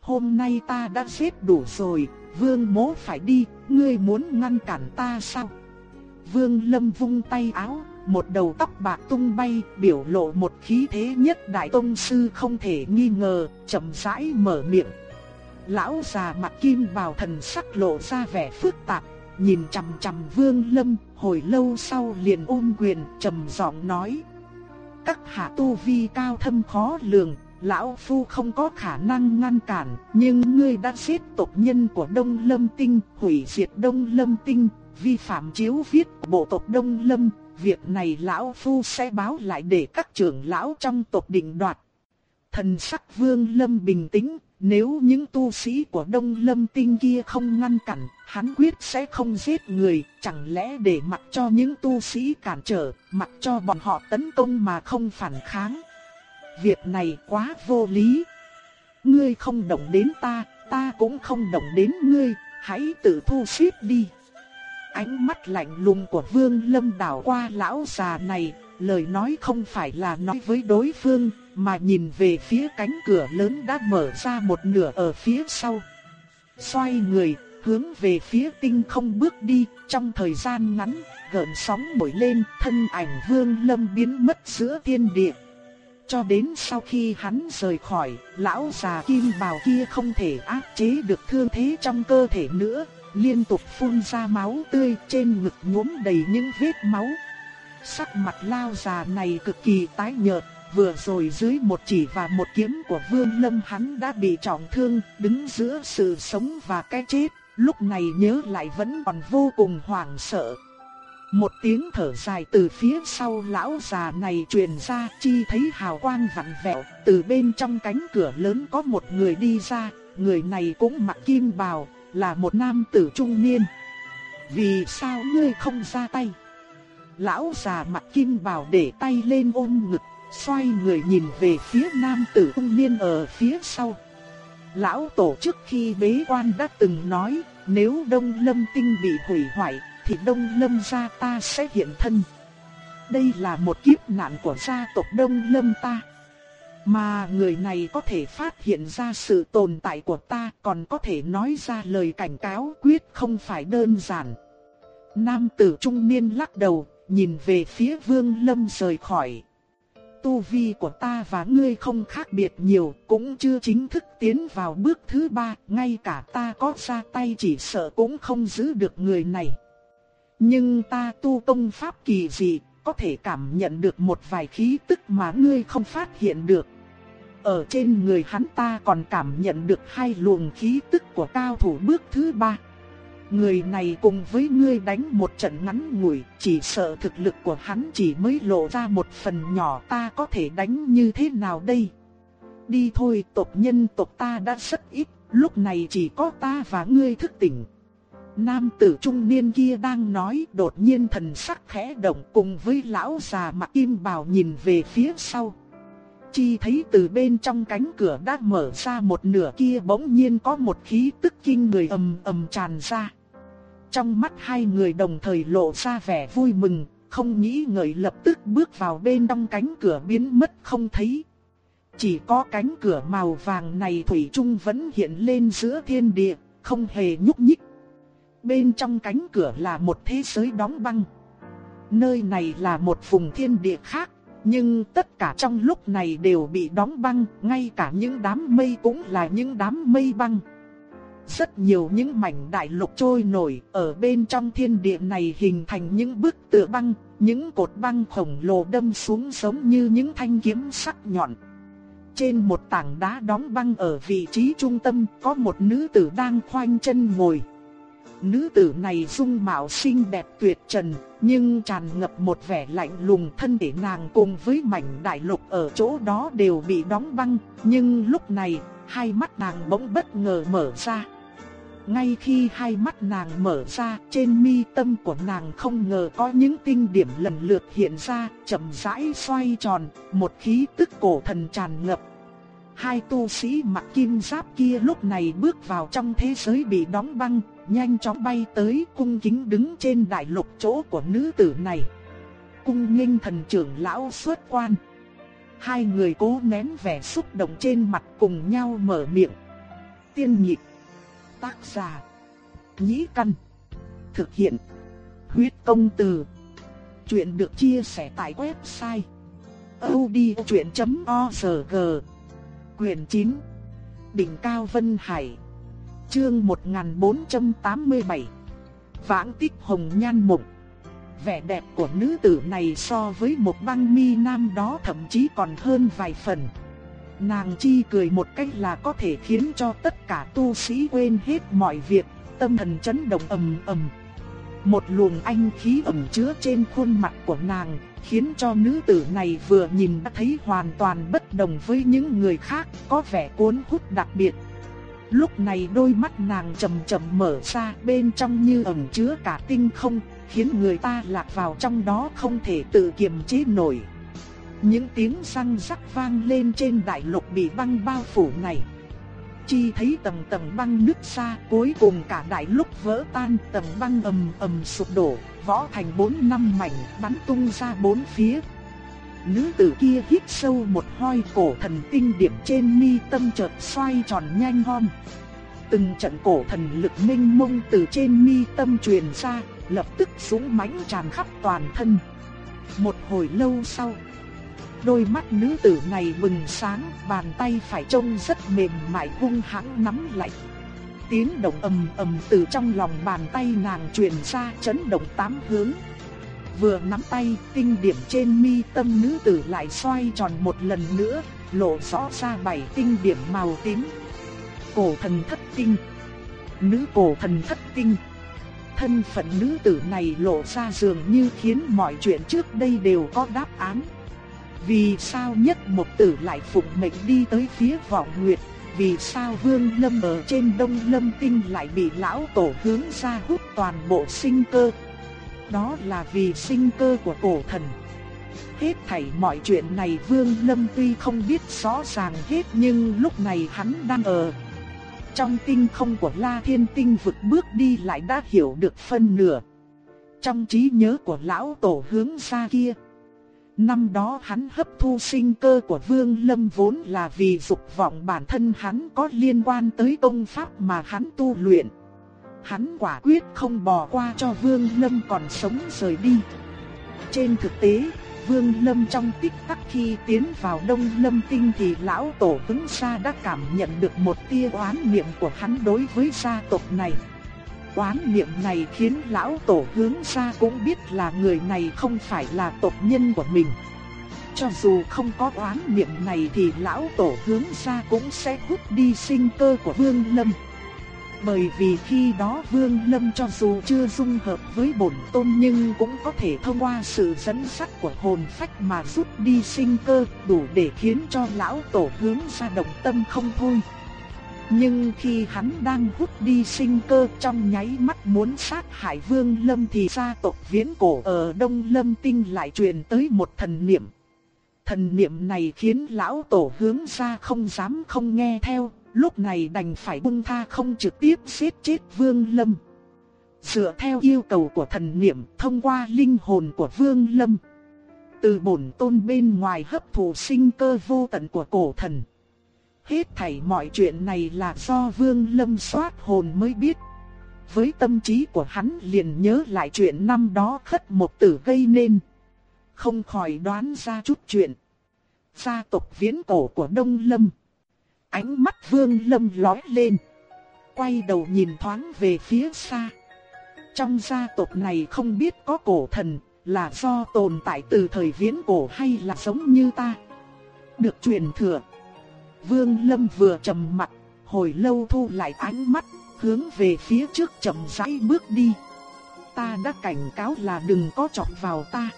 Hôm nay ta đã xếp đủ rồi, vương mố phải đi, ngươi muốn ngăn cản ta sao? Vương lâm vung tay áo, một đầu tóc bạc tung bay, biểu lộ một khí thế nhất đại tông sư không thể nghi ngờ, chậm rãi mở miệng. Lão già mặt kim vào thần sắc lộ ra vẻ phức tạp, nhìn chằm chằm Vương Lâm, hồi lâu sau liền ôm quyền, trầm giọng nói: "Các hạ tu vi cao thâm khó lường, lão phu không có khả năng ngăn cản, nhưng ngươi đã giết tộc nhân của Đông Lâm Tinh, hủy diệt Đông Lâm Tinh, vi phạm chiếu viết của bộ tộc Đông Lâm, việc này lão phu sẽ báo lại để các trưởng lão trong tộc định đoạt. Thần sắc vương lâm bình tĩnh, nếu những tu sĩ của đông lâm tinh kia không ngăn cản, hắn quyết sẽ không giết người, chẳng lẽ để mặc cho những tu sĩ cản trở, mặc cho bọn họ tấn công mà không phản kháng. Việc này quá vô lý. Ngươi không động đến ta, ta cũng không động đến ngươi, hãy tự thu xếp đi. Ánh mắt lạnh lùng của Vương Lâm đảo qua lão già này, lời nói không phải là nói với đối phương, mà nhìn về phía cánh cửa lớn đã mở ra một nửa ở phía sau. Xoay người, hướng về phía tinh không bước đi, trong thời gian ngắn, gợn sóng nổi lên, thân ảnh Vương Lâm biến mất giữa thiên địa. Cho đến sau khi hắn rời khỏi, lão già kim bào kia không thể áp chế được thương thế trong cơ thể nữa, liên tục phun ra máu tươi trên ngực nhuốm đầy những vết máu. Sắc mặt lao già này cực kỳ tái nhợt, vừa rồi dưới một chỉ và một kiếm của Vương Lâm hắn đã bị trọng thương, đứng giữa sự sống và cái chết, lúc này nhớ lại vẫn còn vô cùng hoảng sợ. Một tiếng thở dài từ phía sau lão già này truyền ra, chi thấy hào quang vặn vẹo, từ bên trong cánh cửa lớn có một người đi ra, người này cũng mặc kim bào, là một nam tử trung niên. Vì sao ngươi không ra tay? Lão già mặt kim bào để tay lên ôm ngực, xoay người nhìn về phía nam tử trung niên ở phía sau. Lão tổ trước khi bế quan đã từng nói, nếu Đông Lâm Tinh bị hủy hoại, thì Đông Lâm gia ta sẽ hiện thân. Đây là một kiếp nạn của gia tộc Đông Lâm ta. Mà người này có thể phát hiện ra sự tồn tại của ta còn có thể nói ra lời cảnh cáo quyết không phải đơn giản. Nam tử trung niên lắc đầu, nhìn về phía vương lâm rời khỏi. Tu vi của ta và ngươi không khác biệt nhiều, cũng chưa chính thức tiến vào bước thứ ba, ngay cả ta có ra tay chỉ sợ cũng không giữ được người này. Nhưng ta tu công pháp kỳ dị, có thể cảm nhận được một vài khí tức mà ngươi không phát hiện được. Ở trên người hắn ta còn cảm nhận được hai luồng khí tức của cao thủ bước thứ ba. Người này cùng với ngươi đánh một trận ngắn ngủi, chỉ sợ thực lực của hắn chỉ mới lộ ra một phần nhỏ ta có thể đánh như thế nào đây? Đi thôi, tộc nhân tộc ta đã rất ít, lúc này chỉ có ta và ngươi thức tỉnh. Nam tử trung niên kia đang nói đột nhiên thần sắc khẽ động cùng với lão già mặc kim bào nhìn về phía sau. Chi thấy từ bên trong cánh cửa đã mở ra một nửa kia bỗng nhiên có một khí tức kinh người ầm ầm tràn ra. Trong mắt hai người đồng thời lộ ra vẻ vui mừng, không nghĩ ngợi lập tức bước vào bên trong cánh cửa biến mất không thấy. Chỉ có cánh cửa màu vàng này Thủy Trung vẫn hiện lên giữa thiên địa, không hề nhúc nhích. Bên trong cánh cửa là một thế giới đóng băng. Nơi này là một vùng thiên địa khác, nhưng tất cả trong lúc này đều bị đóng băng, ngay cả những đám mây cũng là những đám mây băng. Rất nhiều những mảnh đại lục trôi nổi ở bên trong thiên địa này hình thành những bức tựa băng, những cột băng khổng lồ đâm xuống giống như những thanh kiếm sắc nhọn. Trên một tảng đá đóng băng ở vị trí trung tâm có một nữ tử đang khoanh chân ngồi. Nữ tử này dung mạo xinh đẹp tuyệt trần, nhưng tràn ngập một vẻ lạnh lùng thân thể nàng cùng với mảnh đại lục ở chỗ đó đều bị đóng băng, nhưng lúc này, hai mắt nàng bỗng bất ngờ mở ra. Ngay khi hai mắt nàng mở ra, trên mi tâm của nàng không ngờ có những tinh điểm lần lượt hiện ra, chậm rãi xoay tròn, một khí tức cổ thần tràn ngập. Hai tu sĩ mặc kim giáp kia lúc này bước vào trong thế giới bị đóng băng, nhanh chóng bay tới cung kính đứng trên đại lục chỗ của nữ tử này. Cung nghênh thần trưởng lão xuất quan. Hai người cố nén vẻ xúc động trên mặt cùng nhau mở miệng. Tiên nhịp Tác giả. Nhĩ Căn. Thực hiện. Huyết công từ. Chuyện được chia sẻ tại website. odchuyện.org Quyền 9. Đỉnh Cao Vân Hải. Chương 1487. Vãng tích hồng nhan mộng. Vẻ đẹp của nữ tử này so với một băng mi nam đó thậm chí còn hơn vài phần. Nàng chi cười một cách là có thể khiến cho tất cả tu sĩ quên hết mọi việc, tâm thần chấn động ầm ầm. Một luồng anh khí ẩm chứa trên khuôn mặt của nàng, khiến cho nữ tử này vừa nhìn đã thấy hoàn toàn bất đồng với những người khác, có vẻ cuốn hút đặc biệt. Lúc này đôi mắt nàng chậm chậm mở ra, bên trong như ẩn chứa cả tinh không, khiến người ta lạc vào trong đó không thể tự kiềm chế nổi. Những tiếng răng rắc vang lên trên đại lục bị băng bao phủ này. Chi thấy tầng tầng băng nứt ra, cuối cùng cả đại lục vỡ tan, tầng băng ầm ầm sụp đổ, võ thành bốn năm mảnh, bắn tung ra bốn phía. Nữ tử kia hít sâu một hơi cổ thần tinh điểm trên mi tâm chợt xoay tròn nhanh hơn. Từng trận cổ thần lực minh mông từ trên mi tâm truyền ra, lập tức súng mãnh tràn khắp toàn thân. Một hồi lâu sau, Đôi mắt nữ tử này bừng sáng, bàn tay phải trông rất mềm mại hung hãn nắm lại. Tiếng động ầm ầm từ trong lòng bàn tay nàng truyền ra chấn động tám hướng. Vừa nắm tay, tinh điểm trên mi tâm nữ tử lại xoay tròn một lần nữa, lộ rõ ra bảy tinh điểm màu tím. Cổ thần thất tinh. Nữ cổ thần thất tinh. Thân phận nữ tử này lộ ra dường như khiến mọi chuyện trước đây đều có đáp án. Vì sao nhất một tử lại phụng mệnh đi tới phía vọng nguyệt? Vì sao vương lâm ở trên đông lâm tinh lại bị lão tổ hướng ra hút toàn bộ sinh cơ? Đó là vì sinh cơ của cổ thần. Hết thảy mọi chuyện này Vương Lâm tuy không biết rõ ràng hết nhưng lúc này hắn đang ở. Trong tinh không của La Thiên Tinh vực bước đi lại đã hiểu được phân nửa. Trong trí nhớ của lão tổ hướng ra kia. Năm đó hắn hấp thu sinh cơ của Vương Lâm vốn là vì dục vọng bản thân hắn có liên quan tới công pháp mà hắn tu luyện. Hắn quả quyết không bỏ qua cho Vương Lâm còn sống rời đi. Trên thực tế, Vương Lâm trong tích tắc khi tiến vào Đông Lâm Tinh thì lão tổ ứng Sa đã cảm nhận được một tia oán niệm của hắn đối với gia tộc này. Oán niệm này khiến lão tổ hướng ra cũng biết là người này không phải là tộc nhân của mình. Cho dù không có oán niệm này thì lão tổ hướng ra cũng sẽ hút đi sinh cơ của Vương Lâm. Bởi vì khi đó Vương Lâm cho dù chưa dung hợp với bổn tôn nhưng cũng có thể thông qua sự dẫn dắt của hồn phách mà rút đi sinh cơ đủ để khiến cho lão tổ hướng ra động tâm không thôi. Nhưng khi hắn đang hút đi sinh cơ trong nháy mắt muốn sát hại Vương Lâm thì gia tộc viễn cổ ở Đông Lâm Tinh lại truyền tới một thần niệm. Thần niệm này khiến lão tổ hướng ra không dám không nghe theo, lúc này đành phải buông tha không trực tiếp giết chết Vương Lâm. Dựa theo yêu cầu của thần niệm thông qua linh hồn của Vương Lâm. Từ bổn tôn bên ngoài hấp thụ sinh cơ vô tận của cổ thần. Hết thảy mọi chuyện này là do Vương Lâm soát hồn mới biết. Với tâm trí của hắn liền nhớ lại chuyện năm đó khất một tử gây nên. Không khỏi đoán ra chút chuyện. Gia tộc viễn cổ của Đông Lâm. Ánh mắt Vương Lâm lóe lên. Quay đầu nhìn thoáng về phía xa. Trong gia tộc này không biết có cổ thần là do tồn tại từ thời viễn cổ hay là giống như ta. Được truyền thừa. Vương Lâm vừa trầm mặt, hồi lâu thu lại ánh mắt, hướng về phía trước chậm rãi bước đi. Ta đã cảnh cáo là đừng có chọc vào ta.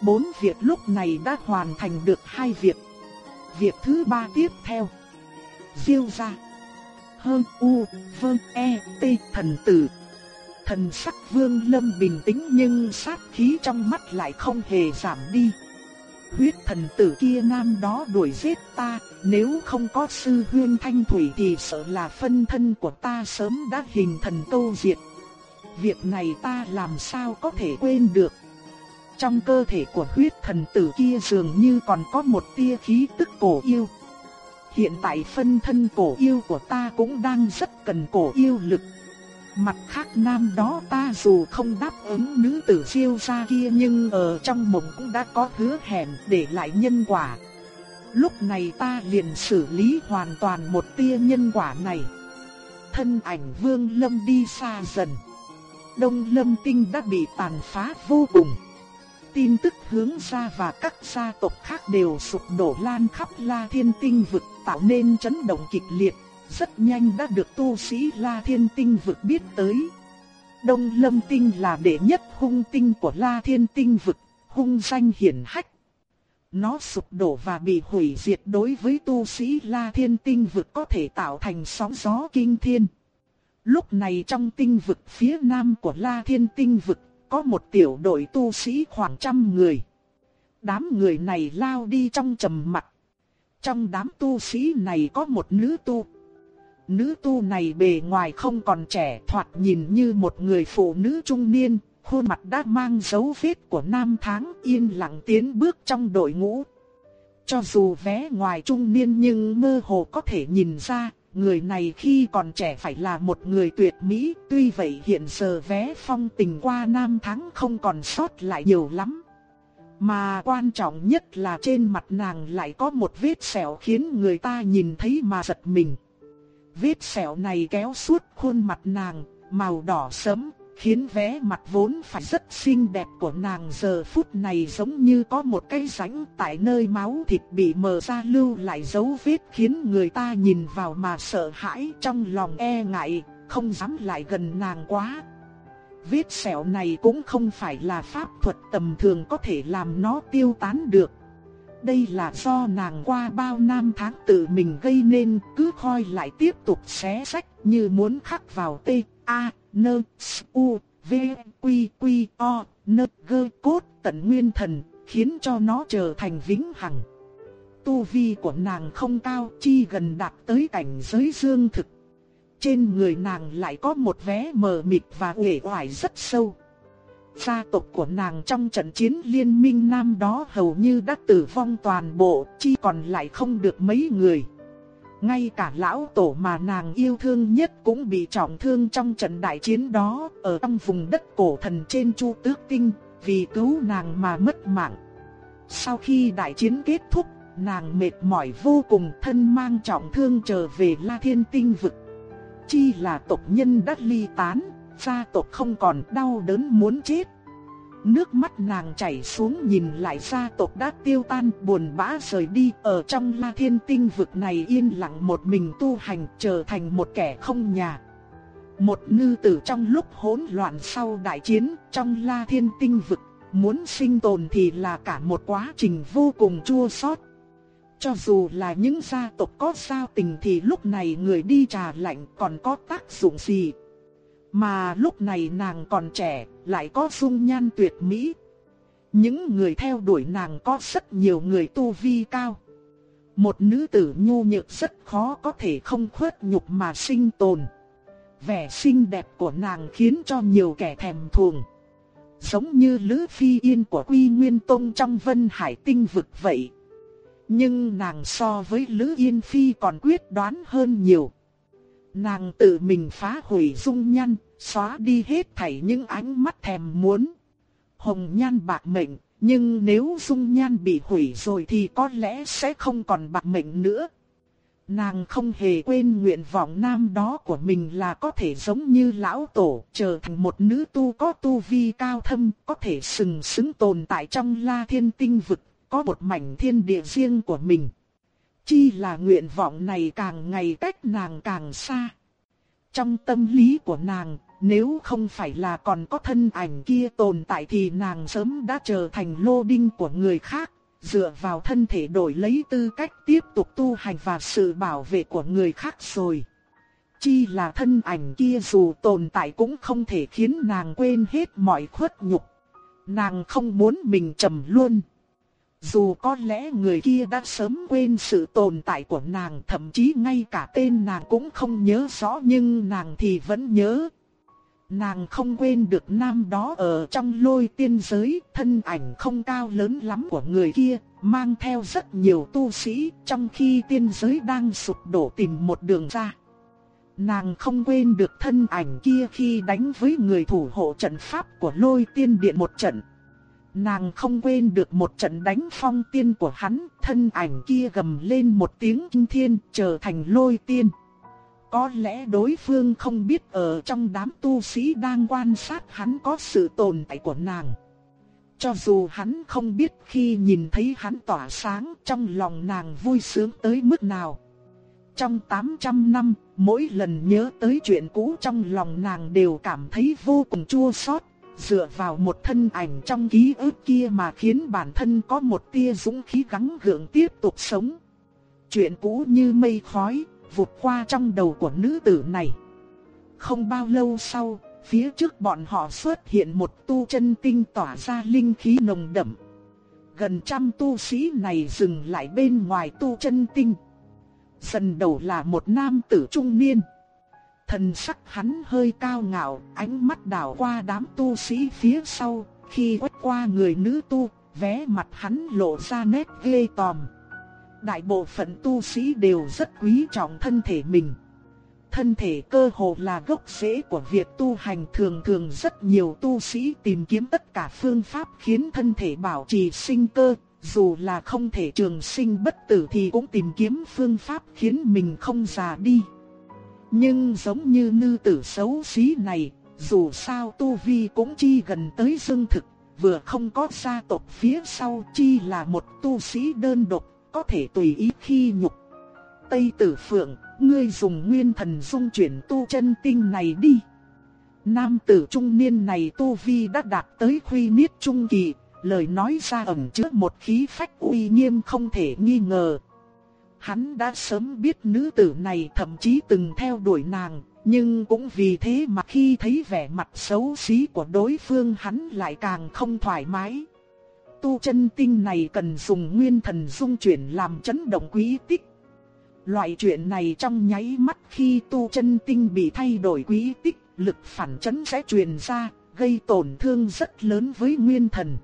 Bốn việc lúc này đã hoàn thành được hai việc. Việc thứ ba tiếp theo diêu ra. Hơn U, Vương E, T thần tử. Thần sắc vương lâm bình tĩnh nhưng sát khí trong mắt lại không hề giảm đi. Huyết thần tử kia nam đó đuổi giết ta, nếu không có sư huyên thanh thủy thì sợ là phân thân của ta sớm đã hình thần câu diệt. Việc này ta làm sao có thể quên được. Trong cơ thể của huyết thần tử kia dường như còn có một tia khí tức cổ yêu. Hiện tại phân thân cổ yêu của ta cũng đang rất cần cổ yêu lực. Mặt khác nam đó ta dù không đáp ứng nữ tử siêu xa kia nhưng ở trong mộng cũng đã có hứa hẹn để lại nhân quả. Lúc này ta liền xử lý hoàn toàn một tia nhân quả này. Thân ảnh vương lâm đi xa dần. Đông lâm tinh đã bị tàn phá vô cùng tin tức hướng ra và các gia tộc khác đều sụp đổ lan khắp La Thiên Tinh vực tạo nên chấn động kịch liệt, rất nhanh đã được tu sĩ La Thiên Tinh vực biết tới. Đông Lâm Tinh là đệ nhất hung tinh của La Thiên Tinh vực, hung danh hiển hách. Nó sụp đổ và bị hủy diệt đối với tu sĩ La Thiên Tinh vực có thể tạo thành sóng gió kinh thiên. Lúc này trong tinh vực phía nam của La Thiên Tinh vực có một tiểu đội tu sĩ khoảng trăm người. Đám người này lao đi trong trầm mặc. Trong đám tu sĩ này có một nữ tu. Nữ tu này bề ngoài không còn trẻ thoạt nhìn như một người phụ nữ trung niên, khuôn mặt đã mang dấu vết của năm tháng yên lặng tiến bước trong đội ngũ. Cho dù vé ngoài trung niên nhưng mơ hồ có thể nhìn ra, người này khi còn trẻ phải là một người tuyệt mỹ, tuy vậy hiện giờ vé phong tình qua năm tháng không còn sót lại nhiều lắm. Mà quan trọng nhất là trên mặt nàng lại có một vết sẹo khiến người ta nhìn thấy mà giật mình. Vết sẹo này kéo suốt khuôn mặt nàng, màu đỏ sẫm, khiến vé mặt vốn phải rất xinh đẹp của nàng giờ phút này giống như có một cái rãnh tại nơi máu thịt bị mờ ra lưu lại dấu vết khiến người ta nhìn vào mà sợ hãi trong lòng e ngại, không dám lại gần nàng quá. Vết sẹo này cũng không phải là pháp thuật tầm thường có thể làm nó tiêu tán được. Đây là do nàng qua bao năm tháng tự mình gây nên cứ khoi lại tiếp tục xé sách như muốn khắc vào T, A, N, S, U, V, q q O, N, G, cốt tận nguyên thần, khiến cho nó trở thành vĩnh hằng. Tu vi của nàng không cao, chi gần đạt tới cảnh giới dương thực. Trên người nàng lại có một vé mờ mịt và uể oải rất sâu. Gia tộc của nàng trong trận chiến liên minh nam đó hầu như đã tử vong toàn bộ, chỉ còn lại không được mấy người. Ngay cả lão tổ mà nàng yêu thương nhất cũng bị trọng thương trong trận đại chiến đó, ở trong vùng đất cổ thần trên Chu Tước Tinh, vì cứu nàng mà mất mạng. Sau khi đại chiến kết thúc, nàng mệt mỏi vô cùng thân mang trọng thương trở về La Thiên Tinh vực. Chi là tộc nhân đất ly tán, gia tộc không còn đau đớn muốn chết. Nước mắt nàng chảy xuống nhìn lại gia tộc đã tiêu tan, buồn bã rời đi ở trong la thiên tinh vực này yên lặng một mình tu hành, trở thành một kẻ không nhà. Một nữ tử trong lúc hỗn loạn sau đại chiến, trong la thiên tinh vực, muốn sinh tồn thì là cả một quá trình vô cùng chua xót. Cho dù là những gia tộc có giao tình thì lúc này người đi trà lạnh còn có tác dụng gì mà lúc này nàng còn trẻ, lại có dung nhan tuyệt mỹ. Những người theo đuổi nàng có rất nhiều người tu vi cao. Một nữ tử nhu nhược rất khó có thể không khuất nhục mà sinh tồn. Vẻ xinh đẹp của nàng khiến cho nhiều kẻ thèm thuồng. Giống như Lữ Phi Yên của Quy Nguyên Tông trong Vân Hải Tinh vực vậy. Nhưng nàng so với Lữ Yên Phi còn quyết đoán hơn nhiều. Nàng tự mình phá hủy dung nhan, xóa đi hết thảy những ánh mắt thèm muốn. Hồng nhan bạc mệnh, nhưng nếu dung nhan bị hủy rồi thì có lẽ sẽ không còn bạc mệnh nữa. Nàng không hề quên nguyện vọng nam đó của mình là có thể giống như lão tổ, trở thành một nữ tu có tu vi cao thâm, có thể sừng sững tồn tại trong la thiên tinh vực, có một mảnh thiên địa riêng của mình. Chi là nguyện vọng này càng ngày cách nàng càng xa. Trong tâm lý của nàng, nếu không phải là còn có thân ảnh kia tồn tại thì nàng sớm đã trở thành lô đinh của người khác, dựa vào thân thể đổi lấy tư cách tiếp tục tu hành và sự bảo vệ của người khác rồi. Chi là thân ảnh kia dù tồn tại cũng không thể khiến nàng quên hết mọi khuất nhục. Nàng không muốn mình trầm luôn. Dù có lẽ người kia đã sớm quên sự tồn tại của nàng, thậm chí ngay cả tên nàng cũng không nhớ rõ nhưng nàng thì vẫn nhớ. Nàng không quên được nam đó ở trong lôi tiên giới, thân ảnh không cao lớn lắm của người kia, mang theo rất nhiều tu sĩ, trong khi tiên giới đang sụp đổ tìm một đường ra. Nàng không quên được thân ảnh kia khi đánh với người thủ hộ trận pháp của lôi tiên điện một trận. Nàng không quên được một trận đánh phong tiên của hắn, thân ảnh kia gầm lên một tiếng kinh thiên, trở thành lôi tiên. Có lẽ đối phương không biết ở trong đám tu sĩ đang quan sát hắn có sự tồn tại của nàng. Cho dù hắn không biết khi nhìn thấy hắn tỏa sáng trong lòng nàng vui sướng tới mức nào. Trong 800 năm, mỗi lần nhớ tới chuyện cũ trong lòng nàng đều cảm thấy vô cùng chua xót dựa vào một thân ảnh trong ký ức kia mà khiến bản thân có một tia dũng khí gắng gượng tiếp tục sống. Chuyện cũ như mây khói, vụt qua trong đầu của nữ tử này. Không bao lâu sau, phía trước bọn họ xuất hiện một tu chân tinh tỏa ra linh khí nồng đậm. Gần trăm tu sĩ này dừng lại bên ngoài tu chân tinh. Dần đầu là một nam tử trung niên. Thần sắc hắn hơi cao ngạo, ánh mắt đảo qua đám tu sĩ phía sau, khi quét qua người nữ tu, vé mặt hắn lộ ra nét ghê tòm. Đại bộ phận tu sĩ đều rất quý trọng thân thể mình. Thân thể cơ hồ là gốc rễ của việc tu hành thường thường rất nhiều tu sĩ tìm kiếm tất cả phương pháp khiến thân thể bảo trì sinh cơ, dù là không thể trường sinh bất tử thì cũng tìm kiếm phương pháp khiến mình không già đi. Nhưng giống như nữ tử xấu xí này, dù sao tu vi cũng chi gần tới dương thực, vừa không có gia tộc phía sau chi là một tu sĩ đơn độc, có thể tùy ý khi nhục. Tây tử phượng, ngươi dùng nguyên thần dung chuyển tu chân tinh này đi. Nam tử trung niên này tu vi đã đạt tới khuy niết trung kỳ, lời nói ra ẩn chứa một khí phách uy nghiêm không thể nghi ngờ. Hắn đã sớm biết nữ tử này thậm chí từng theo đuổi nàng, nhưng cũng vì thế mà khi thấy vẻ mặt xấu xí của đối phương hắn lại càng không thoải mái. tu chân tinh này cần dùng nguyên thần dung chuyển làm chấn động quý tích. Loại chuyện này trong nháy mắt khi tu chân tinh bị thay đổi quý tích, lực phản chấn sẽ truyền ra, gây tổn thương rất lớn với nguyên thần.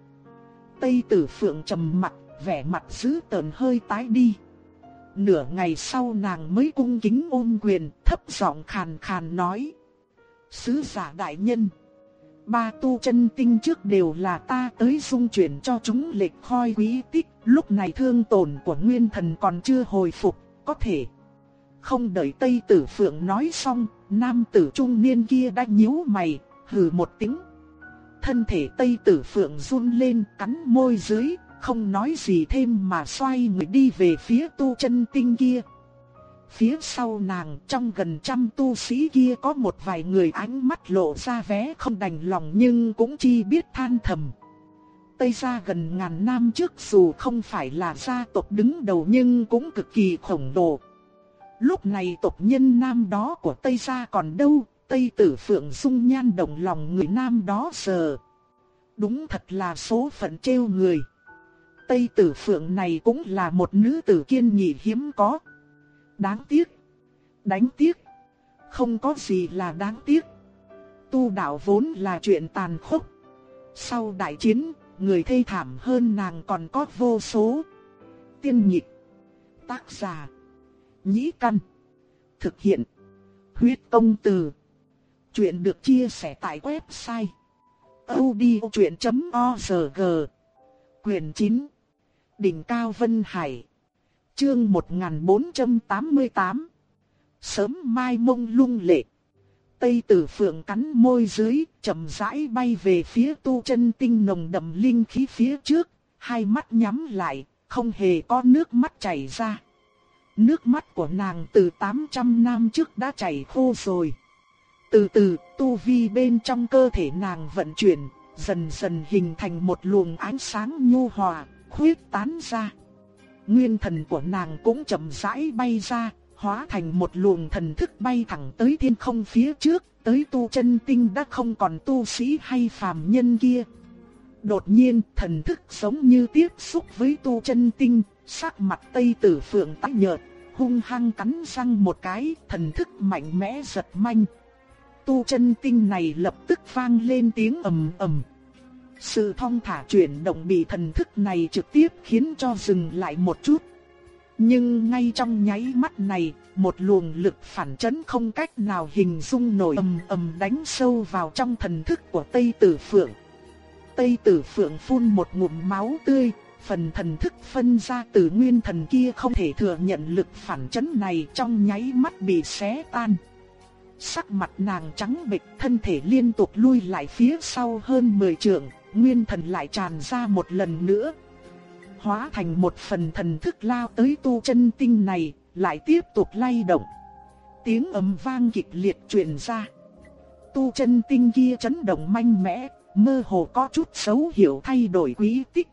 Tây tử phượng trầm mặt, vẻ mặt dữ tợn hơi tái đi. Nửa ngày sau nàng mới cung kính ôm quyền, thấp giọng khàn khàn nói. Sứ giả đại nhân. Ba tu chân tinh trước đều là ta tới dung chuyển cho chúng lệch khoi quý tích. Lúc này thương tổn của nguyên thần còn chưa hồi phục, có thể. Không đợi Tây Tử Phượng nói xong, nam tử trung niên kia đã nhíu mày, hừ một tiếng. Thân thể Tây Tử Phượng run lên, cắn môi dưới, không nói gì thêm mà xoay người đi về phía tu chân tinh kia. Phía sau nàng trong gần trăm tu sĩ kia có một vài người ánh mắt lộ ra vé không đành lòng nhưng cũng chi biết than thầm. Tây gia gần ngàn năm trước dù không phải là gia tộc đứng đầu nhưng cũng cực kỳ khổng lồ. Lúc này tộc nhân nam đó của Tây gia còn đâu, Tây tử phượng dung nhan động lòng người nam đó giờ. Đúng thật là số phận trêu người. Tây tử phượng này cũng là một nữ tử kiên nhị hiếm có. Đáng tiếc. Đánh tiếc. Không có gì là đáng tiếc. Tu đạo vốn là chuyện tàn khốc. Sau đại chiến, người thê thảm hơn nàng còn có vô số. Tiên nhịp. Tác giả. Nhĩ căn. Thực hiện. Huyết công từ. Chuyện được chia sẻ tại website. odchuyện.org Quyền 9 Đỉnh Cao Vân Hải Chương 1488 Sớm mai mông lung lệ Tây tử phượng cắn môi dưới, chậm rãi bay về phía tu chân tinh nồng đậm linh khí phía trước, hai mắt nhắm lại, không hề có nước mắt chảy ra. Nước mắt của nàng từ 800 năm trước đã chảy khô rồi. Từ từ, tu vi bên trong cơ thể nàng vận chuyển, dần dần hình thành một luồng ánh sáng nhu hòa, khuyết tán ra. Nguyên thần của nàng cũng chậm rãi bay ra, hóa thành một luồng thần thức bay thẳng tới thiên không phía trước, tới tu chân tinh đã không còn tu sĩ hay phàm nhân kia. Đột nhiên, thần thức giống như tiếp xúc với tu chân tinh, sắc mặt Tây Tử Phượng tái nhợt, hung hăng cắn răng một cái, thần thức mạnh mẽ giật manh. Tu chân tinh này lập tức vang lên tiếng ầm ầm. Sự thong thả chuyển động bị thần thức này trực tiếp khiến cho dừng lại một chút. Nhưng ngay trong nháy mắt này, một luồng lực phản chấn không cách nào hình dung nổi ầm ầm đánh sâu vào trong thần thức của Tây Tử Phượng. Tây Tử Phượng phun một ngụm máu tươi, phần thần thức phân ra từ nguyên thần kia không thể thừa nhận lực phản chấn này trong nháy mắt bị xé tan. Sắc mặt nàng trắng bệch, thân thể liên tục lui lại phía sau hơn 10 trượng, nguyên thần lại tràn ra một lần nữa. Hóa thành một phần thần thức lao tới tu chân tinh này, lại tiếp tục lay động. Tiếng ầm vang kịch liệt truyền ra. Tu chân tinh kia chấn động mạnh mẽ, mơ hồ có chút xấu hiểu thay đổi quý tích.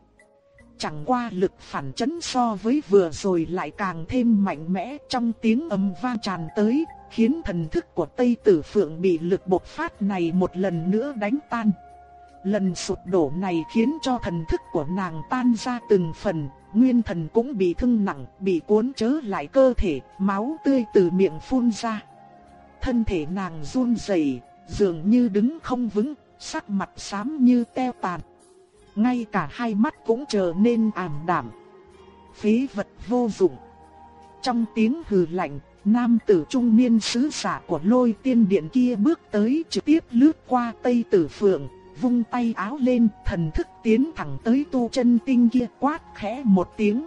Chẳng qua lực phản chấn so với vừa rồi lại càng thêm mạnh mẽ trong tiếng ầm vang tràn tới, khiến thần thức của Tây Tử Phượng bị lực bộc phát này một lần nữa đánh tan. Lần sụp đổ này khiến cho thần thức của nàng tan ra từng phần, nguyên thần cũng bị thương nặng, bị cuốn chớ lại cơ thể, máu tươi từ miệng phun ra. Thân thể nàng run rẩy, dường như đứng không vững, sắc mặt xám như teo tàn. Ngay cả hai mắt cũng trở nên ảm đạm. Phế vật vô dụng. Trong tiếng hừ lạnh, nam tử trung niên sứ giả của lôi tiên điện kia bước tới trực tiếp lướt qua Tây Tử Phượng, vung tay áo lên, thần thức tiến thẳng tới tu chân tinh kia quát khẽ một tiếng.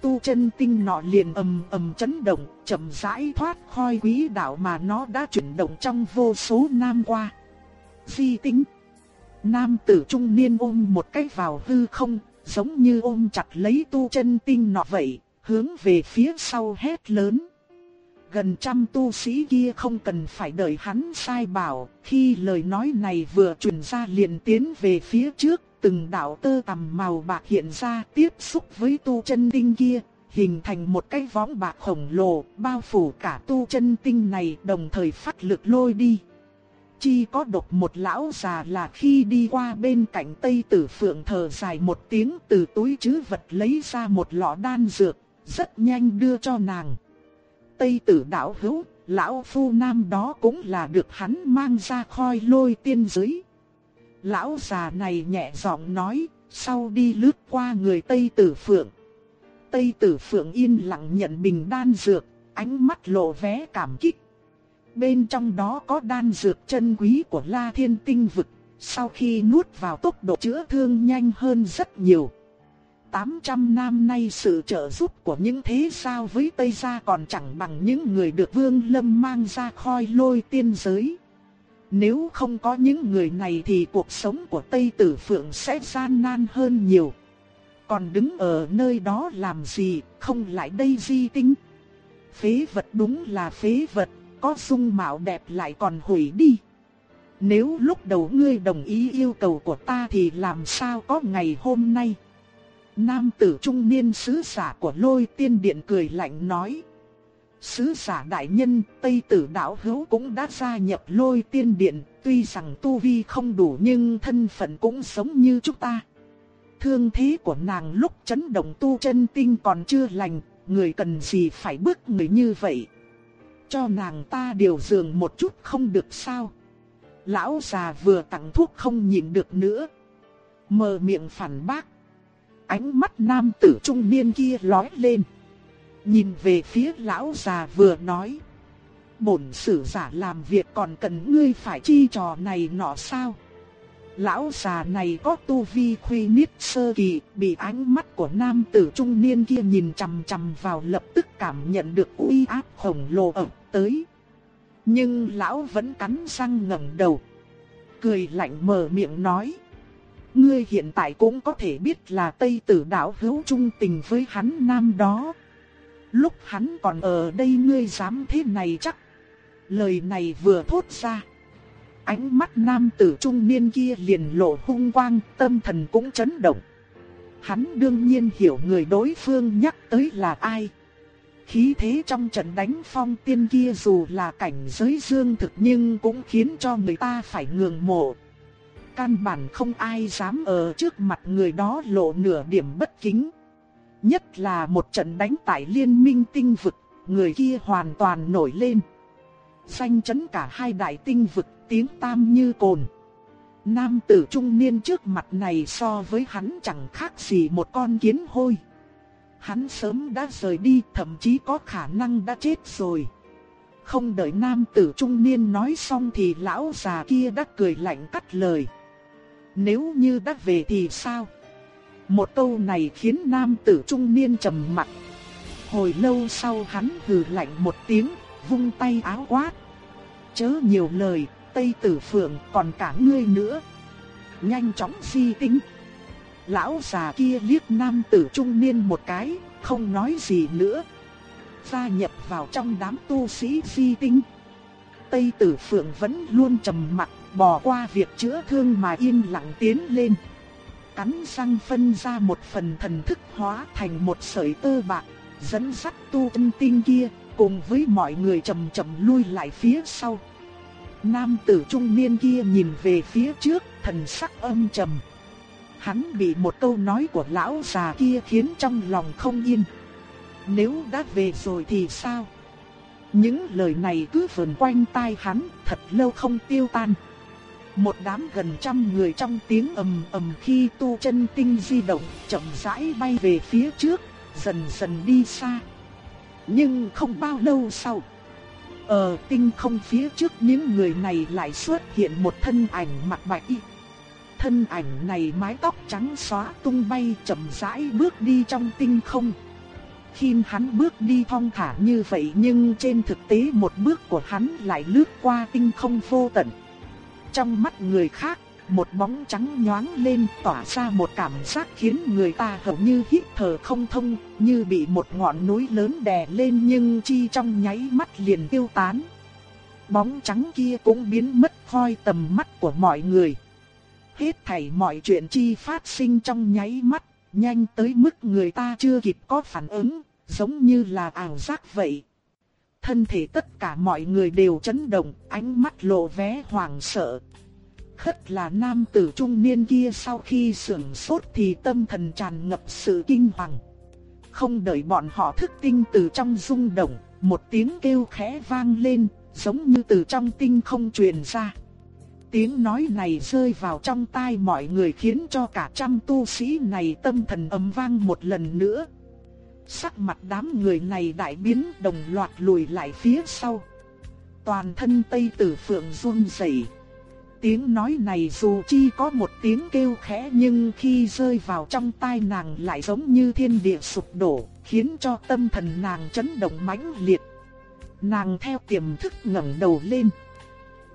Tu chân tinh nọ liền ầm ầm chấn động, chậm rãi thoát khỏi quý đạo mà nó đã chuyển động trong vô số năm qua. Di tính. Nam tử trung niên ôm một cái vào hư không, giống như ôm chặt lấy tu chân tinh nọ vậy, hướng về phía sau hét lớn gần trăm tu sĩ kia không cần phải đợi hắn sai bảo, khi lời nói này vừa truyền ra liền tiến về phía trước, từng đạo tơ tằm màu bạc hiện ra tiếp xúc với tu chân tinh kia, hình thành một cái võng bạc khổng lồ, bao phủ cả tu chân tinh này đồng thời phát lực lôi đi. chi có độc một lão già là khi đi qua bên cạnh Tây Tử Phượng thở dài một tiếng từ túi chứ vật lấy ra một lọ đan dược, rất nhanh đưa cho nàng. Tây Tử đạo hữu, lão phu nam đó cũng là được hắn mang ra khoi lôi tiên giới. Lão già này nhẹ giọng nói, sau đi lướt qua người Tây Tử Phượng. Tây Tử Phượng yên lặng nhận bình đan dược, ánh mắt lộ vẻ cảm kích. Bên trong đó có đan dược chân quý của La Thiên Tinh Vực, sau khi nuốt vào tốc độ chữa thương nhanh hơn rất nhiều. 800 năm nay sự trợ giúp của những thế sao với Tây Gia còn chẳng bằng những người được Vương Lâm mang ra khoi lôi tiên giới. Nếu không có những người này thì cuộc sống của Tây Tử Phượng sẽ gian nan hơn nhiều. Còn đứng ở nơi đó làm gì, không lại đây di tinh. Phế vật đúng là phế vật, có dung mạo đẹp lại còn hủy đi. Nếu lúc đầu ngươi đồng ý yêu cầu của ta thì làm sao có ngày hôm nay? Nam tử trung niên sứ giả của lôi tiên điện cười lạnh nói. Sứ giả đại nhân Tây tử đạo hữu cũng đã gia nhập lôi tiên điện, tuy rằng tu vi không đủ nhưng thân phận cũng giống như chúng ta. Thương thế của nàng lúc chấn động tu chân tinh còn chưa lành, người cần gì phải bước người như vậy. Cho nàng ta điều dường một chút không được sao. Lão già vừa tặng thuốc không nhịn được nữa. mờ miệng phản bác. Ánh mắt nam tử trung niên kia lói lên. Nhìn về phía lão già vừa nói. Bổn sử giả làm việc còn cần ngươi phải chi trò này nọ sao? Lão già này có tu vi khuy niết sơ kỳ, bị ánh mắt của nam tử trung niên kia nhìn chằm chằm vào lập tức cảm nhận được uy áp khổng lồ ập tới. Nhưng lão vẫn cắn răng ngẩng đầu, cười lạnh mở miệng nói: "Ngươi hiện tại cũng có thể biết là Tây Tử đạo hữu trung tình với hắn nam đó. Lúc hắn còn ở đây ngươi dám thế này chắc?" Lời này vừa thốt ra, Ánh mắt nam tử trung niên kia liền lộ hung quang, tâm thần cũng chấn động. Hắn đương nhiên hiểu người đối phương nhắc tới là ai. Khí thế trong trận đánh phong tiên kia dù là cảnh giới dương thực nhưng cũng khiến cho người ta phải ngường mộ. Căn bản không ai dám ở trước mặt người đó lộ nửa điểm bất kính. Nhất là một trận đánh tại liên minh tinh vực, người kia hoàn toàn nổi lên. Danh chấn cả hai đại tinh vực tiếng tam như cồn. Nam tử trung niên trước mặt này so với hắn chẳng khác gì một con kiến hôi. Hắn sớm đã rời đi, thậm chí có khả năng đã chết rồi. Không đợi nam tử trung niên nói xong thì lão già kia đã cười lạnh cắt lời. Nếu như đã về thì sao? Một câu này khiến nam tử trung niên trầm mặt. Hồi lâu sau hắn hừ lạnh một tiếng, vung tay áo quát. Chớ nhiều lời, Tây Tử Phượng còn cả ngươi nữa. Nhanh chóng phi tính. Lão già kia liếc nam tử trung niên một cái, không nói gì nữa. Gia nhập vào trong đám tu sĩ phi tinh. Tây Tử Phượng vẫn luôn trầm mặc, bỏ qua việc chữa thương mà yên lặng tiến lên. Cắn răng phân ra một phần thần thức hóa thành một sợi tơ bạc, dẫn dắt tu chân tinh kia, cùng với mọi người chậm chậm lui lại phía sau. Nam tử trung niên kia nhìn về phía trước, thần sắc âm trầm. Hắn bị một câu nói của lão già kia khiến trong lòng không yên. Nếu đã về rồi thì sao? Những lời này cứ vần quanh tai hắn, thật lâu không tiêu tan. Một đám gần trăm người trong tiếng ầm ầm khi tu chân tinh di động, chậm rãi bay về phía trước, dần dần đi xa. Nhưng không bao lâu sau, ở tinh không phía trước những người này lại xuất hiện một thân ảnh mặt bạch y. Thân ảnh này mái tóc trắng xóa tung bay chậm rãi bước đi trong tinh không. Khi hắn bước đi thong thả như vậy nhưng trên thực tế một bước của hắn lại lướt qua tinh không vô tận. Trong mắt người khác, một bóng trắng nhoáng lên tỏa ra một cảm giác khiến người ta hầu như hít thở không thông, như bị một ngọn núi lớn đè lên nhưng chi trong nháy mắt liền tiêu tán. Bóng trắng kia cũng biến mất khỏi tầm mắt của mọi người. Hết thảy mọi chuyện chi phát sinh trong nháy mắt, nhanh tới mức người ta chưa kịp có phản ứng, giống như là ảo giác vậy thân thể tất cả mọi người đều chấn động, ánh mắt lộ vẻ hoảng sợ. Khất là nam tử trung niên kia sau khi sưởng sốt thì tâm thần tràn ngập sự kinh hoàng. Không đợi bọn họ thức tinh từ trong rung động, một tiếng kêu khẽ vang lên, giống như từ trong tinh không truyền ra. Tiếng nói này rơi vào trong tai mọi người khiến cho cả trăm tu sĩ này tâm thần ấm vang một lần nữa. Sắc mặt đám người này đại biến đồng loạt lùi lại phía sau. Toàn thân Tây Tử Phượng run rẩy. Tiếng nói này dù chi có một tiếng kêu khẽ nhưng khi rơi vào trong tai nàng lại giống như thiên địa sụp đổ, khiến cho tâm thần nàng chấn động mãnh liệt. Nàng theo tiềm thức ngẩng đầu lên.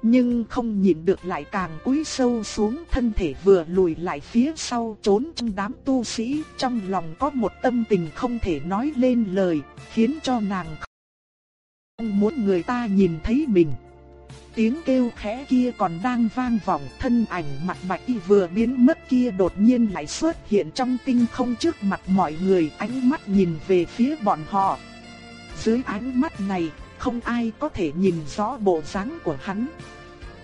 Nhưng không nhìn được lại càng cúi sâu xuống thân thể vừa lùi lại phía sau trốn trong đám tu sĩ trong lòng có một tâm tình không thể nói lên lời, khiến cho nàng không muốn người ta nhìn thấy mình. Tiếng kêu khẽ kia còn đang vang vọng, thân ảnh mặt bạch y vừa biến mất kia đột nhiên lại xuất hiện trong tinh không trước mặt mọi người ánh mắt nhìn về phía bọn họ. Dưới ánh mắt này không ai có thể nhìn rõ bộ dáng của hắn.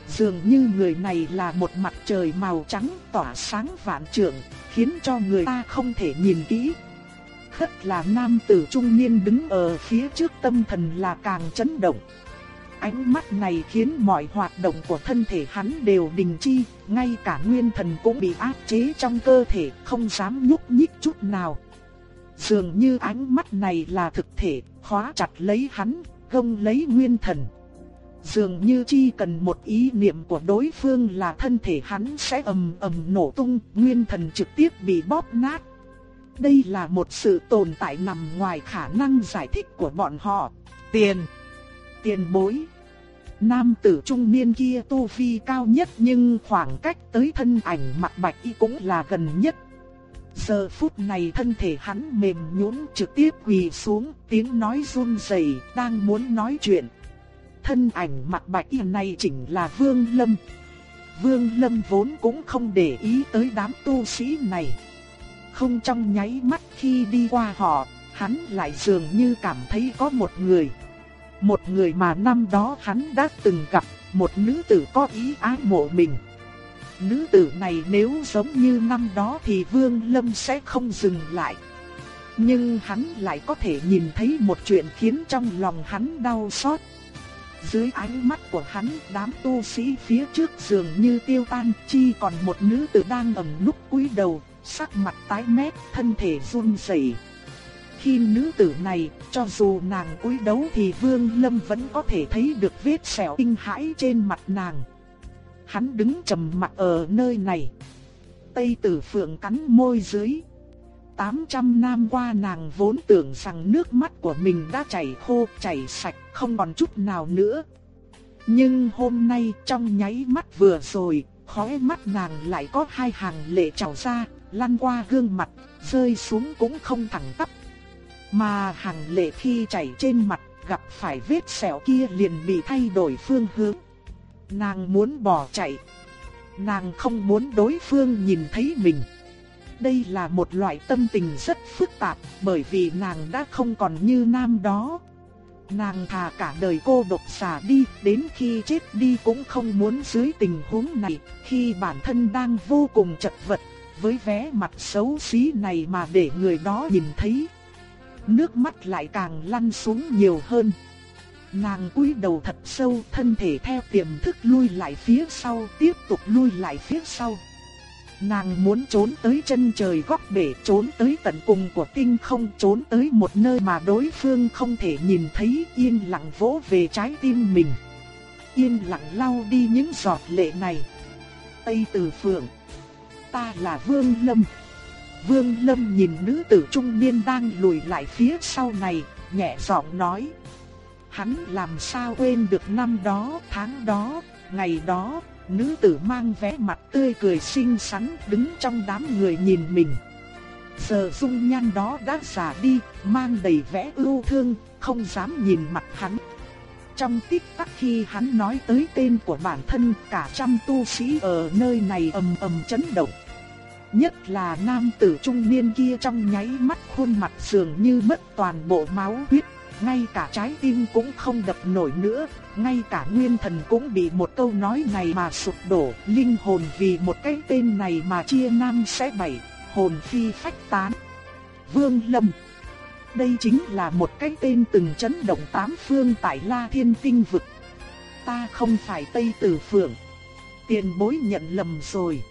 Dường như người này là một mặt trời màu trắng tỏa sáng vạn trượng, khiến cho người ta không thể nhìn kỹ. Khất là nam tử trung niên đứng ở phía trước tâm thần là càng chấn động. Ánh mắt này khiến mọi hoạt động của thân thể hắn đều đình chi, ngay cả nguyên thần cũng bị áp chế trong cơ thể, không dám nhúc nhích chút nào. Dường như ánh mắt này là thực thể, khóa chặt lấy hắn, gông lấy nguyên thần. Dường như chỉ cần một ý niệm của đối phương là thân thể hắn sẽ ầm ầm nổ tung, nguyên thần trực tiếp bị bóp nát. Đây là một sự tồn tại nằm ngoài khả năng giải thích của bọn họ. Tiền, tiền bối. Nam tử trung niên kia tu vi cao nhất nhưng khoảng cách tới thân ảnh mặt bạch y cũng là gần nhất. Giờ phút này thân thể hắn mềm nhũn trực tiếp quỳ xuống, tiếng nói run rẩy, đang muốn nói chuyện. Thân ảnh mặt bạch y này chính là Vương Lâm. Vương Lâm vốn cũng không để ý tới đám tu sĩ này. Không trong nháy mắt khi đi qua họ, hắn lại dường như cảm thấy có một người. Một người mà năm đó hắn đã từng gặp, một nữ tử có ý ái mộ mình. Nữ tử này nếu giống như năm đó thì Vương Lâm sẽ không dừng lại. Nhưng hắn lại có thể nhìn thấy một chuyện khiến trong lòng hắn đau xót. Dưới ánh mắt của hắn, đám tu sĩ phía trước dường như tiêu tan, chi còn một nữ tử đang ẩn núp cúi đầu, sắc mặt tái mét, thân thể run rẩy. Khi nữ tử này, cho dù nàng cúi đấu thì Vương Lâm vẫn có thể thấy được vết sẹo kinh hãi trên mặt nàng. Hắn đứng trầm mặt ở nơi này. Tây Tử Phượng cắn môi dưới. 800 năm qua nàng vốn tưởng rằng nước mắt của mình đã chảy khô, chảy sạch, không còn chút nào nữa. Nhưng hôm nay trong nháy mắt vừa rồi, khóe mắt nàng lại có hai hàng lệ trào ra, lăn qua gương mặt, rơi xuống cũng không thẳng tắp. Mà hàng lệ khi chảy trên mặt, gặp phải vết sẹo kia liền bị thay đổi phương hướng. Nàng muốn bỏ chạy. Nàng không muốn đối phương nhìn thấy mình. Đây là một loại tâm tình rất phức tạp bởi vì nàng đã không còn như nam đó. Nàng thà cả đời cô độc xả đi, đến khi chết đi cũng không muốn dưới tình huống này, khi bản thân đang vô cùng chật vật, với vẻ mặt xấu xí này mà để người đó nhìn thấy. Nước mắt lại càng lăn xuống nhiều hơn. Nàng cúi đầu thật sâu, thân thể theo tiềm thức lui lại phía sau, tiếp tục lui lại phía sau. Nàng muốn trốn tới chân trời góc bể, trốn tới tận cùng của tinh không, trốn tới một nơi mà đối phương không thể nhìn thấy, yên lặng vỗ về trái tim mình. Yên lặng lau đi những giọt lệ này. Tây Từ Phượng, ta là Vương Lâm. Vương Lâm nhìn nữ tử trung niên đang lùi lại phía sau này, nhẹ giọng nói: Hắn làm sao quên được năm đó, tháng đó, ngày đó, nữ tử mang vẻ mặt tươi cười xinh xắn đứng trong đám người nhìn mình. Giờ dung nhan đó đã già đi, mang đầy vẻ ưu thương, không dám nhìn mặt hắn. Trong tích tắc khi hắn nói tới tên của bản thân, cả trăm tu sĩ ở nơi này ầm ầm chấn động. Nhất là nam tử trung niên kia trong nháy mắt khuôn mặt dường như mất toàn bộ máu huyết, ngay cả trái tim cũng không đập nổi nữa, ngay cả nguyên thần cũng bị một câu nói này mà sụp đổ, linh hồn vì một cái tên này mà chia năm xẻ bảy, hồn phi phách tán. Vương Lâm Đây chính là một cái tên từng chấn động tám phương tại La Thiên Tinh Vực. Ta không phải Tây Tử Phượng. Tiền bối nhận lầm rồi.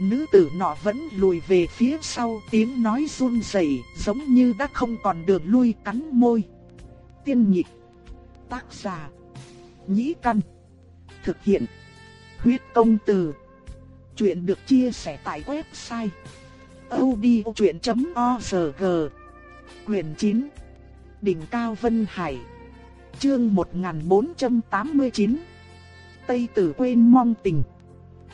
Nữ tử nọ vẫn lùi về phía sau tiếng nói run rẩy giống như đã không còn đường lui cắn môi. Tiên nhịp. Tác giả. Nhĩ căn. Thực hiện. Huyết công từ. Chuyện được chia sẻ tại website. odchuyện.org Quyền 9. Đỉnh Cao Vân Hải. Chương 1489. Tây Tử quên mong tình.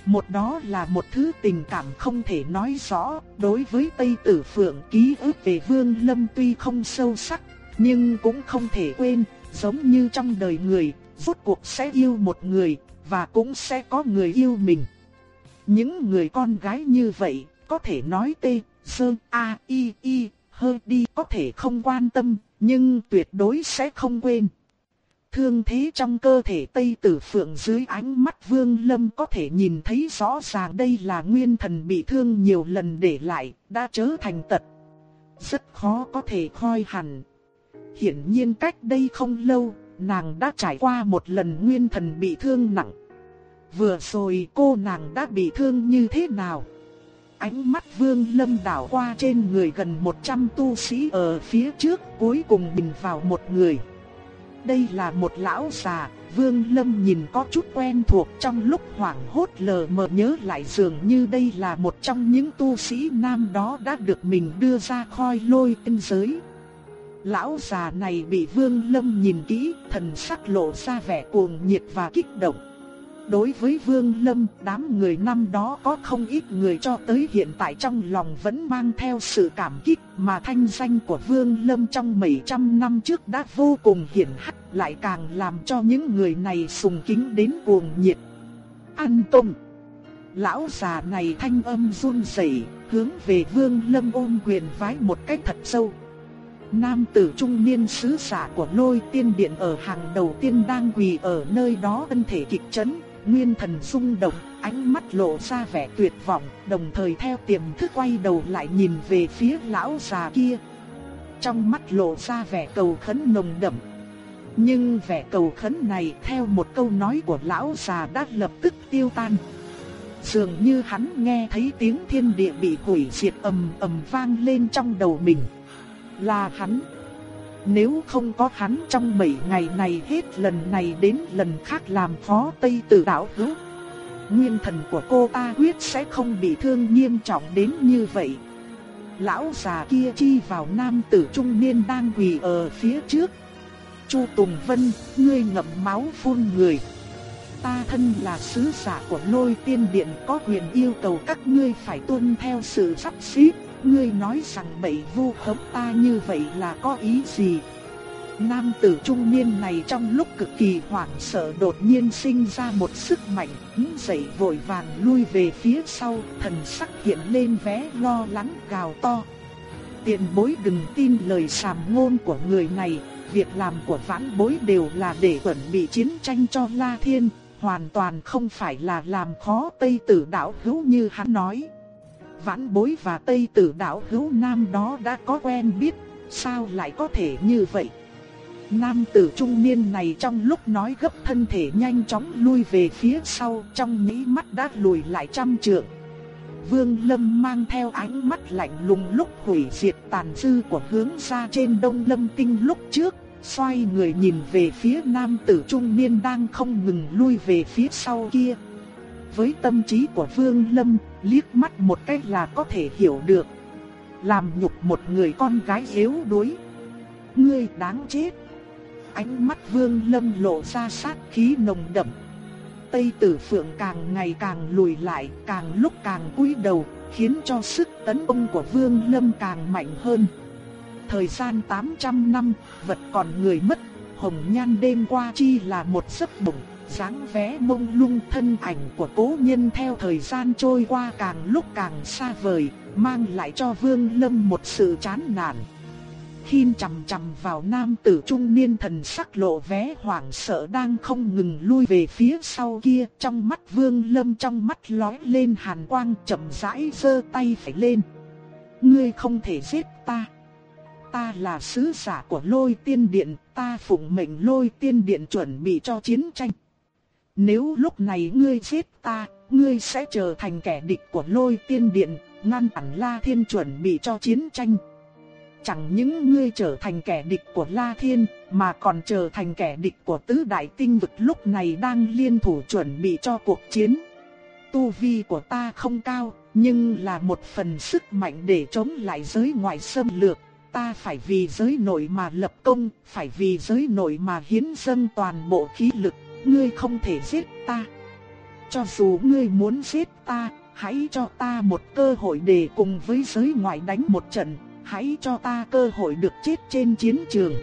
Một đó là một thứ tình cảm không thể nói rõ, đối với Tây Tử Phượng ký ức về Vương Lâm tuy không sâu sắc, nhưng cũng không thể quên, giống như trong đời người, rốt cuộc sẽ yêu một người, và cũng sẽ có người yêu mình. Những người con gái như vậy, có thể nói tê, sơ, a, i, i, hơi đi có thể không quan tâm, nhưng tuyệt đối sẽ không quên. Thương thế trong cơ thể Tây Tử Phượng dưới ánh mắt Vương Lâm có thể nhìn thấy rõ ràng đây là nguyên thần bị thương nhiều lần để lại, đã trở thành tật. Rất khó có thể khôi hẳn. Hiển nhiên cách đây không lâu, nàng đã trải qua một lần nguyên thần bị thương nặng. Vừa rồi cô nàng đã bị thương như thế nào? Ánh mắt Vương Lâm đảo qua trên người gần 100 tu sĩ ở phía trước cuối cùng bình vào một người. Đây là một lão già, Vương Lâm nhìn có chút quen thuộc trong lúc hoảng hốt lờ mờ nhớ lại dường như đây là một trong những tu sĩ nam đó đã được mình đưa ra khoi lôi tinh giới. Lão già này bị Vương Lâm nhìn kỹ, thần sắc lộ ra vẻ cuồng nhiệt và kích động. Đối với Vương Lâm, đám người năm đó có không ít người cho tới hiện tại trong lòng vẫn mang theo sự cảm kích mà thanh danh của Vương Lâm trong mấy trăm năm trước đã vô cùng hiển hách lại càng làm cho những người này sùng kính đến cuồng nhiệt. An Tông Lão già này thanh âm run rẩy, hướng về Vương Lâm ôm quyền vái một cách thật sâu. Nam tử trung niên sứ giả của lôi tiên điện ở hàng đầu tiên đang quỳ ở nơi đó thân thể kịch chấn, nguyên thần rung động, ánh mắt lộ ra vẻ tuyệt vọng, đồng thời theo tiềm thức quay đầu lại nhìn về phía lão già kia. Trong mắt lộ ra vẻ cầu khấn nồng đậm. Nhưng vẻ cầu khấn này theo một câu nói của lão già đã lập tức tiêu tan. Dường như hắn nghe thấy tiếng thiên địa bị hủy diệt ầm ầm vang lên trong đầu mình. Là hắn. Nếu không có hắn trong mấy ngày này hết lần này đến lần khác làm phó Tây Tử đạo hữu. Nguyên thần của cô ta quyết sẽ không bị thương nghiêm trọng đến như vậy. Lão già kia chi vào nam tử trung niên đang quỳ ở phía trước. Chu Tùng Vân, ngươi ngậm máu phun người. Ta thân là sứ giả của lôi tiên điện có quyền yêu cầu các ngươi phải tuân theo sự sắp xếp ngươi nói rằng bậy vu khống ta như vậy là có ý gì? Nam tử trung niên này trong lúc cực kỳ hoảng sợ đột nhiên sinh ra một sức mạnh, đứng dậy vội vàng lui về phía sau, thần sắc hiện lên vẻ lo lắng gào to. Tiền bối đừng tin lời sàm ngôn của người này, việc làm của vãn bối đều là để chuẩn bị chiến tranh cho La Thiên, hoàn toàn không phải là làm khó Tây Tử đạo hữu như hắn nói vãn bối và Tây tử đạo hữu nam đó đã có quen biết, sao lại có thể như vậy? Nam tử trung niên này trong lúc nói gấp thân thể nhanh chóng lui về phía sau trong mỹ mắt đã lùi lại trăm trượng. Vương Lâm mang theo ánh mắt lạnh lùng lúc hủy diệt tàn dư của hướng ra trên đông lâm tinh lúc trước, xoay người nhìn về phía nam tử trung niên đang không ngừng lui về phía sau kia. Với tâm trí của Vương Lâm, liếc mắt một cái là có thể hiểu được. Làm nhục một người con gái yếu đuối. Ngươi đáng chết. Ánh mắt Vương Lâm lộ ra sát khí nồng đậm. Tây Tử Phượng càng ngày càng lùi lại, càng lúc càng cúi đầu, khiến cho sức tấn công của Vương Lâm càng mạnh hơn. Thời gian 800 năm, vật còn người mất, hồng nhan đêm qua chi là một giấc mộng dáng vé mông lung thân ảnh của cố nhân theo thời gian trôi qua càng lúc càng xa vời, mang lại cho Vương Lâm một sự chán nản. khiên chầm chầm vào nam tử trung niên thần sắc lộ vé hoảng sợ đang không ngừng lui về phía sau kia, trong mắt Vương Lâm trong mắt lóe lên hàn quang, chậm rãi giơ tay phải lên. Ngươi không thể giết ta. Ta là sứ giả của Lôi Tiên Điện, ta phụng mệnh Lôi Tiên Điện chuẩn bị cho chiến tranh. Nếu lúc này ngươi giết ta, ngươi sẽ trở thành kẻ địch của Lôi Tiên Điện, ngăn cản La Thiên chuẩn bị cho chiến tranh. Chẳng những ngươi trở thành kẻ địch của La Thiên, mà còn trở thành kẻ địch của tứ đại tinh vực lúc này đang liên thủ chuẩn bị cho cuộc chiến. Tu vi của ta không cao, nhưng là một phần sức mạnh để chống lại giới ngoại xâm lược. Ta phải vì giới nội mà lập công, phải vì giới nội mà hiến dâng toàn bộ khí lực, ngươi không thể giết ta. Cho dù ngươi muốn giết ta, hãy cho ta một cơ hội để cùng với giới ngoại đánh một trận, hãy cho ta cơ hội được chết trên chiến trường.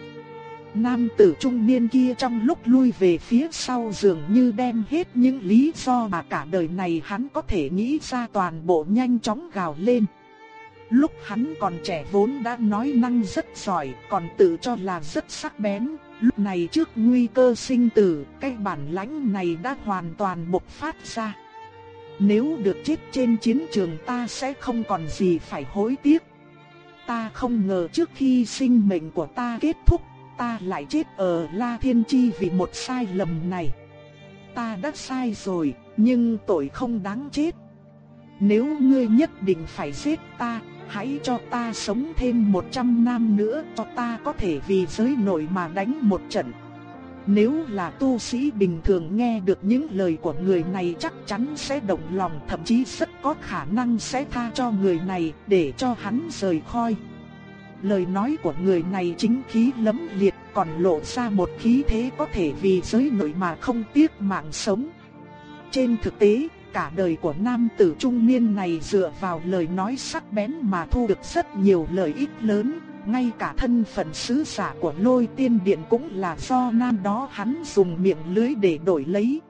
Nam tử trung niên kia trong lúc lui về phía sau dường như đem hết những lý do mà cả đời này hắn có thể nghĩ ra toàn bộ nhanh chóng gào lên. Lúc hắn còn trẻ vốn đã nói năng rất giỏi, còn tự cho là rất sắc bén, lúc này trước nguy cơ sinh tử, cái bản lãnh này đã hoàn toàn bộc phát ra. Nếu được chết trên chiến trường ta sẽ không còn gì phải hối tiếc. Ta không ngờ trước khi sinh mệnh của ta kết thúc, ta lại chết ở La Thiên Chi vì một sai lầm này. Ta đã sai rồi, nhưng tội không đáng chết. Nếu ngươi nhất định phải giết ta, hãy cho ta sống thêm 100 năm nữa cho ta có thể vì giới nội mà đánh một trận. Nếu là tu sĩ bình thường nghe được những lời của người này chắc chắn sẽ động lòng thậm chí rất có khả năng sẽ tha cho người này để cho hắn rời khỏi. Lời nói của người này chính khí lấm liệt còn lộ ra một khí thế có thể vì giới nội mà không tiếc mạng sống. Trên thực tế, cả đời của nam tử trung niên này dựa vào lời nói sắc bén mà thu được rất nhiều lợi ích lớn, ngay cả thân phận sứ giả của lôi tiên điện cũng là do nam đó hắn dùng miệng lưới để đổi lấy.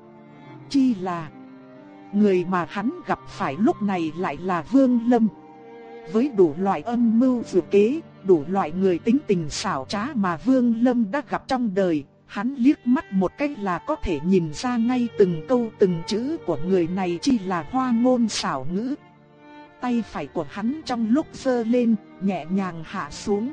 Chi là người mà hắn gặp phải lúc này lại là Vương Lâm. Với đủ loại âm mưu dự kế, đủ loại người tính tình xảo trá mà Vương Lâm đã gặp trong đời, hắn liếc mắt một cách là có thể nhìn ra ngay từng câu từng chữ của người này chỉ là hoa ngôn xảo ngữ. Tay phải của hắn trong lúc giơ lên, nhẹ nhàng hạ xuống.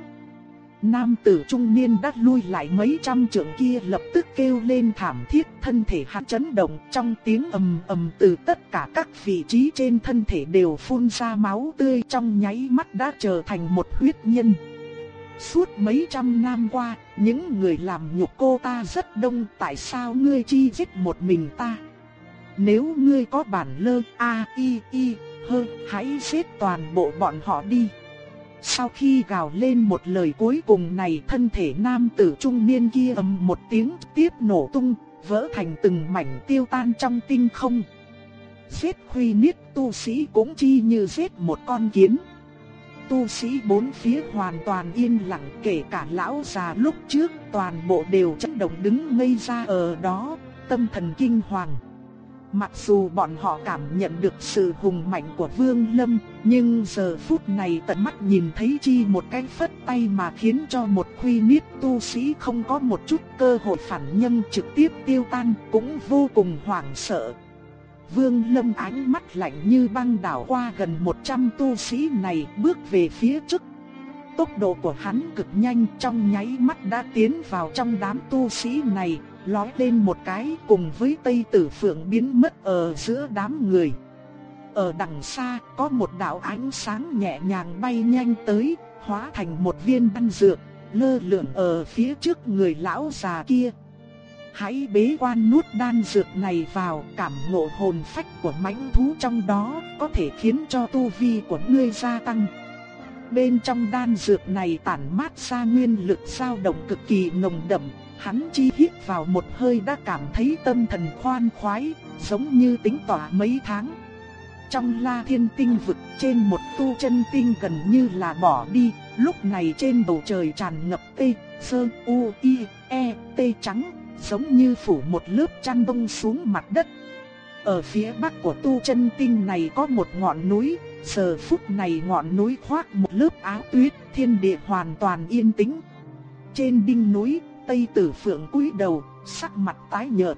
Nam tử trung niên đã lui lại mấy trăm trượng kia lập tức kêu lên thảm thiết thân thể hắn chấn động trong tiếng ầm ầm từ tất cả các vị trí trên thân thể đều phun ra máu tươi trong nháy mắt đã trở thành một huyết nhân. Suốt mấy trăm năm qua, những người làm nhục cô ta rất đông tại sao ngươi chi giết một mình ta? Nếu ngươi có bản lơ A I I hơ hãy giết toàn bộ bọn họ đi. Sau khi gào lên một lời cuối cùng này thân thể nam tử trung niên kia ầm một tiếng tiếp nổ tung, vỡ thành từng mảnh tiêu tan trong tinh không. Giết huy niết tu sĩ cũng chi như giết một con kiến. Tu sĩ bốn phía hoàn toàn yên lặng kể cả lão già lúc trước toàn bộ đều chấn động đứng ngây ra ở đó, tâm thần kinh hoàng. Mặc dù bọn họ cảm nhận được sự hùng mạnh của Vương Lâm, nhưng giờ phút này tận mắt nhìn thấy chi một cái phất tay mà khiến cho một khuy niết tu sĩ không có một chút cơ hội phản nhân trực tiếp tiêu tan cũng vô cùng hoảng sợ. Vương Lâm ánh mắt lạnh như băng đảo qua gần 100 tu sĩ này bước về phía trước. Tốc độ của hắn cực nhanh trong nháy mắt đã tiến vào trong đám tu sĩ này, lói lên một cái cùng với Tây Tử Phượng biến mất ở giữa đám người. Ở đằng xa có một đạo ánh sáng nhẹ nhàng bay nhanh tới, hóa thành một viên đan dược, lơ lửng ở phía trước người lão già kia. Hãy bế quan nuốt đan dược này vào, cảm ngộ hồn phách của mãnh thú trong đó, có thể khiến cho tu vi của ngươi gia tăng. Bên trong đan dược này tản mát ra nguyên lực dao động cực kỳ nồng đậm, Hắn chi hít vào một hơi đã cảm thấy tâm thần khoan khoái, giống như tính tỏa mấy tháng. Trong la thiên tinh vực trên một tu chân tinh gần như là bỏ đi, lúc này trên bầu trời tràn ngập tê, sơ, u, i, e, tê trắng, giống như phủ một lớp chăn bông xuống mặt đất. Ở phía bắc của tu chân tinh này có một ngọn núi, Giờ phút này ngọn núi khoác một lớp áo tuyết, thiên địa hoàn toàn yên tĩnh. Trên đỉnh núi, Tây Tử Phượng cúi đầu, sắc mặt tái nhợt.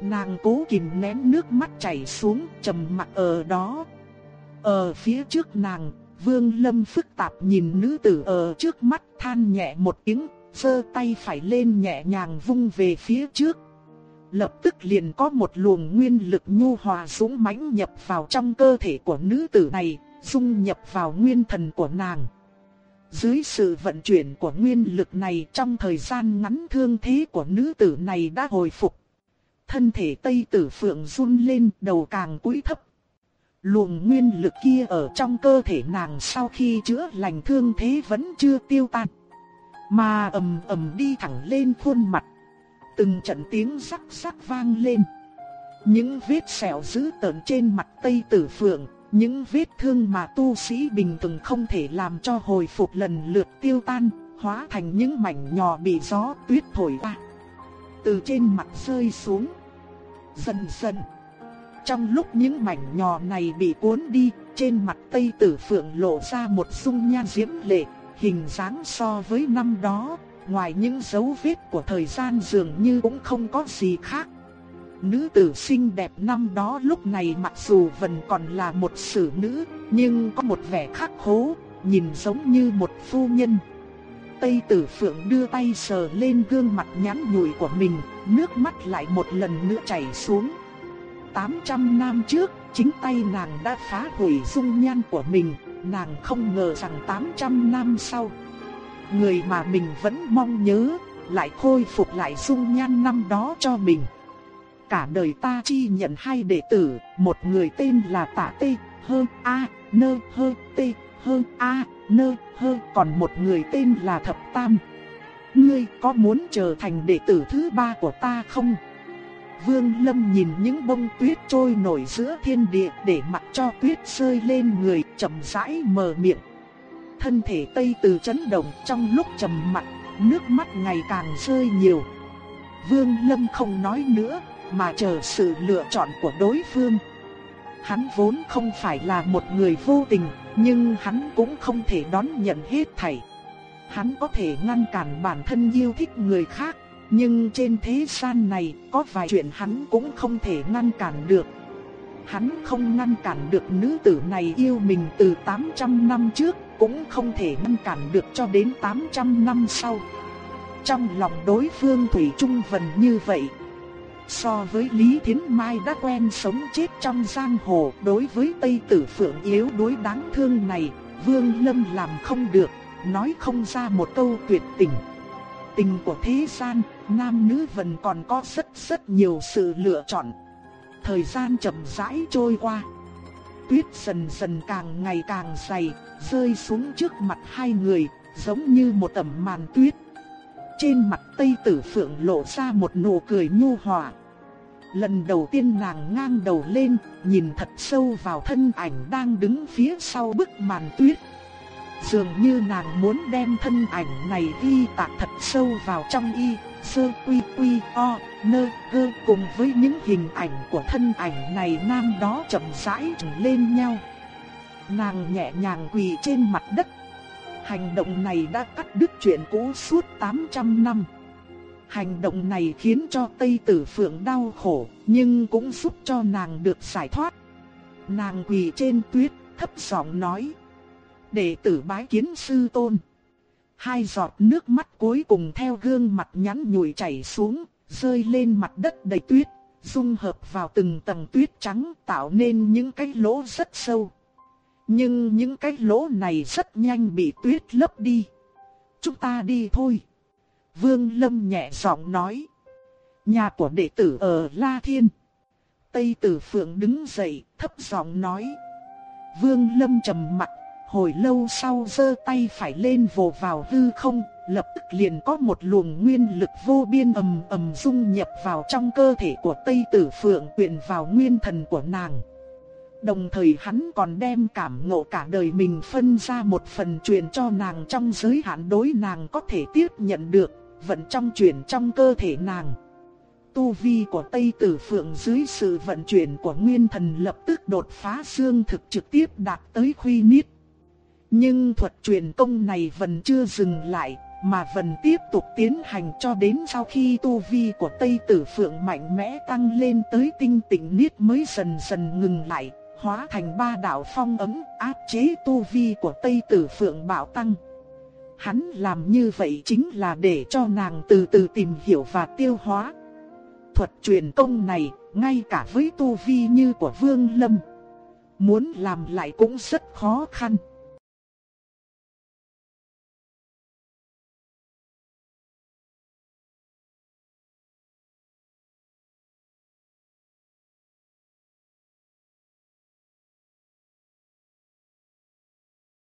Nàng cố kìm nén nước mắt chảy xuống, trầm mặc ở đó. Ở phía trước nàng, Vương Lâm phức tạp nhìn nữ tử ở trước mắt than nhẹ một tiếng, giơ tay phải lên nhẹ nhàng vung về phía trước. Lập tức liền có một luồng nguyên lực nhu hòa dũng mãnh nhập vào trong cơ thể của nữ tử này, dung nhập vào nguyên thần của nàng. Dưới sự vận chuyển của nguyên lực này trong thời gian ngắn thương thế của nữ tử này đã hồi phục. Thân thể Tây Tử Phượng run lên đầu càng cúi thấp. Luồng nguyên lực kia ở trong cơ thể nàng sau khi chữa lành thương thế vẫn chưa tiêu tan. Mà ầm ầm đi thẳng lên khuôn mặt. Từng trận tiếng sắc sắc vang lên. Những vết sẹo dữ tợn trên mặt Tây Tử Phượng, những vết thương mà tu sĩ bình thường không thể làm cho hồi phục lần lượt tiêu tan, hóa thành những mảnh nhỏ bị gió tuyết thổi qua. Từ trên mặt rơi xuống. Dần dần. Trong lúc những mảnh nhỏ này bị cuốn đi, trên mặt Tây Tử Phượng lộ ra một dung nhan diễm lệ, hình dáng so với năm đó, ngoài những dấu vết của thời gian dường như cũng không có gì khác. Nữ tử xinh đẹp năm đó lúc này mặc dù vẫn còn là một xử nữ, nhưng có một vẻ khắc khố, nhìn giống như một phu nhân. Tây tử phượng đưa tay sờ lên gương mặt nhắn nhủi của mình, nước mắt lại một lần nữa chảy xuống. 800 năm trước, chính tay nàng đã phá hủy dung nhan của mình, nàng không ngờ rằng 800 năm sau, người mà mình vẫn mong nhớ, lại khôi phục lại dung nhan năm đó cho mình. Cả đời ta chi nhận hai đệ tử, một người tên là Tạ Tê, Hơ A, Nơ Hơ Tê, Hơ A, Nơ Hơ, còn một người tên là Thập Tam. Ngươi có muốn trở thành đệ tử thứ ba của ta không? Vương Lâm nhìn những bông tuyết trôi nổi giữa thiên địa để mặc cho tuyết rơi lên người chậm rãi mở miệng. Thân thể Tây Từ chấn động trong lúc trầm mặc, nước mắt ngày càng rơi nhiều. Vương Lâm không nói nữa, mà chờ sự lựa chọn của đối phương. Hắn vốn không phải là một người vô tình, nhưng hắn cũng không thể đón nhận hết thảy. Hắn có thể ngăn cản bản thân yêu thích người khác, nhưng trên thế gian này có vài chuyện hắn cũng không thể ngăn cản được. Hắn không ngăn cản được nữ tử này yêu mình từ 800 năm trước, cũng không thể ngăn cản được cho đến 800 năm sau. Trong lòng đối phương Thủy Trung Vân như vậy. So với Lý Thiến Mai đã quen sống chết trong giang hồ đối với Tây Tử Phượng yếu đối đáng thương này, Vương Lâm làm không được, nói không ra một câu tuyệt tình. Tình của thế gian, nam nữ vẫn còn có rất rất nhiều sự lựa chọn. Thời gian chậm rãi trôi qua. Tuyết dần dần càng ngày càng dày, rơi xuống trước mặt hai người, giống như một tấm màn tuyết. Trên mặt Tây Tử Phượng lộ ra một nụ cười nhu hòa. Lần đầu tiên nàng ngang đầu lên, nhìn thật sâu vào thân ảnh đang đứng phía sau bức màn tuyết. Dường như nàng muốn đem thân ảnh này ghi tạc thật sâu vào trong y, sơ quy quy o, nơ gơ cùng với những hình ảnh của thân ảnh này nam đó chậm rãi lên nhau. Nàng nhẹ nhàng quỳ trên mặt đất. Hành động này đã cắt đứt chuyện cũ suốt 800 năm. Hành động này khiến cho Tây Tử Phượng đau khổ, nhưng cũng giúp cho nàng được giải thoát. Nàng quỳ trên tuyết, thấp giọng nói: "Đệ tử bái kiến sư tôn." Hai giọt nước mắt cuối cùng theo gương mặt nhắn nhủi chảy xuống, rơi lên mặt đất đầy tuyết, dung hợp vào từng tầng tuyết trắng tạo nên những cái lỗ rất sâu. Nhưng những cái lỗ này rất nhanh bị tuyết lấp đi. Chúng ta đi thôi. Vương Lâm nhẹ giọng nói. Nhà của đệ tử ở La Thiên. Tây Tử Phượng đứng dậy, thấp giọng nói. Vương Lâm trầm mặt hồi lâu sau giơ tay phải lên vồ vào hư không, lập tức liền có một luồng nguyên lực vô biên ầm ầm dung nhập vào trong cơ thể của Tây Tử Phượng truyền vào nguyên thần của nàng. Đồng thời hắn còn đem cảm ngộ cả đời mình phân ra một phần truyền cho nàng trong giới hạn đối nàng có thể tiếp nhận được, vận trong truyền trong cơ thể nàng. tu vi của Tây Tử Phượng dưới sự vận chuyển của nguyên thần lập tức đột phá xương thực trực tiếp đạt tới khuy niết. Nhưng thuật truyền công này vẫn chưa dừng lại, mà vẫn tiếp tục tiến hành cho đến sau khi tu vi của Tây Tử Phượng mạnh mẽ tăng lên tới tinh tịnh niết mới dần dần ngừng lại, hóa thành ba đạo phong ấm áp chế tu vi của Tây Tử Phượng bạo tăng. Hắn làm như vậy chính là để cho nàng từ từ tìm hiểu và tiêu hóa. Thuật truyền công này, ngay cả với tu vi như của Vương Lâm, muốn làm lại cũng rất khó khăn.